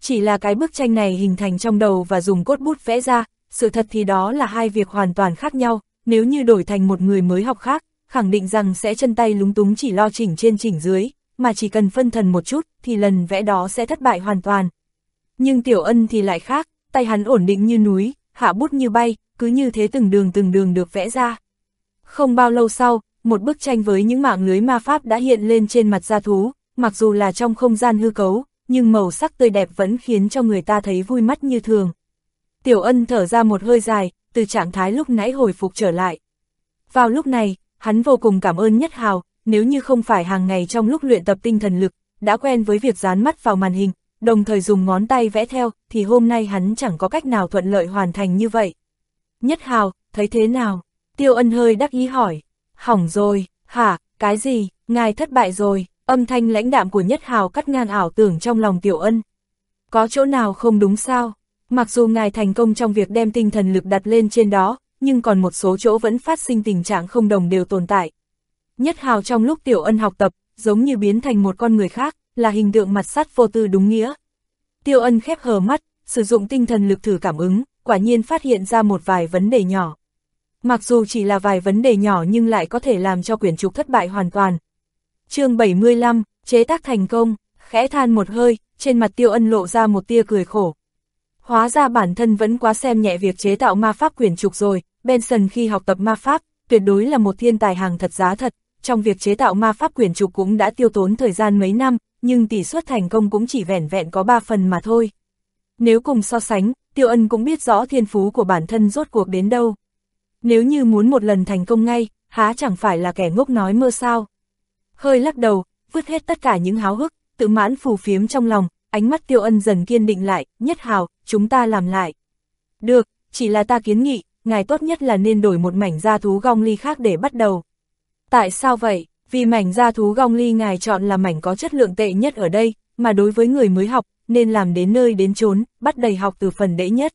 Chỉ là cái bức tranh này hình thành trong đầu và dùng cốt bút vẽ ra, sự thật thì đó là hai việc hoàn toàn khác nhau, nếu như đổi thành một người mới học khác, khẳng định rằng sẽ chân tay lúng túng chỉ lo chỉnh trên chỉnh dưới, mà chỉ cần phân thần một chút, thì lần vẽ đó sẽ thất bại hoàn toàn. Nhưng Tiểu Ân thì lại khác, tay hắn ổn định như núi, hạ bút như bay, cứ như thế từng đường từng đường được vẽ ra. Không bao lâu sau, một bức tranh với những mạng lưới ma pháp đã hiện lên trên mặt gia thú, mặc dù là trong không gian hư cấu, nhưng màu sắc tươi đẹp vẫn khiến cho người ta thấy vui mắt như thường. Tiểu ân thở ra một hơi dài, từ trạng thái lúc nãy hồi phục trở lại. Vào lúc này, hắn vô cùng cảm ơn Nhất Hào, nếu như không phải hàng ngày trong lúc luyện tập tinh thần lực, đã quen với việc dán mắt vào màn hình, đồng thời dùng ngón tay vẽ theo, thì hôm nay hắn chẳng có cách nào thuận lợi hoàn thành như vậy. Nhất Hào, thấy thế nào? Tiêu ân hơi đắc ý hỏi. Hỏng rồi, hả, cái gì, ngài thất bại rồi, âm thanh lãnh đạm của Nhất Hào cắt ngang ảo tưởng trong lòng Tiểu ân. Có chỗ nào không đúng sao? Mặc dù ngài thành công trong việc đem tinh thần lực đặt lên trên đó, nhưng còn một số chỗ vẫn phát sinh tình trạng không đồng đều tồn tại. Nhất Hào trong lúc Tiểu ân học tập, giống như biến thành một con người khác, là hình tượng mặt sắt vô tư đúng nghĩa. Tiêu ân khép hờ mắt, sử dụng tinh thần lực thử cảm ứng, quả nhiên phát hiện ra một vài vấn đề nhỏ. Mặc dù chỉ là vài vấn đề nhỏ nhưng lại có thể làm cho quyển trục thất bại hoàn toàn. chương 75, chế tác thành công, khẽ than một hơi, trên mặt tiêu ân lộ ra một tia cười khổ. Hóa ra bản thân vẫn quá xem nhẹ việc chế tạo ma pháp quyển trục rồi, Benson khi học tập ma pháp, tuyệt đối là một thiên tài hàng thật giá thật, trong việc chế tạo ma pháp quyển trục cũng đã tiêu tốn thời gian mấy năm, nhưng tỷ suất thành công cũng chỉ vẻn vẹn có 3 phần mà thôi. Nếu cùng so sánh, Tiêu Ân cũng biết rõ thiên phú của bản thân rốt cuộc đến đâu. Nếu như muốn một lần thành công ngay, há chẳng phải là kẻ ngốc nói mơ sao. Hơi lắc đầu, vứt hết tất cả những háo hức, tự mãn phù phiếm trong lòng, ánh mắt Tiêu Ân dần kiên định lại, nhất hào, chúng ta làm lại. Được, chỉ là ta kiến nghị, ngài tốt nhất là nên đổi một mảnh da thú gong ly khác để bắt đầu. Tại sao vậy? Vì mảnh da thú gong ly ngài chọn là mảnh có chất lượng tệ nhất ở đây, mà đối với người mới học, nên làm đến nơi đến chốn, bắt đầy học từ phần đễ nhất.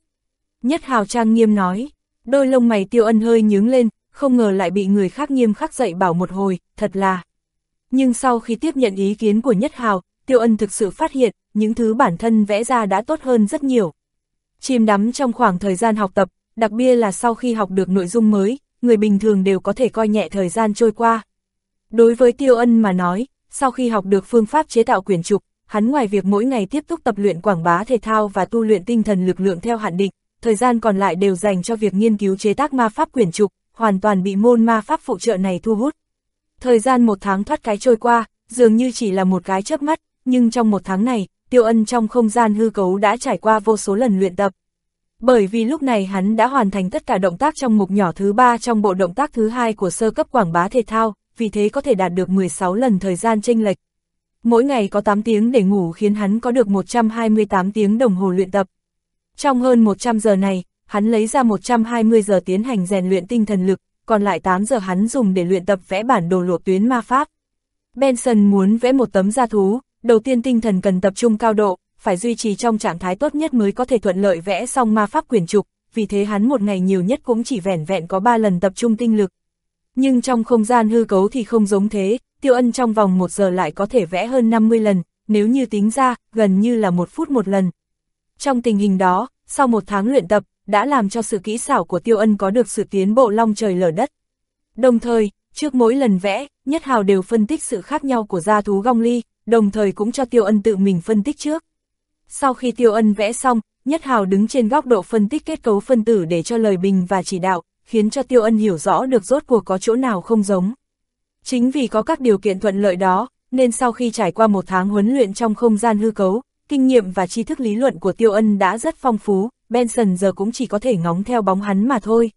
Nhất hào trang nghiêm nói, đôi lông mày tiêu ân hơi nhướng lên, không ngờ lại bị người khác nghiêm khắc dạy bảo một hồi, thật là. Nhưng sau khi tiếp nhận ý kiến của Nhất Hào, Tiêu Ân thực sự phát hiện, những thứ bản thân vẽ ra đã tốt hơn rất nhiều. Chìm đắm trong khoảng thời gian học tập, đặc biệt là sau khi học được nội dung mới, người bình thường đều có thể coi nhẹ thời gian trôi qua. Đối với Tiêu Ân mà nói, sau khi học được phương pháp chế tạo quyển trục, hắn ngoài việc mỗi ngày tiếp tục tập luyện quảng bá thể thao và tu luyện tinh thần lực lượng theo hạn định, thời gian còn lại đều dành cho việc nghiên cứu chế tác ma pháp quyển trục, hoàn toàn bị môn ma pháp phụ trợ này thu hút. Thời gian một tháng thoát cái trôi qua, dường như chỉ là một cái chớp mắt, nhưng trong một tháng này, Tiêu Ân trong không gian hư cấu đã trải qua vô số lần luyện tập. Bởi vì lúc này hắn đã hoàn thành tất cả động tác trong mục nhỏ thứ ba trong bộ động tác thứ hai của sơ cấp quảng bá thể thao, vì thế có thể đạt được 16 lần thời gian tranh lệch. Mỗi ngày có 8 tiếng để ngủ khiến hắn có được 128 tiếng đồng hồ luyện tập. Trong hơn 100 giờ này, hắn lấy ra 120 giờ tiến hành rèn luyện tinh thần lực, còn lại 8 giờ hắn dùng để luyện tập vẽ bản đồ lộ tuyến ma pháp. Benson muốn vẽ một tấm gia thú, đầu tiên tinh thần cần tập trung cao độ, phải duy trì trong trạng thái tốt nhất mới có thể thuận lợi vẽ xong ma pháp quyền trục, vì thế hắn một ngày nhiều nhất cũng chỉ vẻn vẹn có 3 lần tập trung tinh lực. Nhưng trong không gian hư cấu thì không giống thế, tiêu ân trong vòng một giờ lại có thể vẽ hơn 50 lần, nếu như tính ra, gần như là một phút một lần. Trong tình hình đó, sau một tháng luyện tập, đã làm cho sự kỹ xảo của tiêu ân có được sự tiến bộ long trời lở đất. Đồng thời, trước mỗi lần vẽ, Nhất Hào đều phân tích sự khác nhau của gia thú gong ly, đồng thời cũng cho tiêu ân tự mình phân tích trước. Sau khi tiêu ân vẽ xong, Nhất Hào đứng trên góc độ phân tích kết cấu phân tử để cho lời bình và chỉ đạo, khiến cho tiêu ân hiểu rõ được rốt cuộc có chỗ nào không giống. Chính vì có các điều kiện thuận lợi đó, nên sau khi trải qua một tháng huấn luyện trong không gian hư cấu, kinh nghiệm và tri thức lý luận của tiêu ân đã rất phong phú, Benson giờ cũng chỉ có thể ngóng theo bóng hắn mà thôi.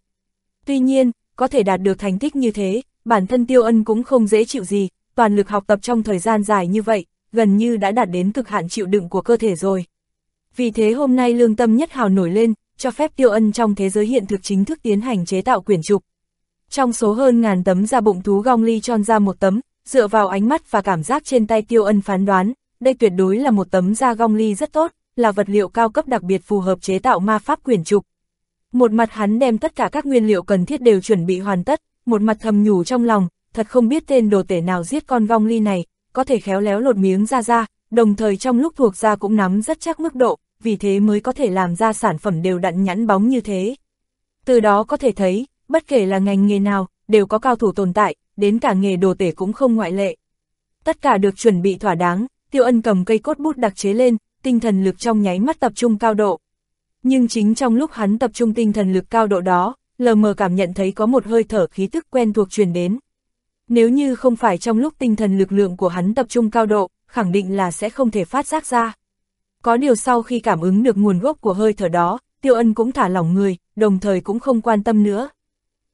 Tuy nhiên, có thể đạt được thành tích như thế, bản thân tiêu ân cũng không dễ chịu gì, toàn lực học tập trong thời gian dài như vậy, gần như đã đạt đến cực hạn chịu đựng của cơ thể rồi. Vì thế hôm nay lương tâm nhất hào nổi lên, cho phép tiêu ân trong thế giới hiện thực chính thức tiến hành chế tạo quyển trục. Trong số hơn ngàn tấm da bụng thú gong ly tròn ra một tấm, dựa vào ánh mắt và cảm giác trên tay tiêu ân phán đoán, đây tuyệt đối là một tấm da gong ly rất tốt, là vật liệu cao cấp đặc biệt phù hợp chế tạo ma pháp quyển trục. Một mặt hắn đem tất cả các nguyên liệu cần thiết đều chuẩn bị hoàn tất, một mặt thầm nhủ trong lòng, thật không biết tên đồ tể nào giết con gong ly này, có thể khéo léo lột miếng ra ra, đồng thời trong lúc thuộc ra cũng nắm rất chắc mức độ, vì thế mới có thể làm ra sản phẩm đều đặn nhẵn bóng như thế. Từ đó có thể thấy, bất kể là ngành nghề nào, đều có cao thủ tồn tại, đến cả nghề đồ tể cũng không ngoại lệ. Tất cả được chuẩn bị thỏa đáng, tiêu ân cầm cây cốt bút đặc chế lên, tinh thần lực trong nháy mắt tập trung cao độ. Nhưng chính trong lúc hắn tập trung tinh thần lực cao độ đó, lờ mờ cảm nhận thấy có một hơi thở khí tức quen thuộc truyền đến. Nếu như không phải trong lúc tinh thần lực lượng của hắn tập trung cao độ, khẳng định là sẽ không thể phát giác ra. Có điều sau khi cảm ứng được nguồn gốc của hơi thở đó, tiêu ân cũng thả lỏng người, đồng thời cũng không quan tâm nữa.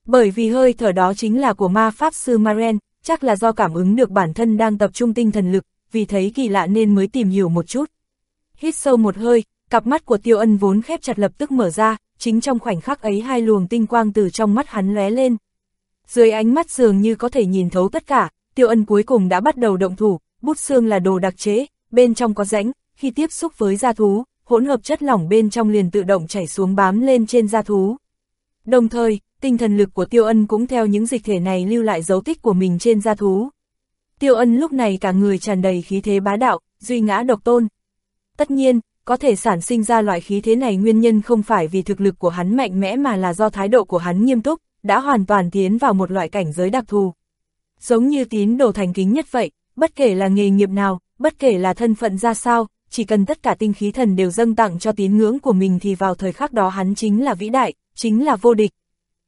Bởi vì hơi thở đó chính là của ma pháp sư Maren, chắc là do cảm ứng được bản thân đang tập trung tinh thần lực, vì thấy kỳ lạ nên mới tìm hiểu một chút. Hít sâu một hơi, cặp mắt của tiêu ân vốn khép chặt lập tức mở ra, chính trong khoảnh khắc ấy hai luồng tinh quang từ trong mắt hắn lóe lên. Dưới ánh mắt dường như có thể nhìn thấu tất cả, tiêu ân cuối cùng đã bắt đầu động thủ, bút xương là đồ đặc chế, bên trong có rãnh, khi tiếp xúc với da thú, hỗn hợp chất lỏng bên trong liền tự động chảy xuống bám lên trên da thú. Đồng thời, tinh thần lực của Tiêu Ân cũng theo những dịch thể này lưu lại dấu tích của mình trên da thú. Tiêu Ân lúc này cả người tràn đầy khí thế bá đạo, duy ngã độc tôn. Tất nhiên, có thể sản sinh ra loại khí thế này nguyên nhân không phải vì thực lực của hắn mạnh mẽ mà là do thái độ của hắn nghiêm túc, đã hoàn toàn tiến vào một loại cảnh giới đặc thù. Giống như tín đồ thành kính nhất vậy, bất kể là nghề nghiệp nào, bất kể là thân phận ra sao, chỉ cần tất cả tinh khí thần đều dâng tặng cho tín ngưỡng của mình thì vào thời khắc đó hắn chính là vĩ đại, chính là vô địch.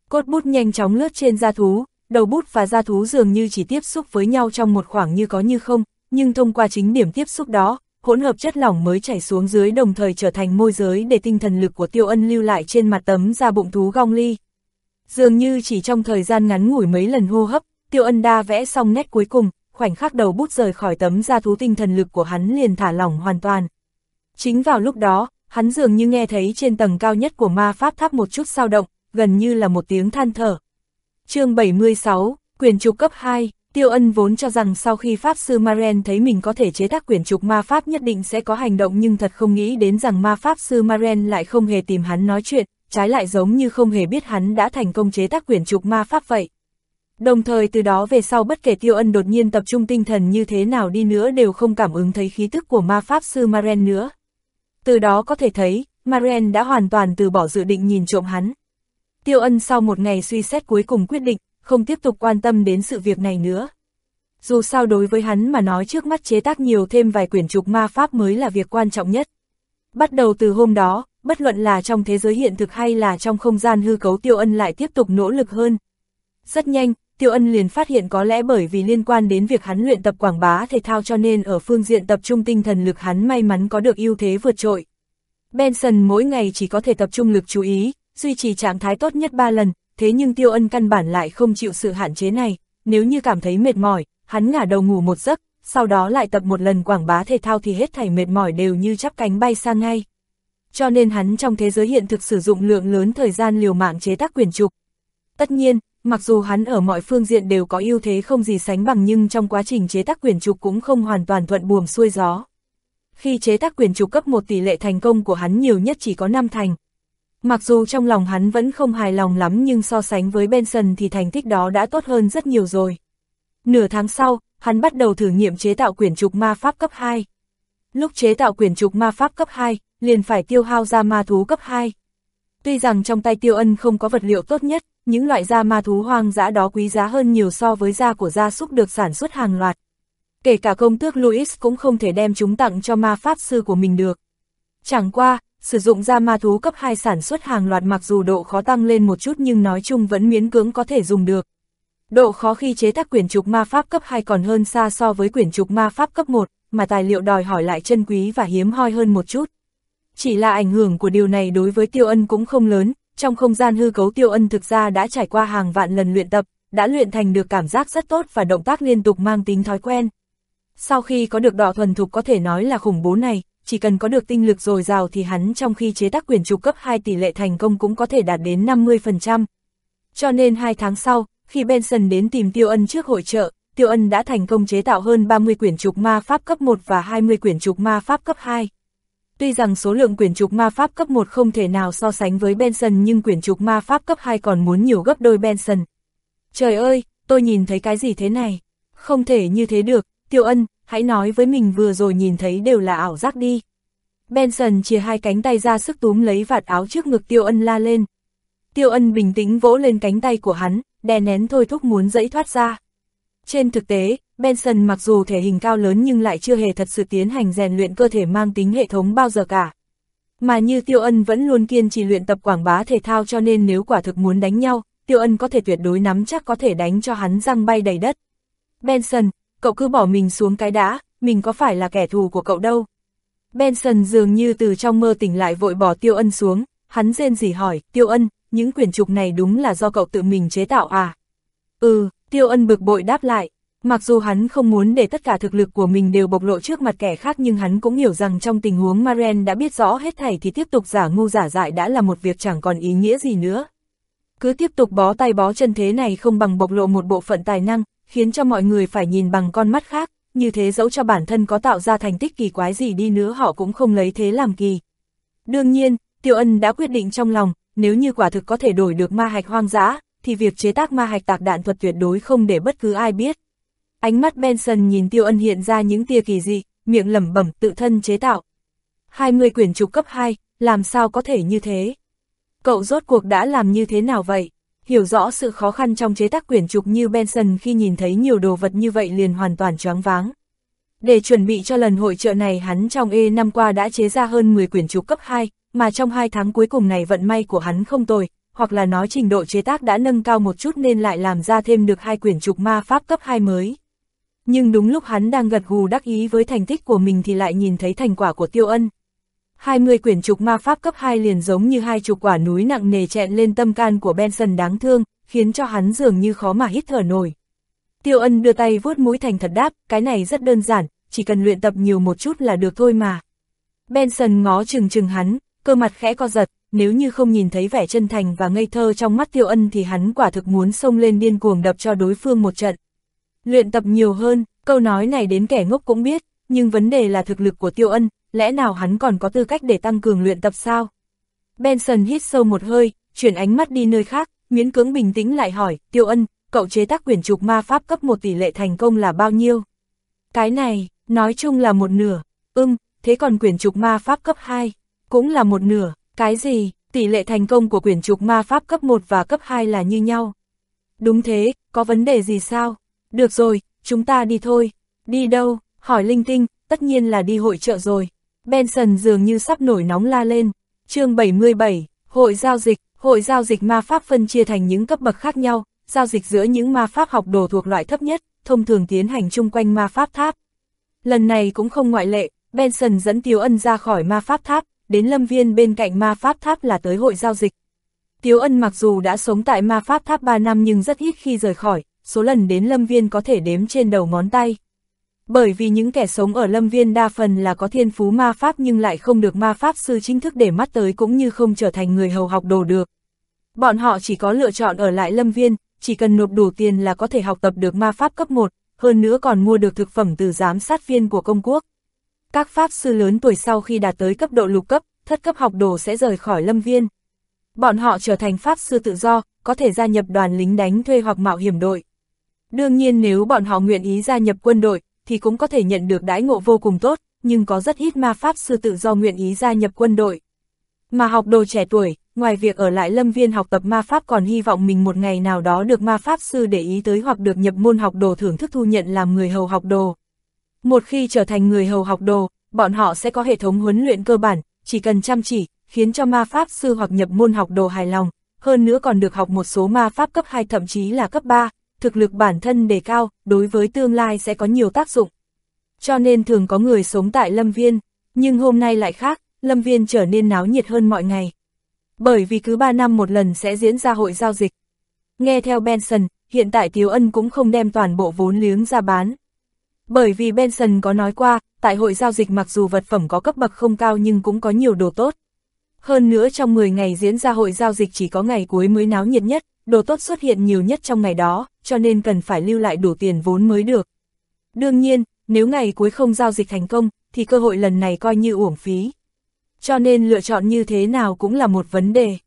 Cốt bút nhanh chóng lướt trên da thú, đầu bút và da thú dường như chỉ tiếp xúc với nhau trong một khoảng như có như không, nhưng thông qua chính điểm tiếp xúc đó, hỗn hợp chất lỏng mới chảy xuống dưới đồng thời trở thành môi giới để tinh thần lực của tiêu ân lưu lại trên mặt tấm da bụng thú gong ly. Dường như chỉ trong thời gian ngắn ngủi mấy lần hô hấp, tiêu ân đa vẽ xong nét cuối cùng, khoảnh khắc đầu bút rời khỏi tấm da thú tinh thần lực của hắn liền thả lỏng hoàn toàn. Chính vào lúc đó, hắn dường như nghe thấy trên tầng cao nhất của ma pháp tháp một chút sao động, gần như là một tiếng than thở. chương 76, quyền trục cấp 2, Tiêu Ân vốn cho rằng sau khi Pháp Sư Maren thấy mình có thể chế tác quyển trục ma Pháp nhất định sẽ có hành động nhưng thật không nghĩ đến rằng ma Pháp Sư Maren lại không hề tìm hắn nói chuyện, trái lại giống như không hề biết hắn đã thành công chế tác quyển trục ma pháp vậy. Đồng thời từ đó về sau bất kể Tiêu Ân đột nhiên tập trung tinh thần như thế nào đi nữa đều không cảm ứng thấy khí thức của ma pháp sư Maren nữa. Từ đó có thể thấy, Maren đã hoàn toàn từ bỏ dự định nhìn trộm hắn. Tiêu Ân sau một ngày suy xét cuối cùng quyết định, không tiếp tục quan tâm đến sự việc này nữa. Dù sao đối với hắn mà nói trước mắt chế tác nhiều thêm vài quyển trục ma pháp mới là việc quan trọng nhất. Bắt đầu từ hôm đó, bất luận là trong thế giới hiện thực hay là trong không gian hư cấu Tiêu Ân lại tiếp tục nỗ lực hơn. Rất nhanh, Tiêu Ân liền phát hiện có lẽ bởi vì liên quan đến việc hắn luyện tập quảng bá thể thao cho nên ở phương diện tập trung tinh thần lực hắn may mắn có được ưu thế vượt trội. Benson mỗi ngày chỉ có thể tập trung lực chú ý, duy trì trạng thái tốt nhất 3 lần, thế nhưng Tiêu Ân căn bản lại không chịu sự hạn chế này, nếu như cảm thấy mệt mỏi, hắn ngả đầu ngủ một giấc, sau đó lại tập một lần quảng bá thể thao thì hết thảy mệt mỏi đều như chắp cánh bay sang ngay. Cho nên hắn trong thế giới hiện thực sử dụng lượng lớn thời gian liều mạng chế tác quyền trục. Tất nhiên, mặc dù hắn ở mọi phương diện đều có ưu thế không gì sánh bằng nhưng trong quá trình chế tác quyền trục cũng không hoàn toàn thuận buồm xuôi gió. Khi chế tác quyền trục cấp một tỷ lệ thành công của hắn nhiều nhất chỉ có 5 thành. Mặc dù trong lòng hắn vẫn không hài lòng lắm nhưng so sánh với Benson thì thành tích đó đã tốt hơn rất nhiều rồi. Nửa tháng sau, hắn bắt đầu thử nghiệm chế tạo quyển trục ma pháp cấp 2. Lúc chế tạo quyển trục ma pháp cấp 2, liền phải tiêu hao ra ma thú cấp 2. Tuy rằng trong tay tiêu ân không có vật liệu tốt nhất, những loại da ma thú hoang dã đó quý giá hơn nhiều so với da của gia súc được sản xuất hàng loạt. Kể cả công tước Louis cũng không thể đem chúng tặng cho ma pháp sư của mình được. Chẳng qua, sử dụng da ma thú cấp 2 sản xuất hàng loạt mặc dù độ khó tăng lên một chút nhưng nói chung vẫn miễn cưỡng có thể dùng được. Độ khó khi chế tác quyển trục ma pháp cấp 2 còn hơn xa so với quyển trục ma pháp cấp 1, mà tài liệu đòi hỏi lại chân quý và hiếm hoi hơn một chút. Chỉ là ảnh hưởng của điều này đối với tiêu ân cũng không lớn, trong không gian hư cấu tiêu ân thực ra đã trải qua hàng vạn lần luyện tập, đã luyện thành được cảm giác rất tốt và động tác liên tục mang tính thói quen. Sau khi có được đỏ thuần thục có thể nói là khủng bố này, chỉ cần có được tinh lực dồi dào thì hắn trong khi chế tác quyền trục cấp 2 tỷ lệ thành công cũng có thể đạt đến 50%. Cho nên hai tháng sau, khi Benson đến tìm Tiêu Ân trước hội trợ, Tiêu Ân đã thành công chế tạo hơn 30 quyển trục ma pháp cấp 1 và 20 quyển trục ma pháp cấp 2. Tuy rằng số lượng quyển trục ma pháp cấp 1 không thể nào so sánh với Benson nhưng quyển trục ma pháp cấp 2 còn muốn nhiều gấp đôi Benson. Trời ơi, tôi nhìn thấy cái gì thế này? Không thể như thế được, Tiêu Ân, hãy nói với mình vừa rồi nhìn thấy đều là ảo giác đi. Benson chia hai cánh tay ra sức túm lấy vạt áo trước ngực Tiêu Ân la lên. Tiêu Ân bình tĩnh vỗ lên cánh tay của hắn, đè nén thôi thúc muốn dẫy thoát ra. Trên thực tế, Benson mặc dù thể hình cao lớn nhưng lại chưa hề thật sự tiến hành rèn luyện cơ thể mang tính hệ thống bao giờ cả. Mà như Tiêu Ân vẫn luôn kiên trì luyện tập quảng bá thể thao cho nên nếu quả thực muốn đánh nhau, Tiêu Ân có thể tuyệt đối nắm chắc có thể đánh cho hắn răng bay đầy đất. Benson, cậu cứ bỏ mình xuống cái đã, mình có phải là kẻ thù của cậu đâu. Benson dường như từ trong mơ tỉnh lại vội bỏ Tiêu Ân xuống, hắn rên rỉ hỏi, Tiêu Ân, những quyển trục này đúng là do cậu tự mình chế tạo à? Ừ, Tiêu Ân bực bội đáp lại, mặc dù hắn không muốn để tất cả thực lực của mình đều bộc lộ trước mặt kẻ khác nhưng hắn cũng hiểu rằng trong tình huống Maren đã biết rõ hết thảy thì tiếp tục giả ngu giả dại đã là một việc chẳng còn ý nghĩa gì nữa. Cứ tiếp tục bó tay bó chân thế này không bằng bộc lộ một bộ phận tài năng, khiến cho mọi người phải nhìn bằng con mắt khác, như thế dẫu cho bản thân có tạo ra thành tích kỳ quái gì đi nữa họ cũng không lấy thế làm kỳ. Đương nhiên, Tiêu Ân đã quyết định trong lòng, nếu như quả thực có thể đổi được ma hạch hoang dã, thì việc chế tác ma hạch tạc đạn thuật tuyệt đối không để bất cứ ai biết. Ánh mắt Benson nhìn Tiêu Ân hiện ra những tia kỳ dị, miệng lẩm bẩm tự thân chế tạo. 20 quyển trục cấp 2, làm sao có thể như thế? Cậu rốt cuộc đã làm như thế nào vậy? Hiểu rõ sự khó khăn trong chế tác quyển trục như Benson khi nhìn thấy nhiều đồ vật như vậy liền hoàn toàn choáng váng. Để chuẩn bị cho lần hội trợ này hắn trong E năm qua đã chế ra hơn 10 quyển trục cấp 2, mà trong hai tháng cuối cùng này vận may của hắn không tồi, hoặc là nói trình độ chế tác đã nâng cao một chút nên lại làm ra thêm được hai quyển trục ma pháp cấp 2 mới. Nhưng đúng lúc hắn đang gật gù đắc ý với thành tích của mình thì lại nhìn thấy thành quả của tiêu ân. 20 quyển trục ma pháp cấp 2 liền giống như hai trục quả núi nặng nề chẹn lên tâm can của Benson đáng thương, khiến cho hắn dường như khó mà hít thở nổi. Tiêu ân đưa tay vuốt mũi thành thật đáp, cái này rất đơn giản, chỉ cần luyện tập nhiều một chút là được thôi mà. Benson ngó chừng chừng hắn, cơ mặt khẽ co giật, nếu như không nhìn thấy vẻ chân thành và ngây thơ trong mắt tiêu ân thì hắn quả thực muốn xông lên điên cuồng đập cho đối phương một trận. Luyện tập nhiều hơn, câu nói này đến kẻ ngốc cũng biết, nhưng vấn đề là thực lực của tiêu ân, lẽ nào hắn còn có tư cách để tăng cường luyện tập sao? Benson hít sâu một hơi, chuyển ánh mắt đi nơi khác, miễn cưỡng bình tĩnh lại hỏi, Tiêu Ân, cậu chế tác quyển trục ma pháp cấp một tỷ lệ thành công là bao nhiêu? Cái này, nói chung là một nửa, ưng, thế còn quyển trục ma pháp cấp 2, cũng là một nửa, cái gì, tỷ lệ thành công của quyển trục ma pháp cấp 1 và cấp 2 là như nhau. Đúng thế, có vấn đề gì sao? Được rồi, chúng ta đi thôi. Đi đâu? Hỏi linh tinh, tất nhiên là đi hội trợ rồi. Benson dường như sắp nổi nóng la lên. chương 77, Hội giao dịch, hội giao dịch ma pháp phân chia thành những cấp bậc khác nhau, giao dịch giữa những ma pháp học đồ thuộc loại thấp nhất, thông thường tiến hành chung quanh ma pháp tháp. Lần này cũng không ngoại lệ, Benson dẫn Tiếu Ân ra khỏi ma pháp tháp, đến lâm viên bên cạnh ma pháp tháp là tới hội giao dịch. Tiếu Ân mặc dù đã sống tại ma pháp tháp 3 năm nhưng rất ít khi rời khỏi, số lần đến lâm viên có thể đếm trên đầu ngón tay. Bởi vì những kẻ sống ở lâm viên đa phần là có thiên phú ma pháp nhưng lại không được ma pháp sư chính thức để mắt tới cũng như không trở thành người hầu học đồ được. Bọn họ chỉ có lựa chọn ở lại lâm viên, chỉ cần nộp đủ tiền là có thể học tập được ma pháp cấp 1, hơn nữa còn mua được thực phẩm từ giám sát viên của công quốc. Các pháp sư lớn tuổi sau khi đạt tới cấp độ lục cấp, thất cấp học đồ sẽ rời khỏi lâm viên. Bọn họ trở thành pháp sư tự do, có thể gia nhập đoàn lính đánh thuê hoặc mạo hiểm đội. Đương nhiên nếu bọn họ nguyện ý gia nhập quân đội, thì cũng có thể nhận được đãi ngộ vô cùng tốt, nhưng có rất ít ma pháp sư tự do nguyện ý gia nhập quân đội. Mà học đồ trẻ tuổi, ngoài việc ở lại lâm viên học tập ma pháp còn hy vọng mình một ngày nào đó được ma pháp sư để ý tới hoặc được nhập môn học đồ thưởng thức thu nhận làm người hầu học đồ. Một khi trở thành người hầu học đồ, bọn họ sẽ có hệ thống huấn luyện cơ bản, chỉ cần chăm chỉ, khiến cho ma pháp sư hoặc nhập môn học đồ hài lòng, hơn nữa còn được học một số ma pháp cấp 2 thậm chí là cấp 3, thực lực bản thân đề cao, đối với tương lai sẽ có nhiều tác dụng. Cho nên thường có người sống tại Lâm Viên, nhưng hôm nay lại khác, Lâm Viên trở nên náo nhiệt hơn mọi ngày. Bởi vì cứ 3 năm một lần sẽ diễn ra hội giao dịch. Nghe theo Benson, hiện tại Tiếu Ân cũng không đem toàn bộ vốn liếng ra bán. Bởi vì Benson có nói qua, tại hội giao dịch mặc dù vật phẩm có cấp bậc không cao nhưng cũng có nhiều đồ tốt. Hơn nữa trong 10 ngày diễn ra hội giao dịch chỉ có ngày cuối mới náo nhiệt nhất, đồ tốt xuất hiện nhiều nhất trong ngày đó, cho nên cần phải lưu lại đủ tiền vốn mới được. Đương nhiên, nếu ngày cuối không giao dịch thành công, thì cơ hội lần này coi như uổng phí. Cho nên lựa chọn như thế nào cũng là một vấn đề.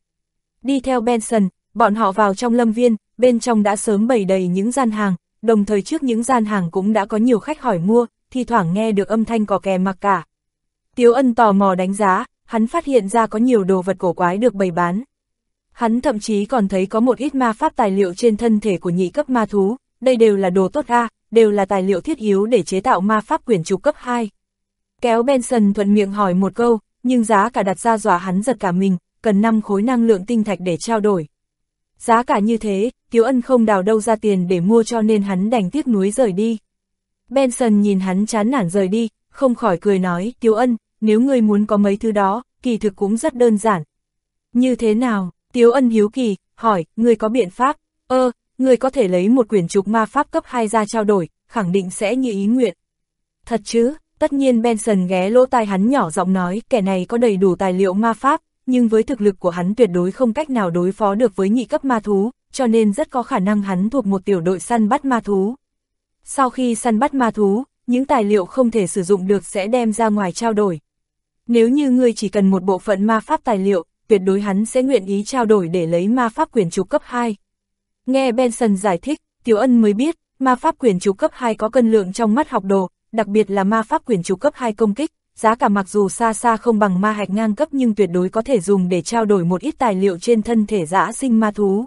Đi theo Benson, bọn họ vào trong lâm viên, bên trong đã sớm bày đầy những gian hàng, đồng thời trước những gian hàng cũng đã có nhiều khách hỏi mua, thi thoảng nghe được âm thanh cò kè mặc cả. Tiếu ân tò mò đánh giá, hắn phát hiện ra có nhiều đồ vật cổ quái được bày bán. Hắn thậm chí còn thấy có một ít ma pháp tài liệu trên thân thể của nhị cấp ma thú, đây đều là đồ tốt A, đều là tài liệu thiết yếu để chế tạo ma pháp quyển trục cấp 2. Kéo Benson thuận miệng hỏi một câu, nhưng giá cả đặt ra dọa hắn giật cả mình, cần 5 khối năng lượng tinh thạch để trao đổi. Giá cả như thế, Tiếu Ân không đào đâu ra tiền để mua cho nên hắn đành tiếc nuối rời đi. Benson nhìn hắn chán nản rời đi, không khỏi cười nói, Tiếu Ân, nếu ngươi muốn có mấy thứ đó, kỳ thực cũng rất đơn giản. Như thế nào? Tiếu Ân hiếu kỳ, hỏi, ngươi có biện pháp? Ơ, ngươi có thể lấy một quyển trục ma pháp cấp 2 ra trao đổi, khẳng định sẽ như ý nguyện. Thật chứ, tất nhiên Benson ghé lỗ tai hắn nhỏ giọng nói, kẻ này có đầy đủ tài liệu ma pháp, nhưng với thực lực của hắn tuyệt đối không cách nào đối phó được với nhị cấp ma thú, cho nên rất có khả năng hắn thuộc một tiểu đội săn bắt ma thú. Sau khi săn bắt ma thú, những tài liệu không thể sử dụng được sẽ đem ra ngoài trao đổi. Nếu như ngươi chỉ cần một bộ phận ma pháp tài liệu, tuyệt đối hắn sẽ nguyện ý trao đổi để lấy ma pháp quyền trục cấp 2. Nghe Benson giải thích, Tiểu Ân mới biết, ma pháp quyền trục cấp 2 có cân lượng trong mắt học đồ, đặc biệt là ma pháp quyền trục cấp 2 công kích, giá cả mặc dù xa xa không bằng ma hạch ngang cấp nhưng tuyệt đối có thể dùng để trao đổi một ít tài liệu trên thân thể dã sinh ma thú.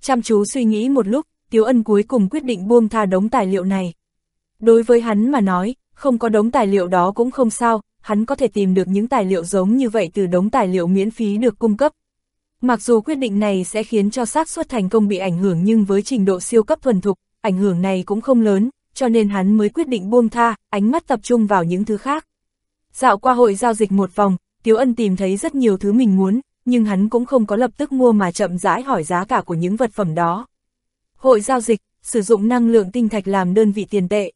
Chăm chú suy nghĩ một lúc, Tiếu Ân cuối cùng quyết định buông tha đống tài liệu này. Đối với hắn mà nói, không có đống tài liệu đó cũng không sao, hắn có thể tìm được những tài liệu giống như vậy từ đống tài liệu miễn phí được cung cấp. Mặc dù quyết định này sẽ khiến cho xác suất thành công bị ảnh hưởng nhưng với trình độ siêu cấp thuần thục, ảnh hưởng này cũng không lớn, cho nên hắn mới quyết định buông tha, ánh mắt tập trung vào những thứ khác. Dạo qua hội giao dịch một vòng, Tiếu Ân tìm thấy rất nhiều thứ mình muốn, nhưng hắn cũng không có lập tức mua mà chậm rãi hỏi giá cả của những vật phẩm đó. Hội giao dịch, sử dụng năng lượng tinh thạch làm đơn vị tiền tệ.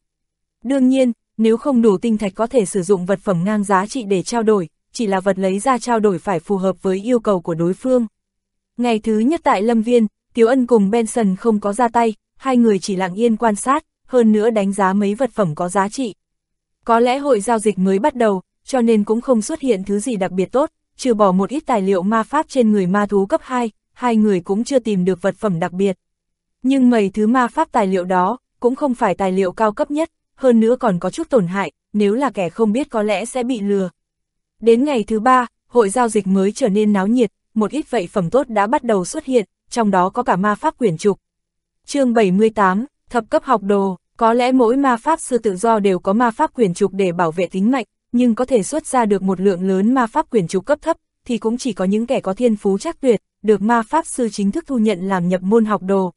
Đương nhiên, nếu không đủ tinh thạch có thể sử dụng vật phẩm ngang giá trị để trao đổi, chỉ là vật lấy ra trao đổi phải phù hợp với yêu cầu của đối phương. Ngày thứ nhất tại Lâm Viên, Tiếu Ân cùng Benson không có ra tay, hai người chỉ lặng yên quan sát, hơn nữa đánh giá mấy vật phẩm có giá trị. Có lẽ hội giao dịch mới bắt đầu, cho nên cũng không xuất hiện thứ gì đặc biệt tốt, trừ bỏ một ít tài liệu ma pháp trên người ma thú cấp 2, hai người cũng chưa tìm được vật phẩm đặc biệt. Nhưng mấy thứ ma pháp tài liệu đó, cũng không phải tài liệu cao cấp nhất, hơn nữa còn có chút tổn hại, nếu là kẻ không biết có lẽ sẽ bị lừa. Đến ngày thứ ba, hội giao dịch mới trở nên náo nhiệt, một ít vậy phẩm tốt đã bắt đầu xuất hiện, trong đó có cả ma pháp quyển trục. chương 78, thập cấp học đồ, có lẽ mỗi ma pháp sư tự do đều có ma pháp quyển trục để bảo vệ tính mạnh, nhưng có thể xuất ra được một lượng lớn ma pháp quyển trục cấp thấp, thì cũng chỉ có những kẻ có thiên phú chắc tuyệt, được ma pháp sư chính thức thu nhận làm nhập môn học đồ.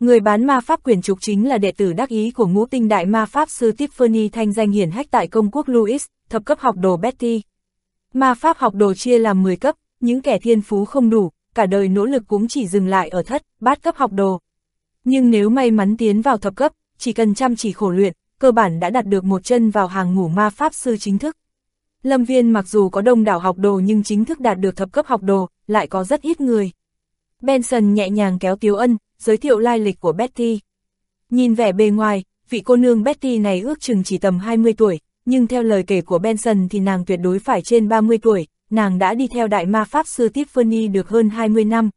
Người bán ma pháp quyển trục chính là đệ tử đắc ý của ngũ tinh đại ma pháp sư Tiffany thanh danh hiển hách tại công quốc Louis, thập cấp học đồ Betty. Ma pháp học đồ chia làm 10 cấp, những kẻ thiên phú không đủ, cả đời nỗ lực cũng chỉ dừng lại ở thất, bát cấp học đồ. Nhưng nếu may mắn tiến vào thập cấp, chỉ cần chăm chỉ khổ luyện, cơ bản đã đặt được một chân vào hàng ngũ ma pháp sư chính thức. Lâm viên mặc dù có đông đảo học đồ nhưng chính thức đạt được thập cấp học đồ, lại có rất ít người. Benson nhẹ nhàng kéo Tiếu Ân, giới thiệu lai lịch của Betty. Nhìn vẻ bề ngoài, vị cô nương Betty này ước chừng chỉ tầm 20 tuổi, nhưng theo lời kể của Benson thì nàng tuyệt đối phải trên 30 tuổi, nàng đã đi theo đại ma pháp sư Tiffany được hơn 20 năm.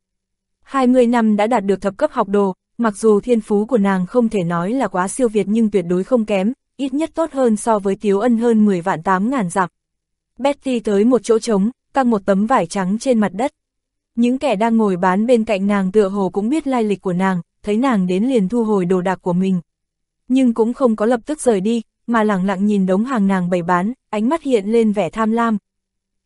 20 năm đã đạt được thập cấp học đồ, mặc dù thiên phú của nàng không thể nói là quá siêu việt nhưng tuyệt đối không kém, ít nhất tốt hơn so với Tiếu Ân hơn 10 vạn 8 ngàn dặm. Betty tới một chỗ trống, căng một tấm vải trắng trên mặt đất. Những kẻ đang ngồi bán bên cạnh nàng tựa hồ cũng biết lai lịch của nàng, thấy nàng đến liền thu hồi đồ đạc của mình. Nhưng cũng không có lập tức rời đi, mà lặng lặng nhìn đống hàng nàng bày bán, ánh mắt hiện lên vẻ tham lam.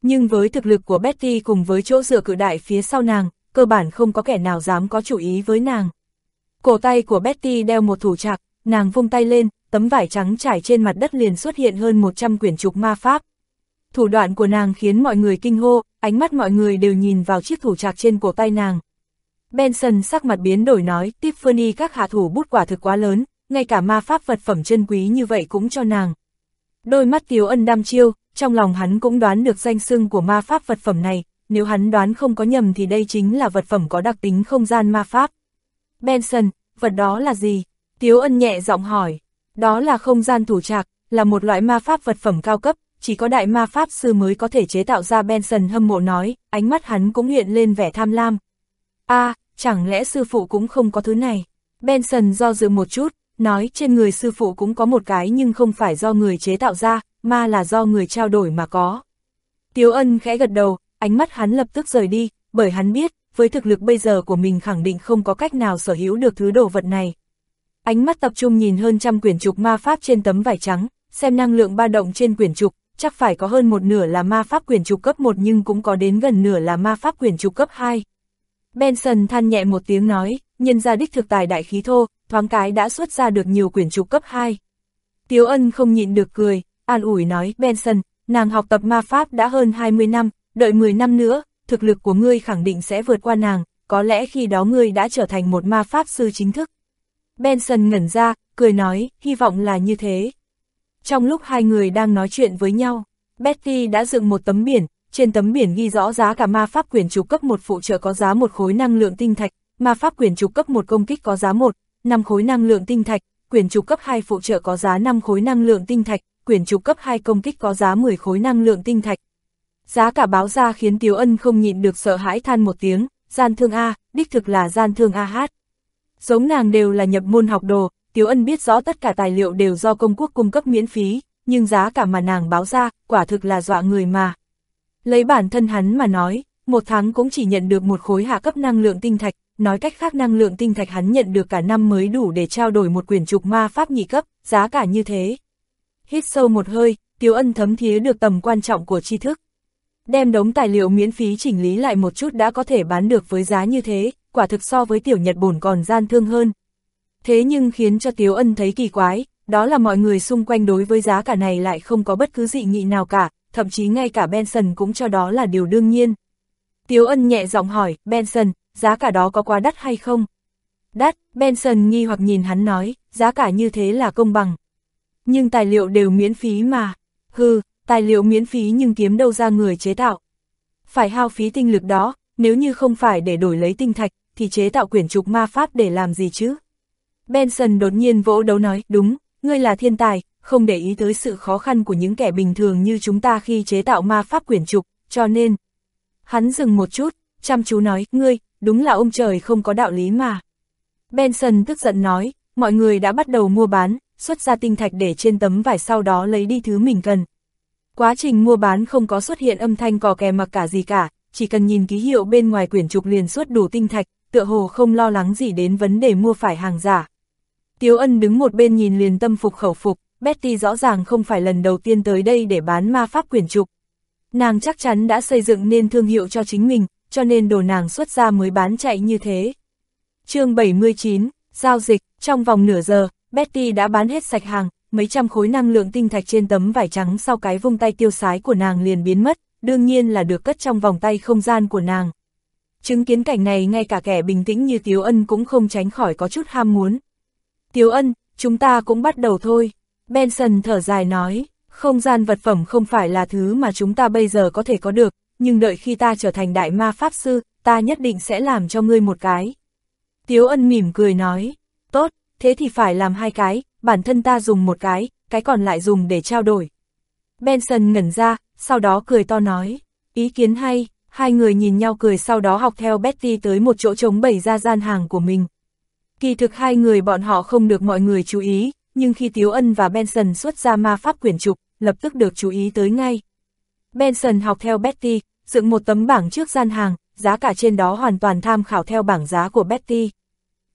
Nhưng với thực lực của Betty cùng với chỗ dựa cự đại phía sau nàng, cơ bản không có kẻ nào dám có chủ ý với nàng. Cổ tay của Betty đeo một thủ trạc, nàng vung tay lên, tấm vải trắng trải trên mặt đất liền xuất hiện hơn 100 quyển trục ma pháp. Thủ đoạn của nàng khiến mọi người kinh hô, ánh mắt mọi người đều nhìn vào chiếc thủ trạc trên cổ tay nàng. Benson sắc mặt biến đổi nói, Tiffany các hạ thủ bút quả thực quá lớn, ngay cả ma pháp vật phẩm chân quý như vậy cũng cho nàng. Đôi mắt Tiếu Ân đam chiêu, trong lòng hắn cũng đoán được danh xưng của ma pháp vật phẩm này, nếu hắn đoán không có nhầm thì đây chính là vật phẩm có đặc tính không gian ma pháp. Benson, vật đó là gì? Tiếu Ân nhẹ giọng hỏi. Đó là không gian thủ trạc, là một loại ma pháp vật phẩm cao cấp, chỉ có đại ma pháp sư mới có thể chế tạo ra Benson hâm mộ nói, ánh mắt hắn cũng hiện lên vẻ tham lam. a à, chẳng lẽ sư phụ cũng không có thứ này? Benson do dự một chút, nói trên người sư phụ cũng có một cái nhưng không phải do người chế tạo ra, mà là do người trao đổi mà có. Tiếu ân khẽ gật đầu, ánh mắt hắn lập tức rời đi, bởi hắn biết, với thực lực bây giờ của mình khẳng định không có cách nào sở hữu được thứ đồ vật này. Ánh mắt tập trung nhìn hơn trăm quyển trục ma pháp trên tấm vải trắng, xem năng lượng ba động trên quyển trục, chắc phải có hơn một nửa là ma pháp quyển trục cấp 1 nhưng cũng có đến gần nửa là ma pháp quyển trục cấp 2. Benson than nhẹ một tiếng nói, nhân ra đích thực tài đại khí thô, thoáng cái đã xuất ra được nhiều quyển trục cấp 2. Tiếu ân không nhịn được cười, an ủi nói, Benson, nàng học tập ma pháp đã hơn 20 năm, đợi 10 năm nữa, thực lực của ngươi khẳng định sẽ vượt qua nàng, có lẽ khi đó ngươi đã trở thành một ma pháp sư chính thức. Benson ngẩn ra, cười nói, hy vọng là như thế. Trong lúc hai người đang nói chuyện với nhau, Betty đã dựng một tấm biển, trên tấm biển ghi rõ giá cả ma pháp quyền trục cấp một phụ trợ có giá một khối năng lượng tinh thạch, ma pháp quyền trục cấp một công kích có giá 1, 5 khối năng lượng tinh thạch, quyền trục cấp 2 phụ trợ có giá 5 khối năng lượng tinh thạch, quyền trục cấp 2 công kích có giá 10 khối năng lượng tinh thạch. Giá cả báo ra khiến Tiếu Ân không nhịn được sợ hãi than một tiếng, gian thương A, đích thực là gian thương A hát. Giống nàng đều là nhập môn học đồ, Tiếu Ân biết rõ tất cả tài liệu đều do công quốc cung cấp miễn phí, nhưng giá cả mà nàng báo ra, quả thực là dọa người mà. Lấy bản thân hắn mà nói, một tháng cũng chỉ nhận được một khối hạ cấp năng lượng tinh thạch, nói cách khác năng lượng tinh thạch hắn nhận được cả năm mới đủ để trao đổi một quyển trục ma pháp nhị cấp, giá cả như thế. Hít sâu một hơi, Tiếu Ân thấm thía được tầm quan trọng của tri thức. Đem đống tài liệu miễn phí chỉnh lý lại một chút đã có thể bán được với giá như thế, quả thực so với tiểu Nhật bổn còn gian thương hơn. Thế nhưng khiến cho Tiếu Ân thấy kỳ quái, đó là mọi người xung quanh đối với giá cả này lại không có bất cứ dị nghị nào cả, thậm chí ngay cả Benson cũng cho đó là điều đương nhiên. Tiếu Ân nhẹ giọng hỏi, Benson, giá cả đó có quá đắt hay không? Đắt, Benson nghi hoặc nhìn hắn nói, giá cả như thế là công bằng. Nhưng tài liệu đều miễn phí mà. Hừ, tài liệu miễn phí nhưng kiếm đâu ra người chế tạo. Phải hao phí tinh lực đó, nếu như không phải để đổi lấy tinh thạch, thì chế tạo quyển trục ma pháp để làm gì chứ? Benson đột nhiên vỗ đấu nói, đúng, ngươi là thiên tài, không để ý tới sự khó khăn của những kẻ bình thường như chúng ta khi chế tạo ma pháp quyển trục, cho nên, Hắn dừng một chút, chăm chú nói, ngươi, đúng là ông trời không có đạo lý mà. Benson tức giận nói, mọi người đã bắt đầu mua bán, xuất ra tinh thạch để trên tấm vải sau đó lấy đi thứ mình cần. Quá trình mua bán không có xuất hiện âm thanh cò kè mặc cả gì cả, chỉ cần nhìn ký hiệu bên ngoài quyển trục liền xuất đủ tinh thạch, tựa hồ không lo lắng gì đến vấn đề mua phải hàng giả. Tiếu ân đứng một bên nhìn liền tâm phục khẩu phục, Betty rõ ràng không phải lần đầu tiên tới đây để bán ma pháp quyển trục. Nàng chắc chắn đã xây dựng nên thương hiệu cho chính mình, cho nên đồ nàng xuất ra mới bán chạy như thế. chương 79, Giao dịch, trong vòng nửa giờ, Betty đã bán hết sạch hàng, mấy trăm khối năng lượng tinh thạch trên tấm vải trắng sau cái vung tay tiêu sái của nàng liền biến mất, đương nhiên là được cất trong vòng tay không gian của nàng. Chứng kiến cảnh này ngay cả kẻ bình tĩnh như Tiếu Ân cũng không tránh khỏi có chút ham muốn. Tiếu Ân, chúng ta cũng bắt đầu thôi. Benson thở dài nói, không gian vật phẩm không phải là thứ mà chúng ta bây giờ có thể có được, nhưng đợi khi ta trở thành đại ma pháp sư, ta nhất định sẽ làm cho ngươi một cái. Tiếu Ân mỉm cười nói, tốt, thế thì phải làm hai cái, bản thân ta dùng một cái, cái còn lại dùng để trao đổi. Benson ngẩn ra, sau đó cười to nói, ý kiến hay, hai người nhìn nhau cười sau đó học theo Betty tới một chỗ trống bày ra gian hàng của mình. Kỳ thực hai người bọn họ không được mọi người chú ý, nhưng khi Tiếu Ân và Benson xuất ra ma pháp quyển trục, lập tức được chú ý tới ngay. Benson học theo Betty, dựng một tấm bảng trước gian hàng, giá cả trên đó hoàn toàn tham khảo theo bảng giá của Betty.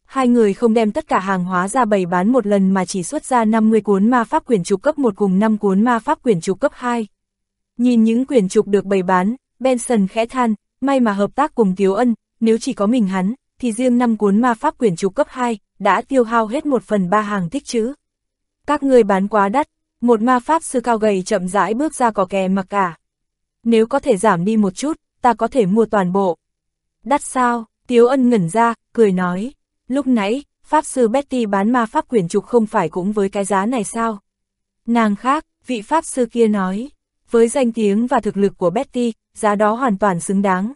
Hai người không đem tất cả hàng hóa ra bày bán một lần mà chỉ xuất ra 50 cuốn ma pháp quyển trục cấp 1 cùng 5 cuốn ma pháp quyển trục cấp 2. Nhìn những quyển trục được bày bán, Benson khẽ than, may mà hợp tác cùng Tiếu Ân, nếu chỉ có mình hắn, thì riêng 5 cuốn ma pháp quyển trục cấp 2, đã tiêu hao hết một phần ba hàng tích chữ. Các người bán quá đắt, một ma pháp sư cao gầy chậm rãi bước ra cỏ kè mặc cả. Nếu có thể giảm đi một chút, ta có thể mua toàn bộ. Đắt sao, Tiếu Ân ngẩn ra, cười nói. Lúc nãy, Pháp sư Betty bán ma pháp quyển trục không phải cũng với cái giá này sao? Nàng khác, vị Pháp sư kia nói. Với danh tiếng và thực lực của Betty, giá đó hoàn toàn xứng đáng.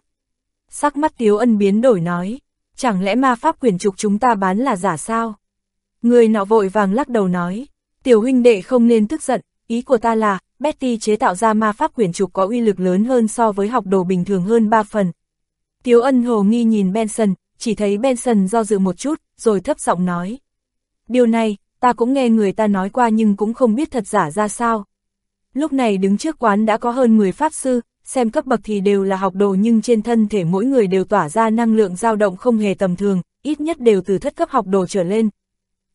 Sắc mắt Tiếu Ân biến đổi nói. Chẳng lẽ ma pháp quyển trục chúng ta bán là giả sao? Người nọ vội vàng lắc đầu nói. Tiểu huynh đệ không nên tức giận, ý của ta là, Betty chế tạo ra ma pháp quyển trục có uy lực lớn hơn so với học đồ bình thường hơn 3 phần. Tiếu ân hồ nghi nhìn Benson, chỉ thấy Benson do dự một chút, rồi thấp giọng nói. Điều này, ta cũng nghe người ta nói qua nhưng cũng không biết thật giả ra sao. Lúc này đứng trước quán đã có hơn 10 pháp sư, xem cấp bậc thì đều là học đồ nhưng trên thân thể mỗi người đều tỏa ra năng lượng dao động không hề tầm thường, ít nhất đều từ thất cấp học đồ trở lên.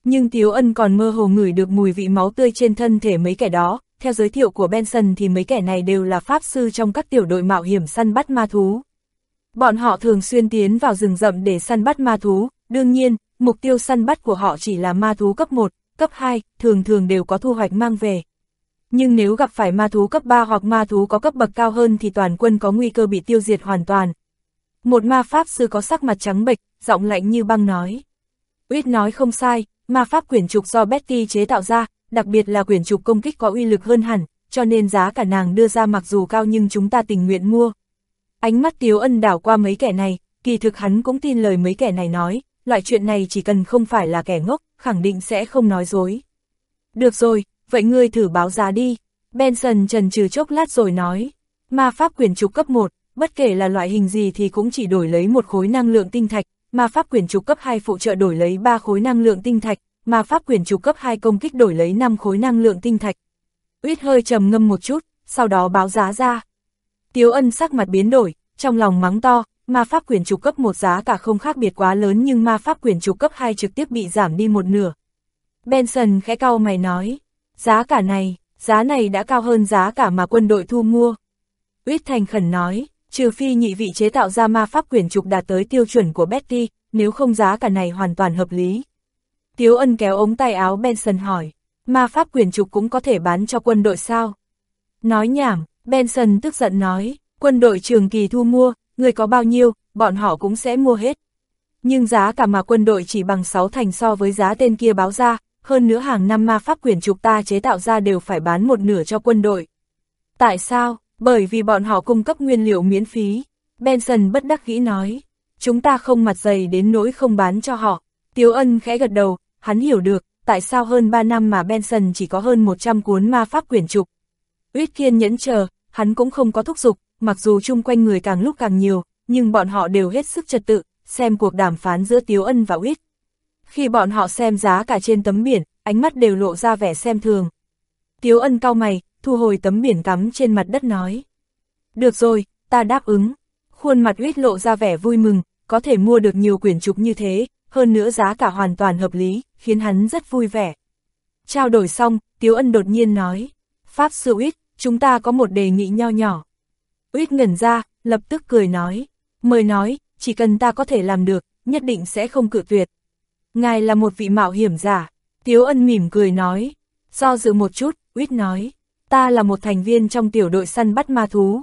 Nhưng Tiếu Ân còn mơ hồ ngửi được mùi vị máu tươi trên thân thể mấy kẻ đó, theo giới thiệu của Benson thì mấy kẻ này đều là pháp sư trong các tiểu đội mạo hiểm săn bắt ma thú. Bọn họ thường xuyên tiến vào rừng rậm để săn bắt ma thú, đương nhiên, mục tiêu săn bắt của họ chỉ là ma thú cấp 1, cấp 2, thường thường đều có thu hoạch mang về. Nhưng nếu gặp phải ma thú cấp 3 hoặc ma thú có cấp bậc cao hơn thì toàn quân có nguy cơ bị tiêu diệt hoàn toàn. Một ma pháp sư có sắc mặt trắng bệch, giọng lạnh như băng nói. Uyết nói không sai, ma pháp quyển trục do Betty chế tạo ra, đặc biệt là quyển trục công kích có uy lực hơn hẳn, cho nên giá cả nàng đưa ra mặc dù cao nhưng chúng ta tình nguyện mua. Ánh mắt Tiếu Ân đảo qua mấy kẻ này, kỳ thực hắn cũng tin lời mấy kẻ này nói, loại chuyện này chỉ cần không phải là kẻ ngốc, khẳng định sẽ không nói dối. Được rồi, vậy ngươi thử báo giá đi. Benson trần trừ chốc lát rồi nói, ma pháp quyền trục cấp 1, bất kể là loại hình gì thì cũng chỉ đổi lấy một khối năng lượng tinh thạch, ma pháp quyền trục cấp 2 phụ trợ đổi lấy 3 khối năng lượng tinh thạch, ma pháp quyền trục cấp 2 công kích đổi lấy 5 khối năng lượng tinh thạch. Uyết hơi trầm ngâm một chút, sau đó báo giá ra. Tiếu ân sắc mặt biến đổi, trong lòng mắng to, ma pháp quyền trục cấp một giá cả không khác biệt quá lớn nhưng ma pháp quyền trục cấp 2 trực tiếp bị giảm đi một nửa. Benson khẽ cau mày nói, giá cả này, giá này đã cao hơn giá cả mà quân đội thu mua. Uyết thành khẩn nói, trừ phi nhị vị chế tạo ra ma pháp quyền trục đạt tới tiêu chuẩn của Betty, nếu không giá cả này hoàn toàn hợp lý. Tiếu ân kéo ống tay áo Benson hỏi, ma pháp quyền trục cũng có thể bán cho quân đội sao? Nói nhảm, Benson tức giận nói, quân đội trường kỳ thu mua, người có bao nhiêu, bọn họ cũng sẽ mua hết. Nhưng giá cả mà quân đội chỉ bằng 6 thành so với giá tên kia báo ra, hơn nữa hàng năm ma pháp quyển trục ta chế tạo ra đều phải bán một nửa cho quân đội. Tại sao? Bởi vì bọn họ cung cấp nguyên liệu miễn phí. Benson bất đắc dĩ nói, chúng ta không mặt dày đến nỗi không bán cho họ. Tiếu ân khẽ gật đầu, hắn hiểu được, tại sao hơn 3 năm mà Benson chỉ có hơn 100 cuốn ma pháp quyển trục. Uyết kiên nhẫn chờ, hắn cũng không có thúc giục, mặc dù chung quanh người càng lúc càng nhiều, nhưng bọn họ đều hết sức trật tự, xem cuộc đàm phán giữa Tiếu Ân và Uyết. Khi bọn họ xem giá cả trên tấm biển, ánh mắt đều lộ ra vẻ xem thường. Tiếu Ân cau mày, thu hồi tấm biển cắm trên mặt đất nói. Được rồi, ta đáp ứng. Khuôn mặt Uyết lộ ra vẻ vui mừng, có thể mua được nhiều quyển trục như thế, hơn nữa giá cả hoàn toàn hợp lý, khiến hắn rất vui vẻ. Trao đổi xong, Tiếu Ân đột nhiên nói. Pháp sư Uyết, chúng ta có một đề nghị nho nhỏ. Uyết ngẩn ra, lập tức cười nói. Mời nói, chỉ cần ta có thể làm được, nhất định sẽ không cự tuyệt. Ngài là một vị mạo hiểm giả. Tiếu ân mỉm cười nói. Do dự một chút, Uyết nói. Ta là một thành viên trong tiểu đội săn bắt ma thú.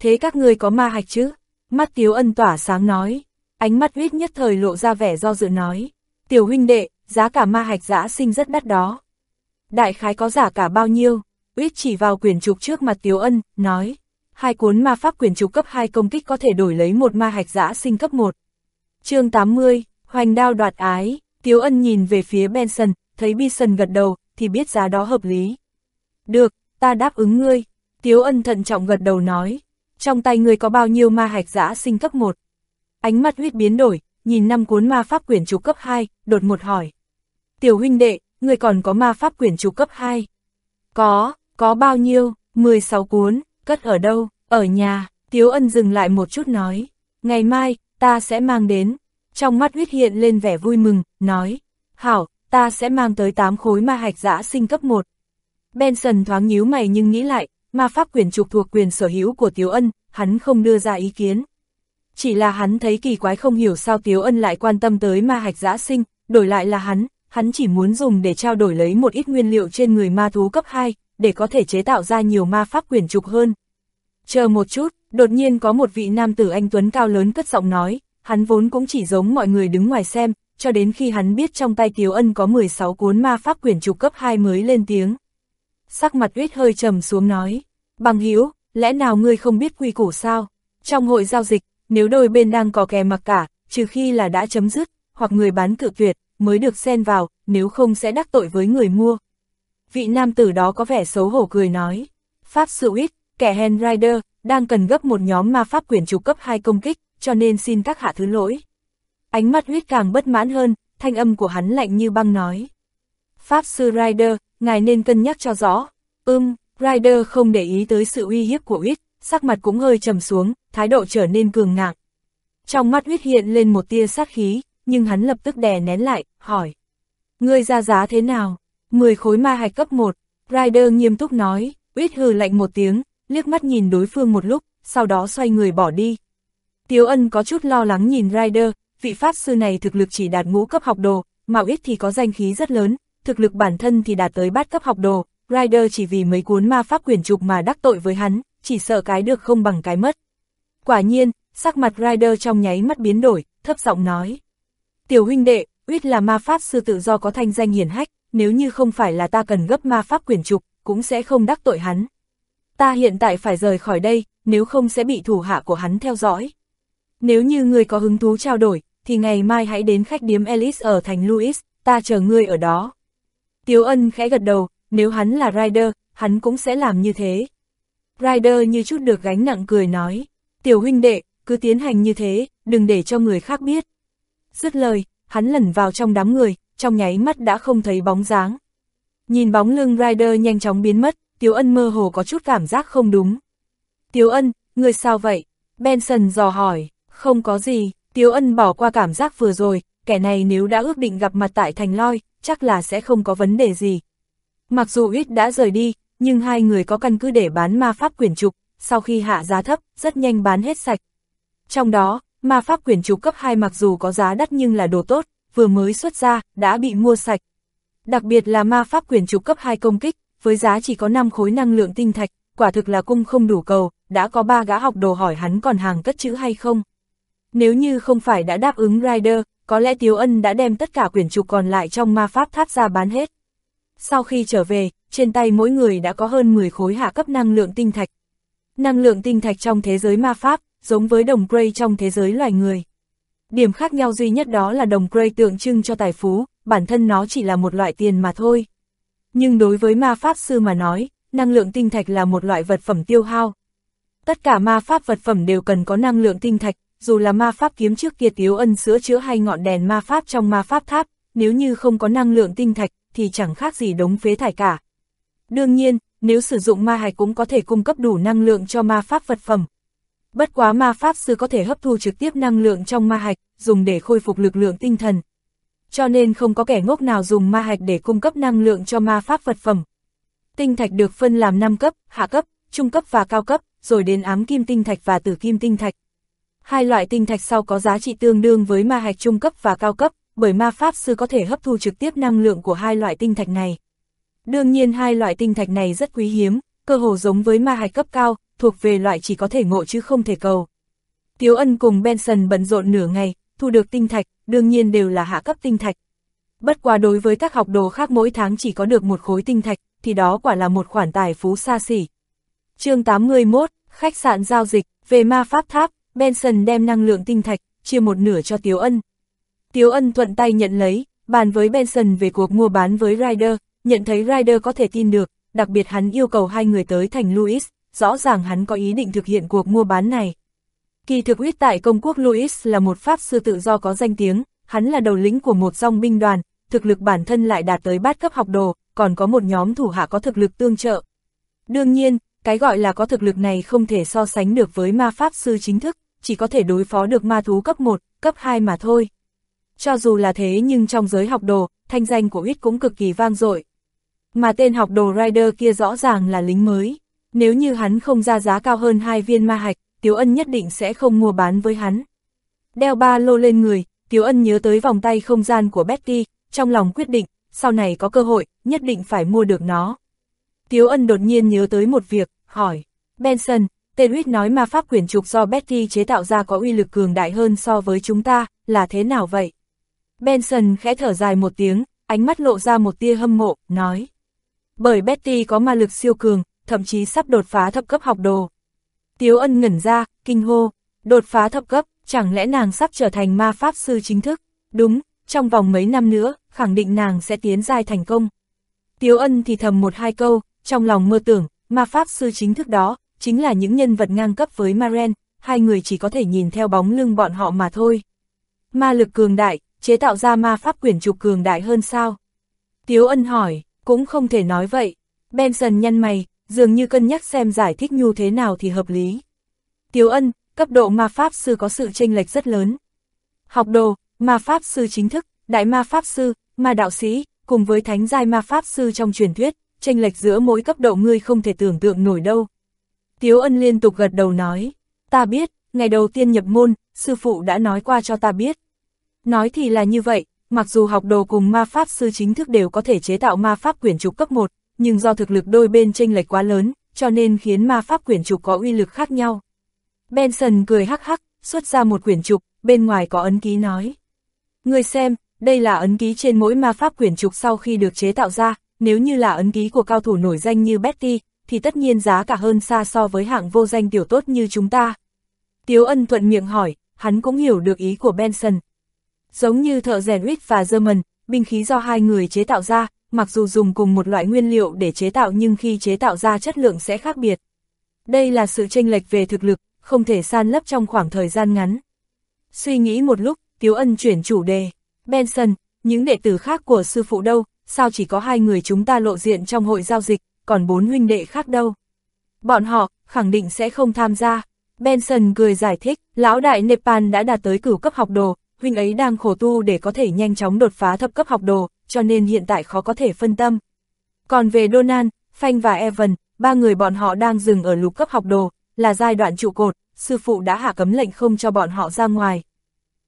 Thế các ngươi có ma hạch chứ? Mắt Tiếu ân tỏa sáng nói. Ánh mắt Uyết nhất thời lộ ra vẻ do dự nói. Tiểu huynh đệ, giá cả ma hạch giã sinh rất đắt đó. Đại khái có giả cả bao nhiêu? Uyết chỉ vào quyển trục trước mặt Tiếu ân, nói hai cuốn ma pháp quyền trục cấp 2 công kích có thể đổi lấy một ma hạch giã sinh cấp 1. chương 80, hoành đao đoạt ái, Tiếu Ân nhìn về phía Benson, thấy Bison gật đầu, thì biết giá đó hợp lý. Được, ta đáp ứng ngươi. Tiếu Ân thận trọng gật đầu nói, trong tay ngươi có bao nhiêu ma hạch giã sinh cấp 1. Ánh mắt huyết biến đổi, nhìn năm cuốn ma pháp quyển trục cấp 2, đột một hỏi. Tiểu huynh đệ, ngươi còn có ma pháp quyển trục cấp 2? Có, có bao nhiêu? 16 cuốn, cất ở đâu, ở nhà, Tiếu Ân dừng lại một chút nói, ngày mai, ta sẽ mang đến, trong mắt huyết hiện lên vẻ vui mừng, nói, hảo, ta sẽ mang tới 8 khối ma hạch giã sinh cấp 1. Benson thoáng nhíu mày nhưng nghĩ lại, ma pháp quyền trục thuộc quyền sở hữu của Tiếu Ân, hắn không đưa ra ý kiến. Chỉ là hắn thấy kỳ quái không hiểu sao Tiếu Ân lại quan tâm tới ma hạch giã sinh, đổi lại là hắn, hắn chỉ muốn dùng để trao đổi lấy một ít nguyên liệu trên người ma thú cấp 2, để có thể chế tạo ra nhiều ma pháp quyền trục hơn. Chờ một chút, đột nhiên có một vị nam tử anh Tuấn cao lớn cất giọng nói, hắn vốn cũng chỉ giống mọi người đứng ngoài xem, cho đến khi hắn biết trong tay Tiếu Ân có 16 cuốn ma pháp quyển trục cấp 2 mới lên tiếng. Sắc mặt uyết hơi trầm xuống nói, bằng hữu lẽ nào ngươi không biết quy củ sao? Trong hội giao dịch, nếu đôi bên đang có kè mặc cả, trừ khi là đã chấm dứt, hoặc người bán cự tuyệt, mới được xen vào, nếu không sẽ đắc tội với người mua vị nam tử đó có vẻ xấu hổ cười nói. Pháp sự ít, kẻ Hen Rider, đang cần gấp một nhóm ma pháp quyển trục cấp 2 công kích, cho nên xin các hạ thứ lỗi. Ánh mắt huyết càng bất mãn hơn, thanh âm của hắn lạnh như băng nói. Pháp sư Rider, ngài nên cân nhắc cho rõ. Ưm, Rider không để ý tới sự uy hiếp của huyết, sắc mặt cũng hơi trầm xuống, thái độ trở nên cường ngạc. Trong mắt huyết hiện lên một tia sát khí, nhưng hắn lập tức đè nén lại, hỏi. Ngươi ra giá thế nào? 10 khối ma hạch cấp 1, Rider nghiêm túc nói, uyết hừ lạnh một tiếng, liếc mắt nhìn đối phương một lúc, sau đó xoay người bỏ đi. Tiếu ân có chút lo lắng nhìn Rider, vị pháp sư này thực lực chỉ đạt ngũ cấp học đồ, mà Uyết thì có danh khí rất lớn, thực lực bản thân thì đạt tới bát cấp học đồ, Rider chỉ vì mấy cuốn ma pháp quyển trục mà đắc tội với hắn, chỉ sợ cái được không bằng cái mất. Quả nhiên, sắc mặt Rider trong nháy mắt biến đổi, thấp giọng nói. Tiểu huynh đệ, Uyết là ma pháp sư tự do có thanh danh hiển hách, nếu như không phải là ta cần gấp ma pháp quyển trục, cũng sẽ không đắc tội hắn. Ta hiện tại phải rời khỏi đây, nếu không sẽ bị thủ hạ của hắn theo dõi. Nếu như người có hứng thú trao đổi, thì ngày mai hãy đến khách điếm Alice ở thành Louis, ta chờ ngươi ở đó. Tiếu ân khẽ gật đầu, nếu hắn là Ryder, hắn cũng sẽ làm như thế. Ryder như chút được gánh nặng cười nói, tiểu huynh đệ, cứ tiến hành như thế, đừng để cho người khác biết. Dứt lời, hắn lẩn vào trong đám người, trong nháy mắt đã không thấy bóng dáng. Nhìn bóng lưng Rider nhanh chóng biến mất, Tiếu Ân mơ hồ có chút cảm giác không đúng. Tiếu Ân, người sao vậy? Benson dò hỏi, không có gì, Tiếu Ân bỏ qua cảm giác vừa rồi, kẻ này nếu đã ước định gặp mặt tại thành loi, chắc là sẽ không có vấn đề gì. Mặc dù ít đã rời đi, nhưng hai người có căn cứ để bán ma pháp quyển trục, sau khi hạ giá thấp, rất nhanh bán hết sạch. Trong đó, ma pháp quyển trục cấp 2 mặc dù có giá đắt nhưng là đồ tốt, vừa mới xuất ra, đã bị mua sạch. Đặc biệt là ma pháp quyền trục cấp 2 công kích, với giá chỉ có 5 khối năng lượng tinh thạch, quả thực là cung không đủ cầu, đã có ba gã học đồ hỏi hắn còn hàng cất chữ hay không. Nếu như không phải đã đáp ứng Rider, có lẽ Tiếu Ân đã đem tất cả quyển trục còn lại trong ma pháp tháp ra bán hết. Sau khi trở về, trên tay mỗi người đã có hơn 10 khối hạ cấp năng lượng tinh thạch. Năng lượng tinh thạch trong thế giới ma pháp, giống với đồng Grey trong thế giới loài người. Điểm khác nhau duy nhất đó là đồng Grey tượng trưng cho tài phú, bản thân nó chỉ là một loại tiền mà thôi. Nhưng đối với ma pháp sư mà nói, năng lượng tinh thạch là một loại vật phẩm tiêu hao. Tất cả ma pháp vật phẩm đều cần có năng lượng tinh thạch, dù là ma pháp kiếm trước kia Tiếu Ân sữa chữa hay ngọn đèn ma pháp trong ma pháp tháp, nếu như không có năng lượng tinh thạch thì chẳng khác gì đống phế thải cả. Đương nhiên, nếu sử dụng ma hạch cũng có thể cung cấp đủ năng lượng cho ma pháp vật phẩm. Bất quá ma pháp sư có thể hấp thu trực tiếp năng lượng trong ma hạch, dùng để khôi phục lực lượng tinh thần. Cho nên không có kẻ ngốc nào dùng ma hạch để cung cấp năng lượng cho ma pháp vật phẩm. Tinh thạch được phân làm 5 cấp, hạ cấp, trung cấp và cao cấp, rồi đến ám kim tinh thạch và tử kim tinh thạch. Hai loại tinh thạch sau có giá trị tương đương với ma hạch trung cấp và cao cấp, bởi ma pháp sư có thể hấp thu trực tiếp năng lượng của hai loại tinh thạch này. Đương nhiên hai loại tinh thạch này rất quý hiếm, cơ hồ giống với ma hạch cấp cao, thuộc về loại chỉ có thể ngộ chứ không thể cầu. Tiếu Ân cùng Benson bận rộn nửa ngày, thu được tinh thạch, đương nhiên đều là hạ cấp tinh thạch. Bất quá đối với các học đồ khác mỗi tháng chỉ có được một khối tinh thạch, thì đó quả là một khoản tài phú xa xỉ. chương 81, khách sạn giao dịch, về ma pháp tháp, Benson đem năng lượng tinh thạch, chia một nửa cho Tiếu Ân. Tiếu Ân thuận tay nhận lấy, bàn với Benson về cuộc mua bán với Ryder, nhận thấy Ryder có thể tin được, đặc biệt hắn yêu cầu hai người tới thành Louis, rõ ràng hắn có ý định thực hiện cuộc mua bán này. Kỳ thực huyết tại công quốc Louis là một pháp sư tự do có danh tiếng, hắn là đầu lĩnh của một dòng binh đoàn, thực lực bản thân lại đạt tới bát cấp học đồ, còn có một nhóm thủ hạ có thực lực tương trợ. Đương nhiên, cái gọi là có thực lực này không thể so sánh được với ma pháp sư chính thức, chỉ có thể đối phó được ma thú cấp 1, cấp 2 mà thôi. Cho dù là thế nhưng trong giới học đồ, thanh danh của ít cũng cực kỳ vang dội. Mà tên học đồ Rider kia rõ ràng là lính mới. Nếu như hắn không ra giá cao hơn hai viên ma hạch, Tiếu Ân nhất định sẽ không mua bán với hắn. Đeo ba lô lên người, Tiếu Ân nhớ tới vòng tay không gian của Betty, trong lòng quyết định, sau này có cơ hội, nhất định phải mua được nó. Tiếu Ân đột nhiên nhớ tới một việc, hỏi, Benson, tên huyết nói ma pháp quyển trục do Betty chế tạo ra có uy lực cường đại hơn so với chúng ta, là thế nào vậy? Benson khẽ thở dài một tiếng, ánh mắt lộ ra một tia hâm mộ, nói. Bởi Betty có ma lực siêu cường, thậm chí sắp đột phá thập cấp học đồ. Tiếu ân ngẩn ra, kinh hô, đột phá thập cấp, chẳng lẽ nàng sắp trở thành ma pháp sư chính thức? Đúng, trong vòng mấy năm nữa, khẳng định nàng sẽ tiến giai thành công. Tiếu ân thì thầm một hai câu, trong lòng mơ tưởng, ma pháp sư chính thức đó, chính là những nhân vật ngang cấp với Maren, hai người chỉ có thể nhìn theo bóng lưng bọn họ mà thôi. Ma lực cường đại, chế tạo ra ma pháp quyển trục cường đại hơn sao? Tiếu ân hỏi, cũng không thể nói vậy. Benson nhăn mày, dường như cân nhắc xem giải thích nhu thế nào thì hợp lý. Tiếu ân, cấp độ ma pháp sư có sự chênh lệch rất lớn. Học đồ, ma pháp sư chính thức, đại ma pháp sư, ma đạo sĩ, cùng với thánh giai ma pháp sư trong truyền thuyết, chênh lệch giữa mỗi cấp độ ngươi không thể tưởng tượng nổi đâu. Tiếu ân liên tục gật đầu nói, ta biết, ngày đầu tiên nhập môn, sư phụ đã nói qua cho ta biết. Nói thì là như vậy, mặc dù học đồ cùng ma pháp sư chính thức đều có thể chế tạo ma pháp quyển trục cấp 1, nhưng do thực lực đôi bên chênh lệch quá lớn, cho nên khiến ma pháp quyển trục có uy lực khác nhau. Benson cười hắc hắc, xuất ra một quyển trục, bên ngoài có ấn ký nói. Người xem, đây là ấn ký trên mỗi ma pháp quyển trục sau khi được chế tạo ra, nếu như là ấn ký của cao thủ nổi danh như Betty, thì tất nhiên giá cả hơn xa so với hạng vô danh tiểu tốt như chúng ta. Tiếu ân thuận miệng hỏi, hắn cũng hiểu được ý của Benson. Giống như thợ rèn Witt và German, binh khí do hai người chế tạo ra, mặc dù dùng cùng một loại nguyên liệu để chế tạo nhưng khi chế tạo ra chất lượng sẽ khác biệt. Đây là sự chênh lệch về thực lực, không thể san lấp trong khoảng thời gian ngắn. Suy nghĩ một lúc, Tiếu Ân chuyển chủ đề. Benson, những đệ tử khác của sư phụ đâu, sao chỉ có hai người chúng ta lộ diện trong hội giao dịch, còn bốn huynh đệ khác đâu. Bọn họ, khẳng định sẽ không tham gia. Benson cười giải thích, lão đại Nepal đã đạt tới cửu cấp học đồ, huynh ấy đang khổ tu để có thể nhanh chóng đột phá thập cấp học đồ, cho nên hiện tại khó có thể phân tâm. Còn về Donald, Phanh và Evan, ba người bọn họ đang dừng ở lục cấp học đồ, là giai đoạn trụ cột, sư phụ đã hạ cấm lệnh không cho bọn họ ra ngoài.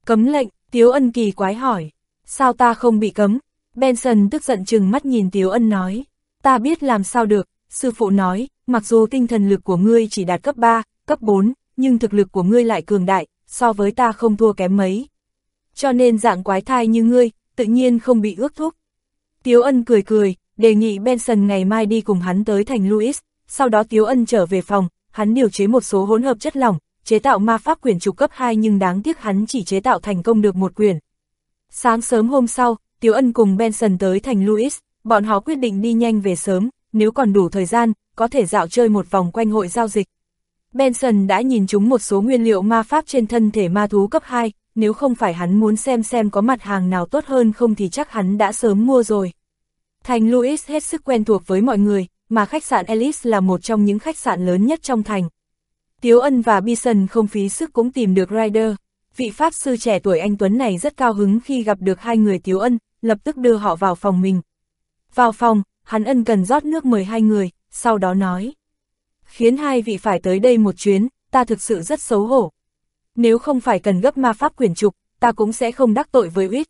Cấm lệnh, Tiếu Ân kỳ quái hỏi, sao ta không bị cấm? Benson tức giận chừng mắt nhìn Tiếu Ân nói, ta biết làm sao được, sư phụ nói, mặc dù tinh thần lực của ngươi chỉ đạt cấp 3, cấp 4, nhưng thực lực của ngươi lại cường đại, so với ta không thua kém mấy. Cho nên dạng quái thai như ngươi, tự nhiên không bị ước thúc. Tiếu Ân cười cười, đề nghị Benson ngày mai đi cùng hắn tới thành Louis, sau đó Tiếu Ân trở về phòng, hắn điều chế một số hỗn hợp chất lỏng, chế tạo ma pháp quyển trục cấp 2 nhưng đáng tiếc hắn chỉ chế tạo thành công được một quyển. Sáng sớm hôm sau, Tiếu Ân cùng Benson tới thành Louis, bọn họ quyết định đi nhanh về sớm, nếu còn đủ thời gian, có thể dạo chơi một vòng quanh hội giao dịch. Benson đã nhìn chúng một số nguyên liệu ma pháp trên thân thể ma thú cấp 2, nếu không phải hắn muốn xem xem có mặt hàng nào tốt hơn không thì chắc hắn đã sớm mua rồi. Thành Louis hết sức quen thuộc với mọi người, mà khách sạn Ellis là một trong những khách sạn lớn nhất trong thành. Tiếu Ân và Bison không phí sức cũng tìm được Ryder. Vị Pháp sư trẻ tuổi anh Tuấn này rất cao hứng khi gặp được hai người Tiếu Ân, lập tức đưa họ vào phòng mình. Vào phòng, hắn ân cần rót nước mời hai người, sau đó nói. Khiến hai vị phải tới đây một chuyến, ta thực sự rất xấu hổ. Nếu không phải cần gấp ma pháp quyển trục, ta cũng sẽ không đắc tội với Uyết.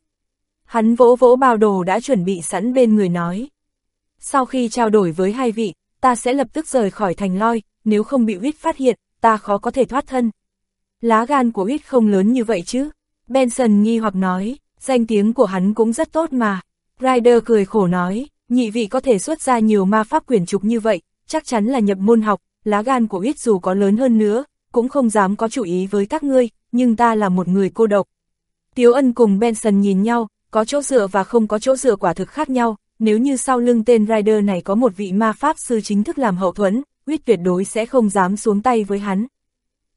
Hắn vỗ vỗ bao đồ đã chuẩn bị sẵn bên người nói. Sau khi trao đổi với hai vị, ta sẽ lập tức rời khỏi thành loi, nếu không bị Uyết phát hiện, ta khó có thể thoát thân. Lá gan của Uyết không lớn như vậy chứ. Benson nghi hoặc nói, danh tiếng của hắn cũng rất tốt mà. Ryder cười khổ nói, nhị vị có thể xuất ra nhiều ma pháp quyển trục như vậy, chắc chắn là nhập môn học, lá gan của Uyết dù có lớn hơn nữa, cũng không dám có chủ ý với các ngươi, nhưng ta là một người cô độc. Tiếu ân cùng Benson nhìn nhau, có chỗ dựa và không có chỗ dựa quả thực khác nhau, nếu như sau lưng tên Rider này có một vị ma pháp sư chính thức làm hậu thuẫn, huyết tuyệt đối sẽ không dám xuống tay với hắn.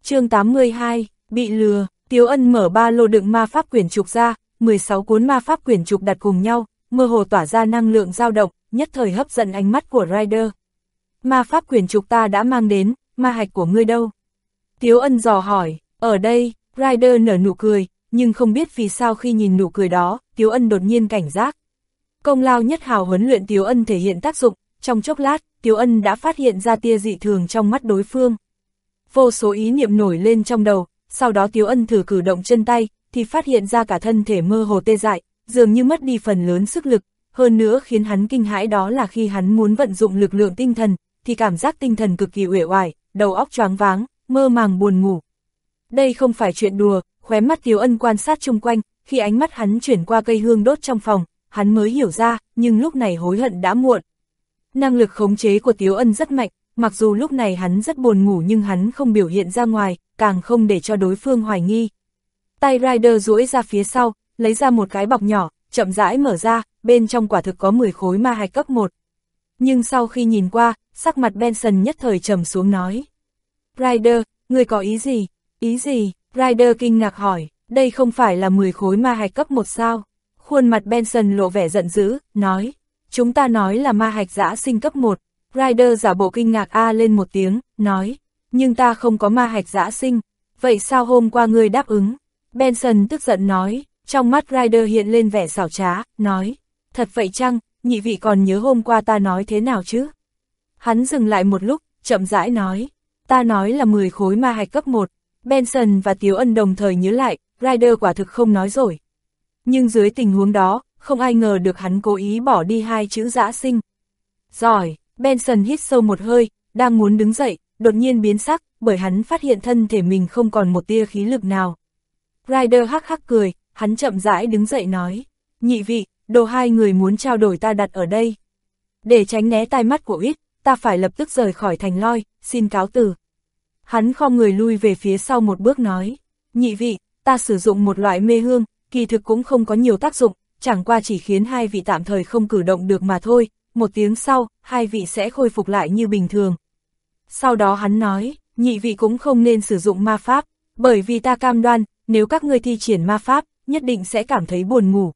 chương 82, bị lừa, Tiếu ân mở ba lô đựng ma pháp quyển trục ra, 16 cuốn ma pháp quyển trục đặt cùng nhau, mơ hồ tỏa ra năng lượng dao động, nhất thời hấp dẫn ánh mắt của Rider. Ma pháp quyển trục ta đã mang đến, ma hạch của ngươi đâu? Tiếu ân dò hỏi, ở đây, Ryder nở nụ cười, nhưng không biết vì sao khi nhìn nụ cười đó, Tiếu ân đột nhiên cảnh giác. Công lao nhất hào huấn luyện Tiếu ân thể hiện tác dụng, trong chốc lát, Tiếu ân đã phát hiện ra tia dị thường trong mắt đối phương. Vô số ý niệm nổi lên trong đầu, sau đó Tiếu ân thử cử động chân tay, thì phát hiện ra cả thân thể mơ hồ tê dại, dường như mất đi phần lớn sức lực, hơn nữa khiến hắn kinh hãi đó là khi hắn muốn vận dụng lực lượng tinh thần, thì cảm giác tinh thần cực kỳ uể oải, đầu óc choáng váng, mơ màng buồn ngủ. Đây không phải chuyện đùa, khóe mắt Tiếu Ân quan sát chung quanh, khi ánh mắt hắn chuyển qua cây hương đốt trong phòng, hắn mới hiểu ra, nhưng lúc này hối hận đã muộn. Năng lực khống chế của Tiếu Ân rất mạnh, mặc dù lúc này hắn rất buồn ngủ nhưng hắn không biểu hiện ra ngoài, càng không để cho đối phương hoài nghi. Tay Rider duỗi ra phía sau, lấy ra một cái bọc nhỏ, chậm rãi mở ra, bên trong quả thực có 10 khối ma hạch cấp 1. Nhưng sau khi nhìn qua, sắc mặt Benson nhất thời trầm xuống nói. Rider, người có ý gì? Ý gì? Rider kinh ngạc hỏi, đây không phải là 10 khối ma hạch cấp 1 sao? Khuôn mặt Benson lộ vẻ giận dữ, nói, chúng ta nói là ma hạch giã sinh cấp 1. Rider giả bộ kinh ngạc A lên một tiếng, nói, nhưng ta không có ma hạch giã sinh, vậy sao hôm qua ngươi đáp ứng? Benson tức giận nói, trong mắt Rider hiện lên vẻ xảo trá, nói, thật vậy chăng, nhị vị còn nhớ hôm qua ta nói thế nào chứ? Hắn dừng lại một lúc, chậm rãi nói, ta nói là 10 khối ma hạch cấp 1. Benson và Tiếu Ân đồng thời nhớ lại, Ryder quả thực không nói rồi. Nhưng dưới tình huống đó, không ai ngờ được hắn cố ý bỏ đi hai chữ giã sinh. Giỏi, Benson hít sâu một hơi, đang muốn đứng dậy, đột nhiên biến sắc, bởi hắn phát hiện thân thể mình không còn một tia khí lực nào. Ryder hắc hắc cười, hắn chậm rãi đứng dậy nói, nhị vị, đồ hai người muốn trao đổi ta đặt ở đây. Để tránh né tai mắt của ít, ta phải lập tức rời khỏi thành loi, xin cáo từ. Hắn khom người lui về phía sau một bước nói, nhị vị, ta sử dụng một loại mê hương, kỳ thực cũng không có nhiều tác dụng, chẳng qua chỉ khiến hai vị tạm thời không cử động được mà thôi, một tiếng sau, hai vị sẽ khôi phục lại như bình thường. Sau đó hắn nói, nhị vị cũng không nên sử dụng ma pháp, bởi vì ta cam đoan, nếu các ngươi thi triển ma pháp, nhất định sẽ cảm thấy buồn ngủ.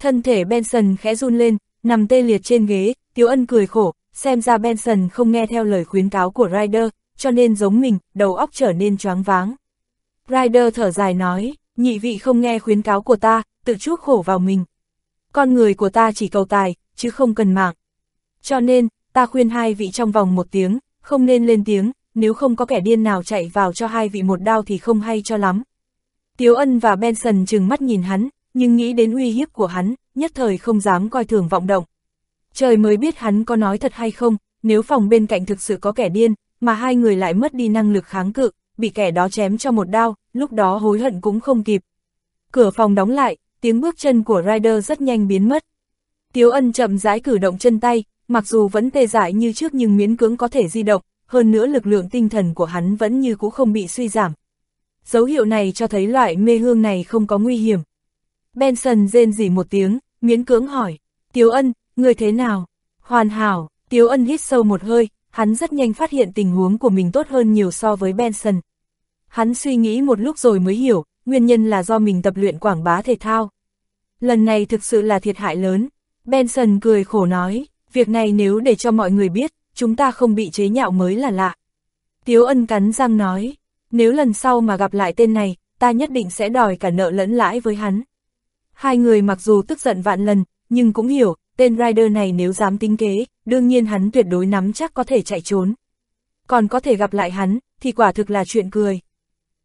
Thân thể Benson khẽ run lên, nằm tê liệt trên ghế, Tiếu Ân cười khổ, xem ra Benson không nghe theo lời khuyến cáo của Ryder, cho nên giống mình, đầu óc trở nên choáng váng. Ryder thở dài nói, nhị vị không nghe khuyến cáo của ta, tự chuốc khổ vào mình. Con người của ta chỉ cầu tài, chứ không cần mạng. Cho nên, ta khuyên hai vị trong vòng một tiếng, không nên lên tiếng, nếu không có kẻ điên nào chạy vào cho hai vị một đao thì không hay cho lắm. Tiếu Ân và Benson chừng mắt nhìn hắn, nhưng nghĩ đến uy hiếp của hắn, nhất thời không dám coi thường vọng động. Trời mới biết hắn có nói thật hay không, nếu phòng bên cạnh thực sự có kẻ điên, mà hai người lại mất đi năng lực kháng cự, bị kẻ đó chém cho một đao, lúc đó hối hận cũng không kịp. Cửa phòng đóng lại, tiếng bước chân của Ryder rất nhanh biến mất. Tiếu ân chậm rãi cử động chân tay, mặc dù vẫn tê dại như trước nhưng miễn cưỡng có thể di động, hơn nữa lực lượng tinh thần của hắn vẫn như cũ không bị suy giảm. Dấu hiệu này cho thấy loại mê hương này không có nguy hiểm. Benson rên rỉ một tiếng, miễn cưỡng hỏi, Tiếu ân, người thế nào? Hoàn hảo, Tiếu ân hít sâu một hơi, hắn rất nhanh phát hiện tình huống của mình tốt hơn nhiều so với Benson. Hắn suy nghĩ một lúc rồi mới hiểu, nguyên nhân là do mình tập luyện quảng bá thể thao. Lần này thực sự là thiệt hại lớn. Benson cười khổ nói, việc này nếu để cho mọi người biết, chúng ta không bị chế nhạo mới là lạ. Tiếu ân cắn răng nói, nếu lần sau mà gặp lại tên này, ta nhất định sẽ đòi cả nợ lẫn lãi với hắn. Hai người mặc dù tức giận vạn lần, nhưng cũng hiểu, tên rider này nếu dám tính kế, đương nhiên hắn tuyệt đối nắm chắc có thể chạy trốn. Còn có thể gặp lại hắn, thì quả thực là chuyện cười.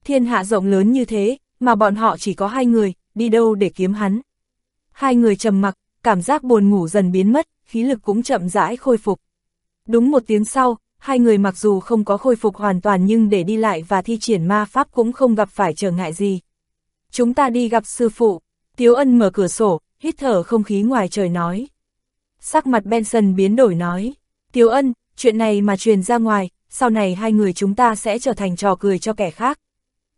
Thiên hạ rộng lớn như thế, mà bọn họ chỉ có hai người, đi đâu để kiếm hắn. Hai người trầm mặc, cảm giác buồn ngủ dần biến mất, khí lực cũng chậm rãi khôi phục. Đúng một tiếng sau, hai người mặc dù không có khôi phục hoàn toàn nhưng để đi lại và thi triển ma pháp cũng không gặp phải trở ngại gì. Chúng ta đi gặp sư phụ, Tiếu Ân mở cửa sổ, hít thở không khí ngoài trời nói. Sắc mặt Benson biến đổi nói, Tiếu Ân, chuyện này mà truyền ra ngoài, sau này hai người chúng ta sẽ trở thành trò cười cho kẻ khác.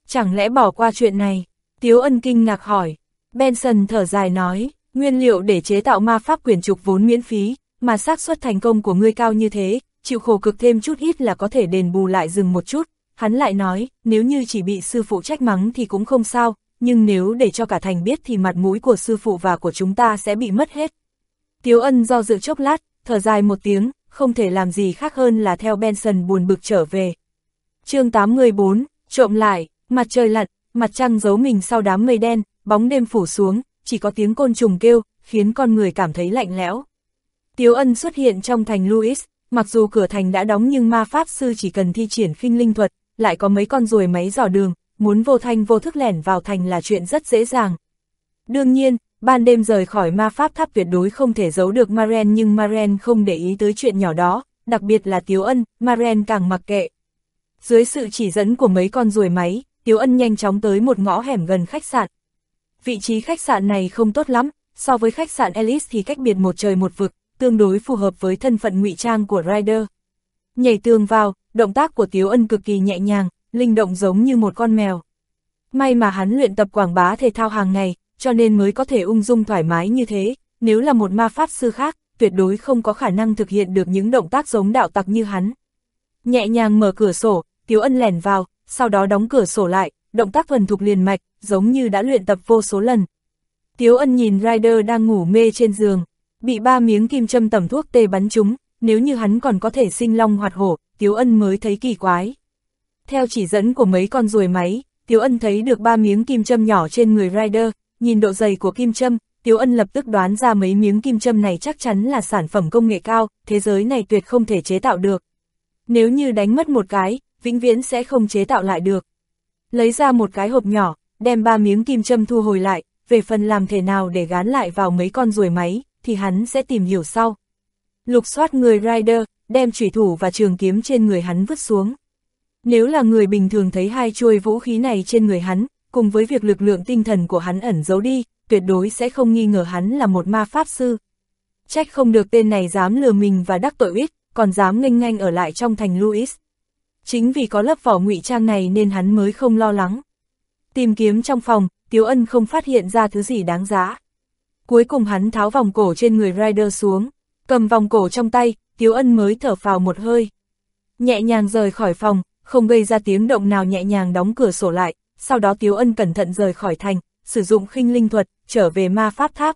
Chẳng lẽ bỏ qua chuyện này? Tiếu Ân kinh ngạc hỏi. Benson thở dài nói, nguyên liệu để chế tạo ma pháp quyền trục vốn miễn phí, mà xác suất thành công của ngươi cao như thế, chịu khổ cực thêm chút ít là có thể đền bù lại dừng một chút. Hắn lại nói, nếu như chỉ bị sư phụ trách mắng thì cũng không sao, nhưng nếu để cho cả thành biết thì mặt mũi của sư phụ và của chúng ta sẽ bị mất hết. Tiếu ân do dự chốc lát, thở dài một tiếng, không thể làm gì khác hơn là theo Benson buồn bực trở về. chương 84, trộm lại, mặt trời lặn, mặt trăng giấu mình sau đám mây đen, bóng đêm phủ xuống, chỉ có tiếng côn trùng kêu, khiến con người cảm thấy lạnh lẽo. Tiếu ân xuất hiện trong thành Louis, mặc dù cửa thành đã đóng nhưng ma pháp sư chỉ cần thi triển khinh linh thuật, lại có mấy con ruồi máy dò đường, muốn vô thanh vô thức lẻn vào thành là chuyện rất dễ dàng. Đương nhiên, ban đêm rời khỏi ma pháp tháp tuyệt đối không thể giấu được Maren nhưng Maren không để ý tới chuyện nhỏ đó, đặc biệt là Tiếu Ân, Maren càng mặc kệ. Dưới sự chỉ dẫn của mấy con ruồi máy, Tiếu Ân nhanh chóng tới một ngõ hẻm gần khách sạn. Vị trí khách sạn này không tốt lắm, so với khách sạn Alice thì cách biệt một trời một vực, tương đối phù hợp với thân phận ngụy trang của Ryder. Nhảy tường vào, động tác của Tiếu Ân cực kỳ nhẹ nhàng, linh động giống như một con mèo. May mà hắn luyện tập quảng bá thể thao hàng ngày, cho nên mới có thể ung dung thoải mái như thế, nếu là một ma pháp sư khác, tuyệt đối không có khả năng thực hiện được những động tác giống đạo tặc như hắn. Nhẹ nhàng mở cửa sổ, Tiếu Ân lẻn vào, sau đó đóng cửa sổ lại, động tác thuần thục liền mạch, giống như đã luyện tập vô số lần. Tiếu Ân nhìn Ryder đang ngủ mê trên giường, bị ba miếng kim châm tẩm thuốc tê bắn trúng, nếu như hắn còn có thể sinh long hoạt hổ, Tiếu Ân mới thấy kỳ quái. Theo chỉ dẫn của mấy con ruồi máy, Tiếu Ân thấy được ba miếng kim châm nhỏ trên người Rider, nhìn độ dày của kim châm, Tiếu Ân lập tức đoán ra mấy miếng kim châm này chắc chắn là sản phẩm công nghệ cao, thế giới này tuyệt không thể chế tạo được. Nếu như đánh mất một cái, vĩnh viễn sẽ không chế tạo lại được. Lấy ra một cái hộp nhỏ, đem ba miếng kim châm thu hồi lại, về phần làm thế nào để gán lại vào mấy con ruồi máy, thì hắn sẽ tìm hiểu sau. Lục soát người Rider, đem chủy thủ và trường kiếm trên người hắn vứt xuống. Nếu là người bình thường thấy hai chuôi vũ khí này trên người hắn, cùng với việc lực lượng tinh thần của hắn ẩn giấu đi, tuyệt đối sẽ không nghi ngờ hắn là một ma pháp sư. Trách không được tên này dám lừa mình và đắc tội ít, còn dám nghênh ngang ở lại trong thành Louis. Chính vì có lớp vỏ ngụy trang này nên hắn mới không lo lắng. Tìm kiếm trong phòng, Tiếu Ân không phát hiện ra thứ gì đáng giá. Cuối cùng hắn tháo vòng cổ trên người Rider xuống, cầm vòng cổ trong tay, Tiếu Ân mới thở phào một hơi. Nhẹ nhàng rời khỏi phòng, không gây ra tiếng động nào nhẹ nhàng đóng cửa sổ lại, sau đó Tiếu Ân cẩn thận rời khỏi thành, sử dụng khinh linh thuật, trở về ma pháp tháp.